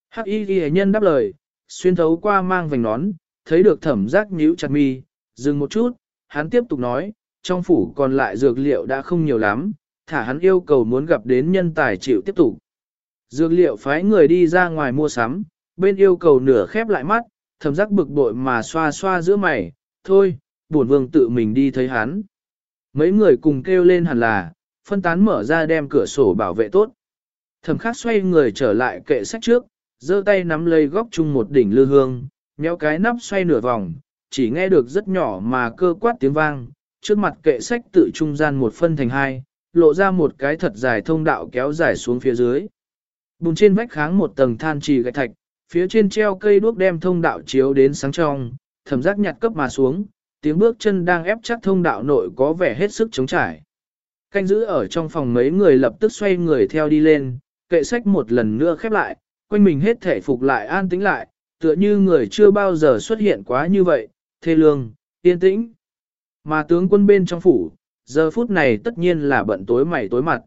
Hắc y ghi nhân đáp lời, xuyên thấu qua mang vành nón, thấy được thẩm giác nhíu chặt mi, dừng một chút, hắn tiếp tục nói, trong phủ còn lại dược liệu đã không nhiều lắm, thả hắn yêu cầu muốn gặp đến nhân tài chịu tiếp tục. Dược liệu phái người đi ra ngoài mua sắm, bên yêu cầu nửa khép lại mắt, thầm giác bực bội mà xoa xoa giữa mày, thôi, bổn vương tự mình đi thấy hắn. Mấy người cùng kêu lên hẳn là, phân tán mở ra đem cửa sổ bảo vệ tốt. Thầm khắc xoay người trở lại kệ sách trước, giơ tay nắm lấy góc chung một đỉnh lư hương, nhéo cái nắp xoay nửa vòng, chỉ nghe được rất nhỏ mà cơ quát tiếng vang, trước mặt kệ sách tự trung gian một phân thành hai, lộ ra một cái thật dài thông đạo kéo dài xuống phía dưới. Bùng trên vách kháng một tầng than trì gạch thạch, phía trên treo cây đuốc đem thông đạo chiếu đến sáng trong, thẩm giác nhặt cấp mà xuống, tiếng bước chân đang ép chắc thông đạo nội có vẻ hết sức chống trải. Canh giữ ở trong phòng mấy người lập tức xoay người theo đi lên, kệ sách một lần nữa khép lại, quanh mình hết thể phục lại an tĩnh lại, tựa như người chưa bao giờ xuất hiện quá như vậy, thê lương, yên tĩnh. Mà tướng quân bên trong phủ, giờ phút này tất nhiên là bận tối mày tối mặt.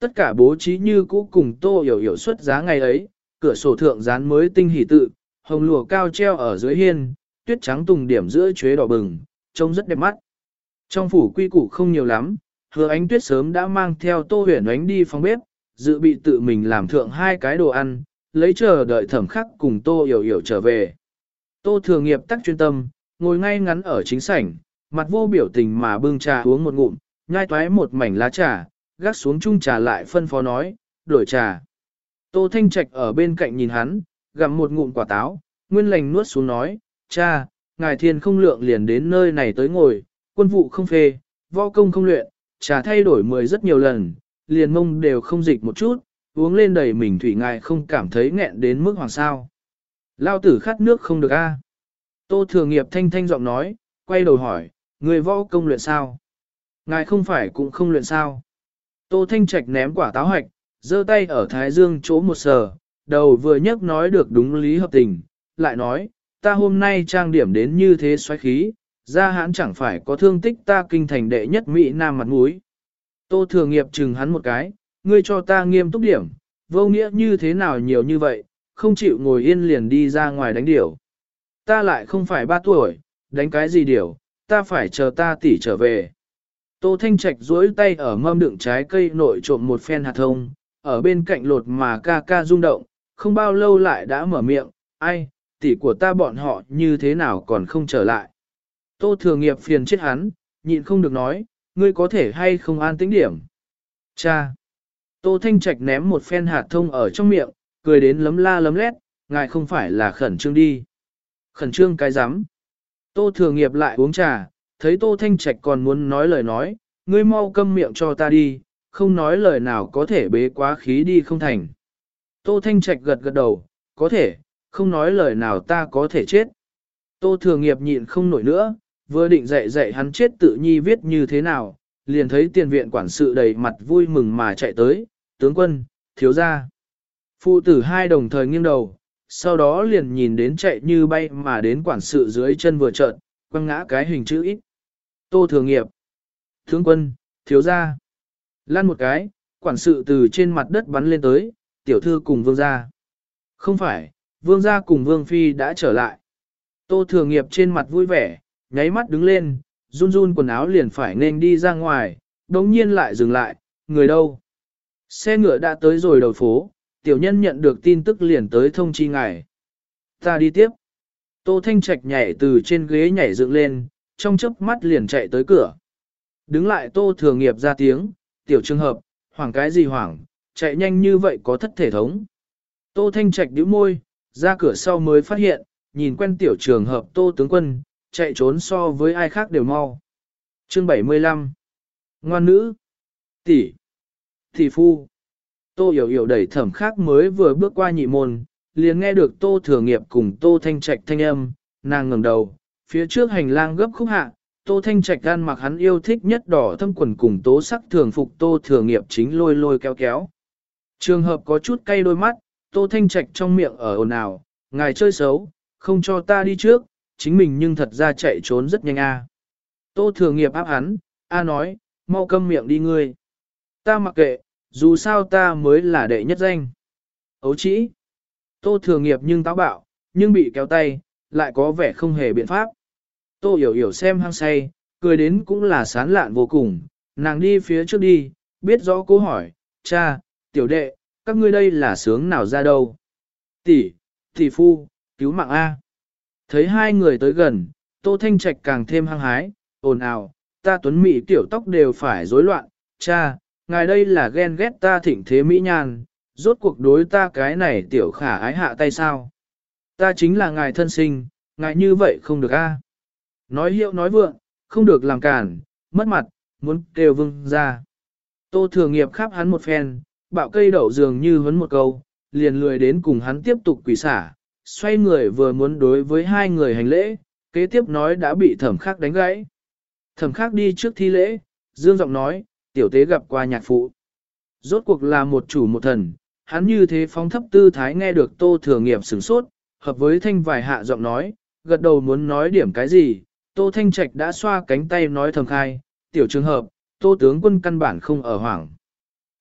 Tất cả bố trí như cũ cùng tô hiểu hiểu xuất giá ngày ấy, cửa sổ thượng dán mới tinh hỷ tự, hồng lùa cao treo ở dưới hiên, tuyết trắng tùng điểm giữa chuế đỏ bừng, trông rất đẹp mắt. Trong phủ quy củ không nhiều lắm, hứa ánh tuyết sớm đã mang theo tô huyền ánh đi phòng bếp, dự bị tự mình làm thượng hai cái đồ ăn, lấy chờ đợi thẩm khắc cùng tô hiểu hiểu trở về. Tô thường nghiệp tắc chuyên tâm, ngồi ngay ngắn ở chính sảnh, mặt vô biểu tình mà bưng trà uống một ngụm, nhai toái một mảnh lá trà, gác xuống chung trà lại phân phó nói, đổi trà. Tô Thanh Trạch ở bên cạnh nhìn hắn, gặm một ngụm quả táo, nguyên lành nuốt xuống nói, cha, ngài thiên không lượng liền đến nơi này tới ngồi, quân vụ không phê, võ công không luyện, trà thay đổi mười rất nhiều lần, liền mông đều không dịch một chút, uống lên đầy mình thủy ngài không cảm thấy nghẹn đến mức hoàng sao. Lao tử khát nước không được a. Tô thừa nghiệp thanh thanh giọng nói, quay đầu hỏi, người võ công luyện sao? Ngài không phải cũng không luyện sao? Tô thanh trạch ném quả táo hạch, giơ tay ở thái dương chỗ một sờ, đầu vừa nhấc nói được đúng lý hợp tình, lại nói, ta hôm nay trang điểm đến như thế xoáy khí, ra hãn chẳng phải có thương tích ta kinh thành đệ nhất Mỹ Nam mặt mũi. Tô thừa nghiệp chừng hắn một cái, ngươi cho ta nghiêm túc điểm, vô nghĩa như thế nào nhiều như vậy, không chịu ngồi yên liền đi ra ngoài đánh điểu. Ta lại không phải ba tuổi, đánh cái gì điều? ta phải chờ ta tỷ trở về. Tô Thanh Trạch duỗi tay ở mâm đựng trái cây nội trộm một phen hạt thông, ở bên cạnh lột mà ca ca rung động, không bao lâu lại đã mở miệng, ai, tỷ của ta bọn họ như thế nào còn không trở lại. Tô Thừa Nghiệp phiền chết hắn, nhịn không được nói, ngươi có thể hay không an tĩnh điểm. Cha! Tô Thanh Trạch ném một phen hạt thông ở trong miệng, cười đến lấm la lấm lét, ngài không phải là khẩn trương đi. Khẩn trương cái rắm Tô Thừa Nghiệp lại uống trà, thấy Tô Thanh Trạch còn muốn nói lời nói, ngươi mau câm miệng cho ta đi, không nói lời nào có thể bế quá khí đi không thành. Tô Thanh Trạch gật gật đầu, có thể, không nói lời nào ta có thể chết. Tô Thừa Nghiệp nhịn không nổi nữa, vừa định dạy dạy hắn chết tự nhi viết như thế nào, liền thấy tiền viện quản sự đầy mặt vui mừng mà chạy tới, tướng quân, thiếu gia. Phụ tử hai đồng thời nghiêng đầu, sau đó liền nhìn đến chạy như bay mà đến quản sự dưới chân vừa trợn, quăng ngã cái hình chữ ít. Tô thường Nghiệp. Tướng quân, thiếu gia. lăn một cái, quản sự từ trên mặt đất bắn lên tới, tiểu thư cùng vương gia. Không phải, vương gia cùng vương phi đã trở lại. Tô thường Nghiệp trên mặt vui vẻ, nháy mắt đứng lên, run run quần áo liền phải nên đi ra ngoài, đống nhiên lại dừng lại, người đâu? Xe ngựa đã tới rồi đầu phố, tiểu nhân nhận được tin tức liền tới thông chi ngài. Ta đi tiếp. Tô Thanh Trạch nhảy từ trên ghế nhảy dựng lên, trong chớp mắt liền chạy tới cửa. Đứng lại Tô Thừa Nghiệp ra tiếng, tiểu trường hợp, hoảng cái gì hoảng, chạy nhanh như vậy có thất thể thống. Tô Thanh Trạch nhíu môi, ra cửa sau mới phát hiện, nhìn quen tiểu trường hợp Tô Tướng Quân, chạy trốn so với ai khác đều mau. Chương 75 Ngoan nữ Tỷ Tỷ phu Tô hiểu hiểu đẩy thẩm khác mới vừa bước qua nhị môn, liền nghe được Tô Thừa Nghiệp cùng Tô Thanh Trạch thanh âm, nàng ngẩng đầu, phía trước hành lang gấp khúc hạ, Tô Thanh Trạch gan mặc hắn yêu thích nhất đỏ thâm quần cùng tố sắc thường phục Tô Thừa Nghiệp chính lôi lôi kéo kéo. Trường hợp có chút cay đôi mắt, Tô Thanh Trạch trong miệng ở ồn ào, ngài chơi xấu, không cho ta đi trước, chính mình nhưng thật ra chạy trốn rất nhanh a. Tô Thừa Nghiệp áp hắn, a nói, mau câm miệng đi ngươi. Ta mặc kệ, dù sao ta mới là đệ nhất danh. Ấu chỉ. Tô Thừa Nghiệp nhưng táo bạo, nhưng bị kéo tay, lại có vẻ không hề biện pháp. Tô hiểu hiểu xem hăng say, cười đến cũng là sán lạn vô cùng, nàng đi phía trước đi, biết rõ cô hỏi, cha, tiểu đệ, các ngươi đây là sướng nào ra đâu? Tỷ, tỷ phu, cứu mạng A. Thấy hai người tới gần, Tô Thanh Trạch càng thêm hăng hái, ồn ào, ta tuấn mỹ tiểu tóc đều phải rối loạn, cha, ngài đây là ghen ghét ta thịnh thế mỹ nhan, rốt cuộc đối ta cái này tiểu khả ái hạ tay sao? Ta chính là ngài thân sinh, ngài như vậy không được a. Nói hiệu nói vượng, không được làm cản, mất mặt, muốn kêu vương ra. Tô thừa nghiệp khắp hắn một phen, bạo cây đậu dường như huấn một câu, liền lười đến cùng hắn tiếp tục quỷ xả, xoay người vừa muốn đối với hai người hành lễ, kế tiếp nói đã bị thẩm khắc đánh gãy. Thẩm khắc đi trước thi lễ, dương giọng nói, tiểu tế gặp qua nhạc phụ. Rốt cuộc là một chủ một thần, hắn như thế phóng thấp tư thái nghe được tô thừa nghiệp sửng sốt, hợp với thanh vài hạ giọng nói, gật đầu muốn nói điểm cái gì, tô thanh trạch đã xoa cánh tay nói thầm khai, tiểu trường hợp, tô tướng quân căn bản không ở hoảng.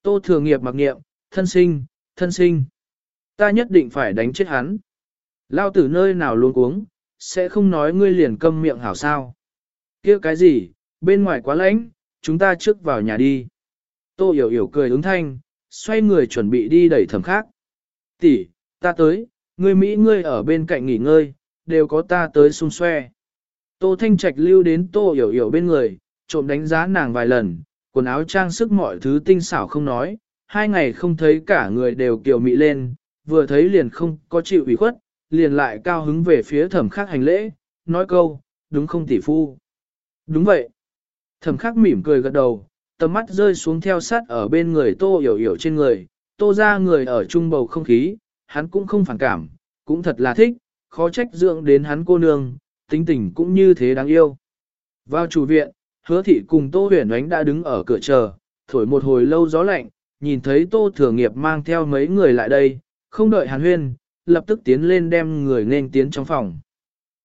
Tô thừa nghiệp mặc nghiệm, thân sinh, thân sinh. Ta nhất định phải đánh chết hắn. Lao tử nơi nào luôn uống, sẽ không nói ngươi liền câm miệng hảo sao. kia cái gì, bên ngoài quá lạnh, chúng ta trước vào nhà đi. Tô hiểu hiểu cười ứng thanh, xoay người chuẩn bị đi đẩy thầm khác. Tỷ, Ta tới, ngươi Mỹ ngươi ở bên cạnh nghỉ ngơi, đều có ta tới xung xoe. Tô Thanh Trạch lưu đến Tô Hiểu Hiểu bên người, trộm đánh giá nàng vài lần, quần áo trang sức mọi thứ tinh xảo không nói, hai ngày không thấy cả người đều kiều mị lên, vừa thấy liền không có chịu ủy khuất, liền lại cao hứng về phía thẩm khắc hành lễ, nói câu, đúng không tỷ phu? Đúng vậy. Thẩm khắc mỉm cười gật đầu, tầm mắt rơi xuống theo sát ở bên người tô hiểu hiểu trên người, tô ra người ở trung bầu không khí, hắn cũng không phản cảm, cũng thật là thích, khó trách dưỡng đến hắn cô nương, tính tình cũng như thế đáng yêu. Vào chủ viện, hứa thị cùng tô huyền ánh đã đứng ở cửa chờ, thổi một hồi lâu gió lạnh, nhìn thấy tô thừa nghiệp mang theo mấy người lại đây, không đợi hàn huyên, lập tức tiến lên đem người nên tiến trong phòng.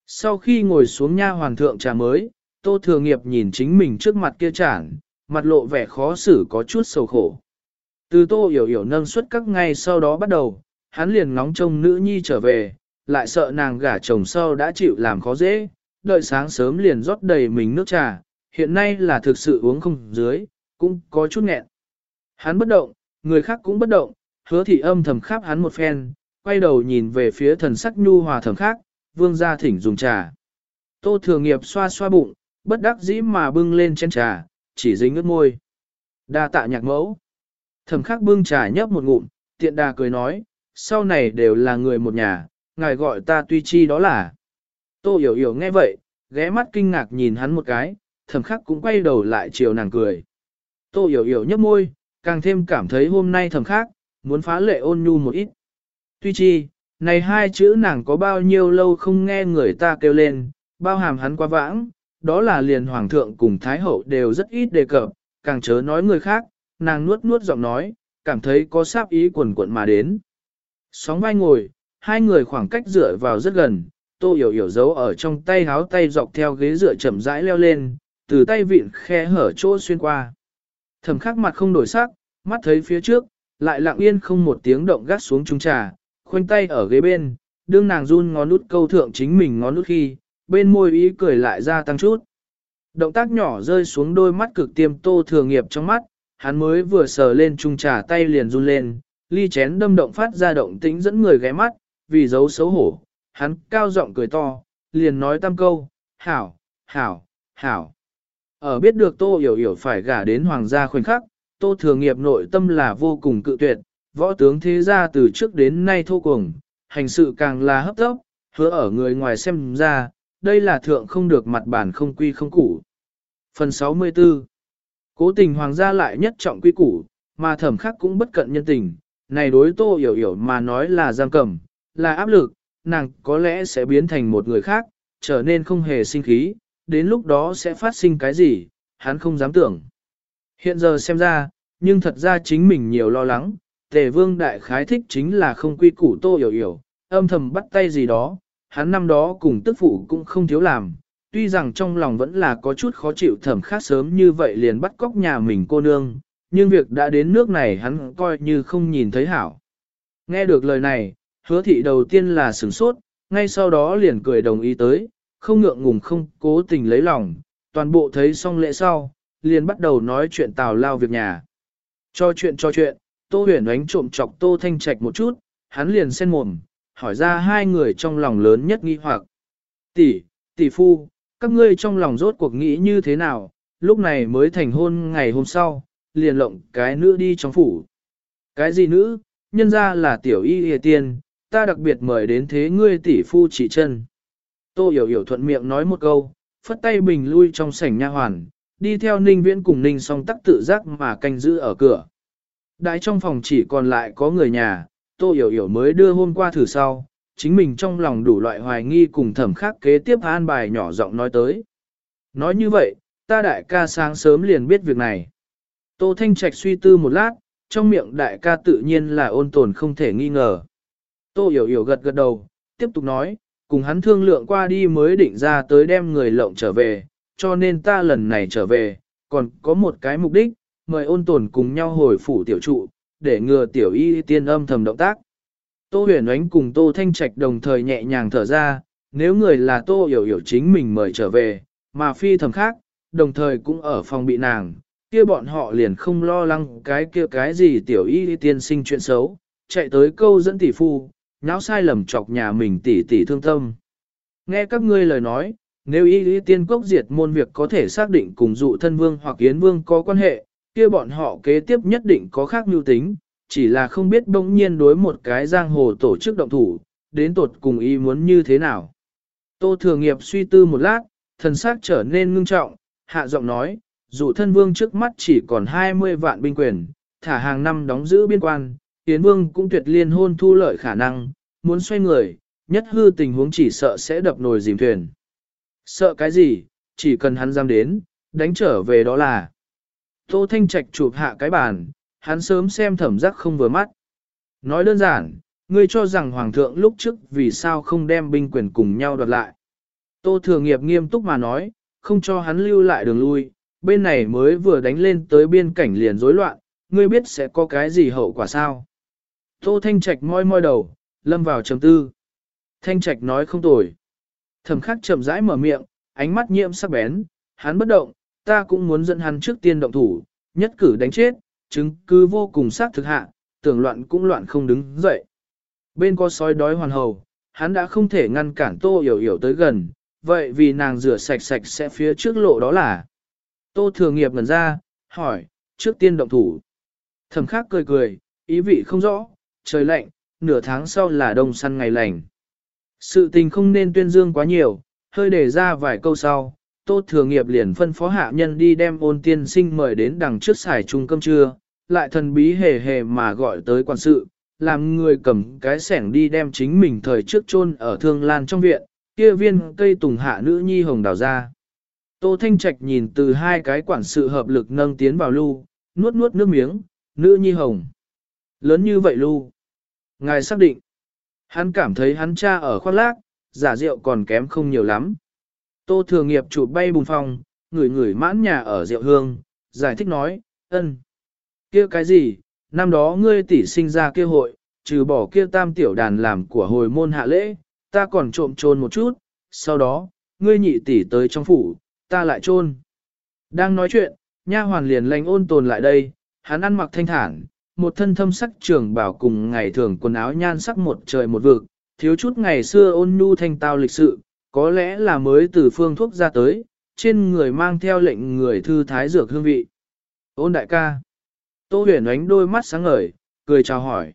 Sau khi ngồi xuống nha hoàng thượng trà mới, tô thừa nghiệp nhìn chính mình trước mặt kia chản, mặt lộ vẻ khó xử có chút sầu khổ. Từ tô hiểu hiểu nâng suất các ngày sau đó bắt đầu, hắn liền ngóng trông nữ nhi trở về, lại sợ nàng gả chồng sau đã chịu làm khó dễ, đợi sáng sớm liền rót đầy mình nước trà, hiện nay là thực sự uống không dưới, cũng có chút nghẹn. Hắn bất động, người khác cũng bất động, hứa thị âm thầm khắp hắn một phen, quay đầu nhìn về phía thần sắc nhu hòa thầm khác, vương gia thỉnh dùng trà. Tô thừa nghiệp xoa xoa bụng, bất đắc dĩ mà bưng lên chén trà, chỉ dính ướt môi. Đa tạ nhạc mẫu. Thẩm khắc bưng trà nhấp một ngụm, tiện đà cười nói, sau này đều là người một nhà, ngài gọi ta tuy chi đó là. Tô hiểu hiểu nghe vậy, ghé mắt kinh ngạc nhìn hắn một cái, thẩm khắc cũng quay đầu lại chiều nàng cười. Tô hiểu hiểu nhấp môi, càng thêm cảm thấy hôm nay thẩm khắc, muốn phá lệ ôn nhu một ít. Tuy chi, này hai chữ nàng có bao nhiêu lâu không nghe người ta kêu lên, bao hàm hắn qua vãng, đó là liền hoàng thượng cùng thái hậu đều rất ít đề cập, càng chớ nói người khác, nàng nuốt nuốt giọng nói, cảm thấy có sáp ý quần quận mà đến. Sóng vai ngồi, hai người khoảng cách dựa vào rất gần, tô hiểu hiểu giấu ở trong tay háo tay dọc theo ghế dựa chậm rãi leo lên, từ tay vịn khe hở chỗ xuyên qua. thầm khắc mặt không đổi sắc, mắt thấy phía trước, lại lặng yên không một tiếng động gắt xuống trung trà, khoanh tay ở ghế bên, đương nàng run ngón nút câu thượng chính mình ngón nút khi, bên môi ý cười lại ra tăng chút. Động tác nhỏ rơi xuống đôi mắt cực tiêm tô thừa nghiệp trong mắt, hắn mới vừa sờ lên trung trà tay liền run lên, ly chén đâm động phát ra động tĩnh dẫn người ghé mắt, vì giấu xấu hổ, hắn cao giọng cười to, liền nói tam câu, hảo, hảo, hảo. Ở biết được tô hiểu hiểu phải gả đến hoàng gia khoảnh khắc, tô thừa nghiệp nội tâm là vô cùng cự tuyệt, võ tướng thế gia từ trước đến nay thô cùng, hành sự càng là hấp tốc, hứa ở người ngoài xem ra, đây là thượng không được mặt bản không quy không củ. Phần 64 Cố tình hoàng gia lại nhất trọng quy củ, mà thẩm khắc cũng bất cận nhân tình, này đối tô hiểu hiểu mà nói là giam cầm, là áp lực, nàng có lẽ sẽ biến thành một người khác, trở nên không hề sinh khí, đến lúc đó sẽ phát sinh cái gì, hắn không dám tưởng. Hiện giờ xem ra, nhưng thật ra chính mình nhiều lo lắng, tề vương đại khái thích chính là không quy củ tô hiểu hiểu, âm thầm bắt tay gì đó, hắn năm đó cùng tức phụ cũng không thiếu làm, tuy rằng trong lòng vẫn là có chút khó chịu thẩm khác sớm như vậy liền bắt cóc nhà mình cô nương, nhưng việc đã đến nước này hắn coi như không nhìn thấy hảo. Nghe được lời này, hứa thị đầu tiên là sửng sốt, ngay sau đó liền cười đồng ý tới, không ngượng ngùng không cố tình lấy lòng, toàn bộ thấy xong lễ sau, liền bắt đầu nói chuyện tào lao việc nhà. Cho chuyện cho chuyện, Tô huyền ánh trộm chọc Tô Thanh Trạch một chút, hắn liền sen mồm, hỏi ra hai người trong lòng lớn nhất nghi hoặc. Tỷ, tỷ phu, các ngươi trong lòng rốt cuộc nghĩ như thế nào, lúc này mới thành hôn ngày hôm sau, liền lộng cái nữ đi trong phủ. Cái gì nữ, nhân ra là tiểu y hề tiên, ta đặc biệt mời đến thế ngươi tỷ phu chỉ chân. Tô hiểu hiểu thuận miệng nói một câu, phất tay bình lui trong sảnh nha hoàn, đi theo ninh viễn cùng ninh song tắc tự giác mà canh giữ ở cửa. Đại trong phòng chỉ còn lại có người nhà, Tô Hiểu Hiểu mới đưa hôm qua thử sau, chính mình trong lòng đủ loại hoài nghi cùng thẩm khắc kế tiếp an bài nhỏ giọng nói tới. Nói như vậy, ta đại ca sáng sớm liền biết việc này. Tô Thanh Trạch suy tư một lát, trong miệng đại ca tự nhiên là ôn tồn không thể nghi ngờ. Tô Hiểu Hiểu gật gật đầu, tiếp tục nói, cùng hắn thương lượng qua đi mới định ra tới đem người lộng trở về, cho nên ta lần này trở về, còn có một cái mục đích, mời ôn tồn cùng nhau hồi phủ tiểu trụ, để ngừa tiểu y tiên âm thầm động tác. Tô huyền ánh cùng Tô Thanh Trạch đồng thời nhẹ nhàng thở ra, nếu người là Tô hiểu hiểu chính mình mời trở về, mà phi thầm khác, đồng thời cũng ở phòng bị nàng, kia bọn họ liền không lo lắng cái kia cái gì tiểu y tiên sinh chuyện xấu, chạy tới câu dẫn tỷ phu, nháo sai lầm chọc nhà mình tỷ tỷ thương tâm. Nghe các ngươi lời nói, nếu y tiên quốc diệt môn việc có thể xác định cùng dụ thân vương hoặc yến vương có quan hệ, kia bọn họ kế tiếp nhất định có khác mưu tính, chỉ là không biết bỗng nhiên đối một cái giang hồ tổ chức động thủ, đến tột cùng ý muốn như thế nào. Tô Thừa Nghiệp suy tư một lát, thần sắc trở nên ngưng trọng, hạ giọng nói, Dù thân vương trước mắt chỉ còn 20 vạn binh quyền, thả hàng năm đóng giữ biên quan, Yến Vương cũng tuyệt liên hôn thu lợi khả năng, muốn xoay người, nhất hư tình huống chỉ sợ sẽ đập nồi dìm thuyền. Sợ cái gì, chỉ cần hắn dám đến, đánh trở về đó là. Tô Thanh Trạch chụp hạ cái bàn, hắn sớm xem thẩm giác không vừa mắt. Nói đơn giản, ngươi cho rằng Hoàng thượng lúc trước vì sao không đem binh quyền cùng nhau đoạt lại. Tô Thừa Nghiệp nghiêm túc mà nói, không cho hắn lưu lại đường lui, bên này mới vừa đánh lên tới biên cảnh liền rối loạn, ngươi biết sẽ có cái gì hậu quả sao. Tô Thanh Trạch moi moi đầu, lâm vào trầm tư. Thanh Trạch nói không tồi. Thẩm khắc chậm rãi mở miệng, ánh mắt nhiễm sắc bén, hắn bất động, ta cũng muốn dẫn hắn trước tiên động thủ, nhất cử đánh chết, chứng cứ vô cùng xác thực hạ, tưởng loạn cũng loạn không đứng dậy. Bên có sói đói hoàn hầu, hắn đã không thể ngăn cản tô hiểu hiểu tới gần, vậy vì nàng rửa sạch sạch sẽ phía trước lộ đó là. Tô thừa nghiệp ngần ra, hỏi, trước tiên động thủ. Thẩm khắc cười cười, ý vị không rõ, trời lạnh, nửa tháng sau là đông săn ngày lành. Sự tình không nên tuyên dương quá nhiều, hơi để ra vài câu sau, Tô Thừa Nghiệp liền phân phó hạ nhân đi đem ôn tiên sinh mời đến đằng trước xài chung cơm trưa, lại thần bí hề hề mà gọi tới quản sự, làm người cầm cái sẻng đi đem chính mình thời trước chôn ở thương lan trong viện, kia viên cây tùng hạ nữ nhi hồng đào ra. Tô Thanh Trạch nhìn từ hai cái quản sự hợp lực nâng tiến vào lưu, nuốt nuốt nước miếng, nữ nhi hồng. Lớn như vậy lưu. Ngài xác định. Hắn cảm thấy hắn cha ở khoác lác, giả rượu còn kém không nhiều lắm. Tô Thừa Nghiệp chụp bay bùng phong, người người mãn nhà ở rượu hương, giải thích nói, ân, kia cái gì, năm đó ngươi tỷ sinh ra kia hội, trừ bỏ kia tam tiểu đàn làm của hồi môn hạ lễ, ta còn trộm trôn một chút, sau đó, ngươi nhị tỷ tới trong phủ, ta lại trôn. Đang nói chuyện, nha hoàn liền lành ôn tồn lại đây, hắn ăn mặc thanh thản, một thân thâm sắc trường bảo cùng ngày thường quần áo nhan sắc một trời một vực, thiếu chút ngày xưa ôn nhu thanh tao lịch sự, có lẽ là mới từ phương thuốc ra tới, trên người mang theo lệnh người thư thái dược hương vị. Ôn đại ca. Tô huyền ánh đôi mắt sáng ngời, cười chào hỏi.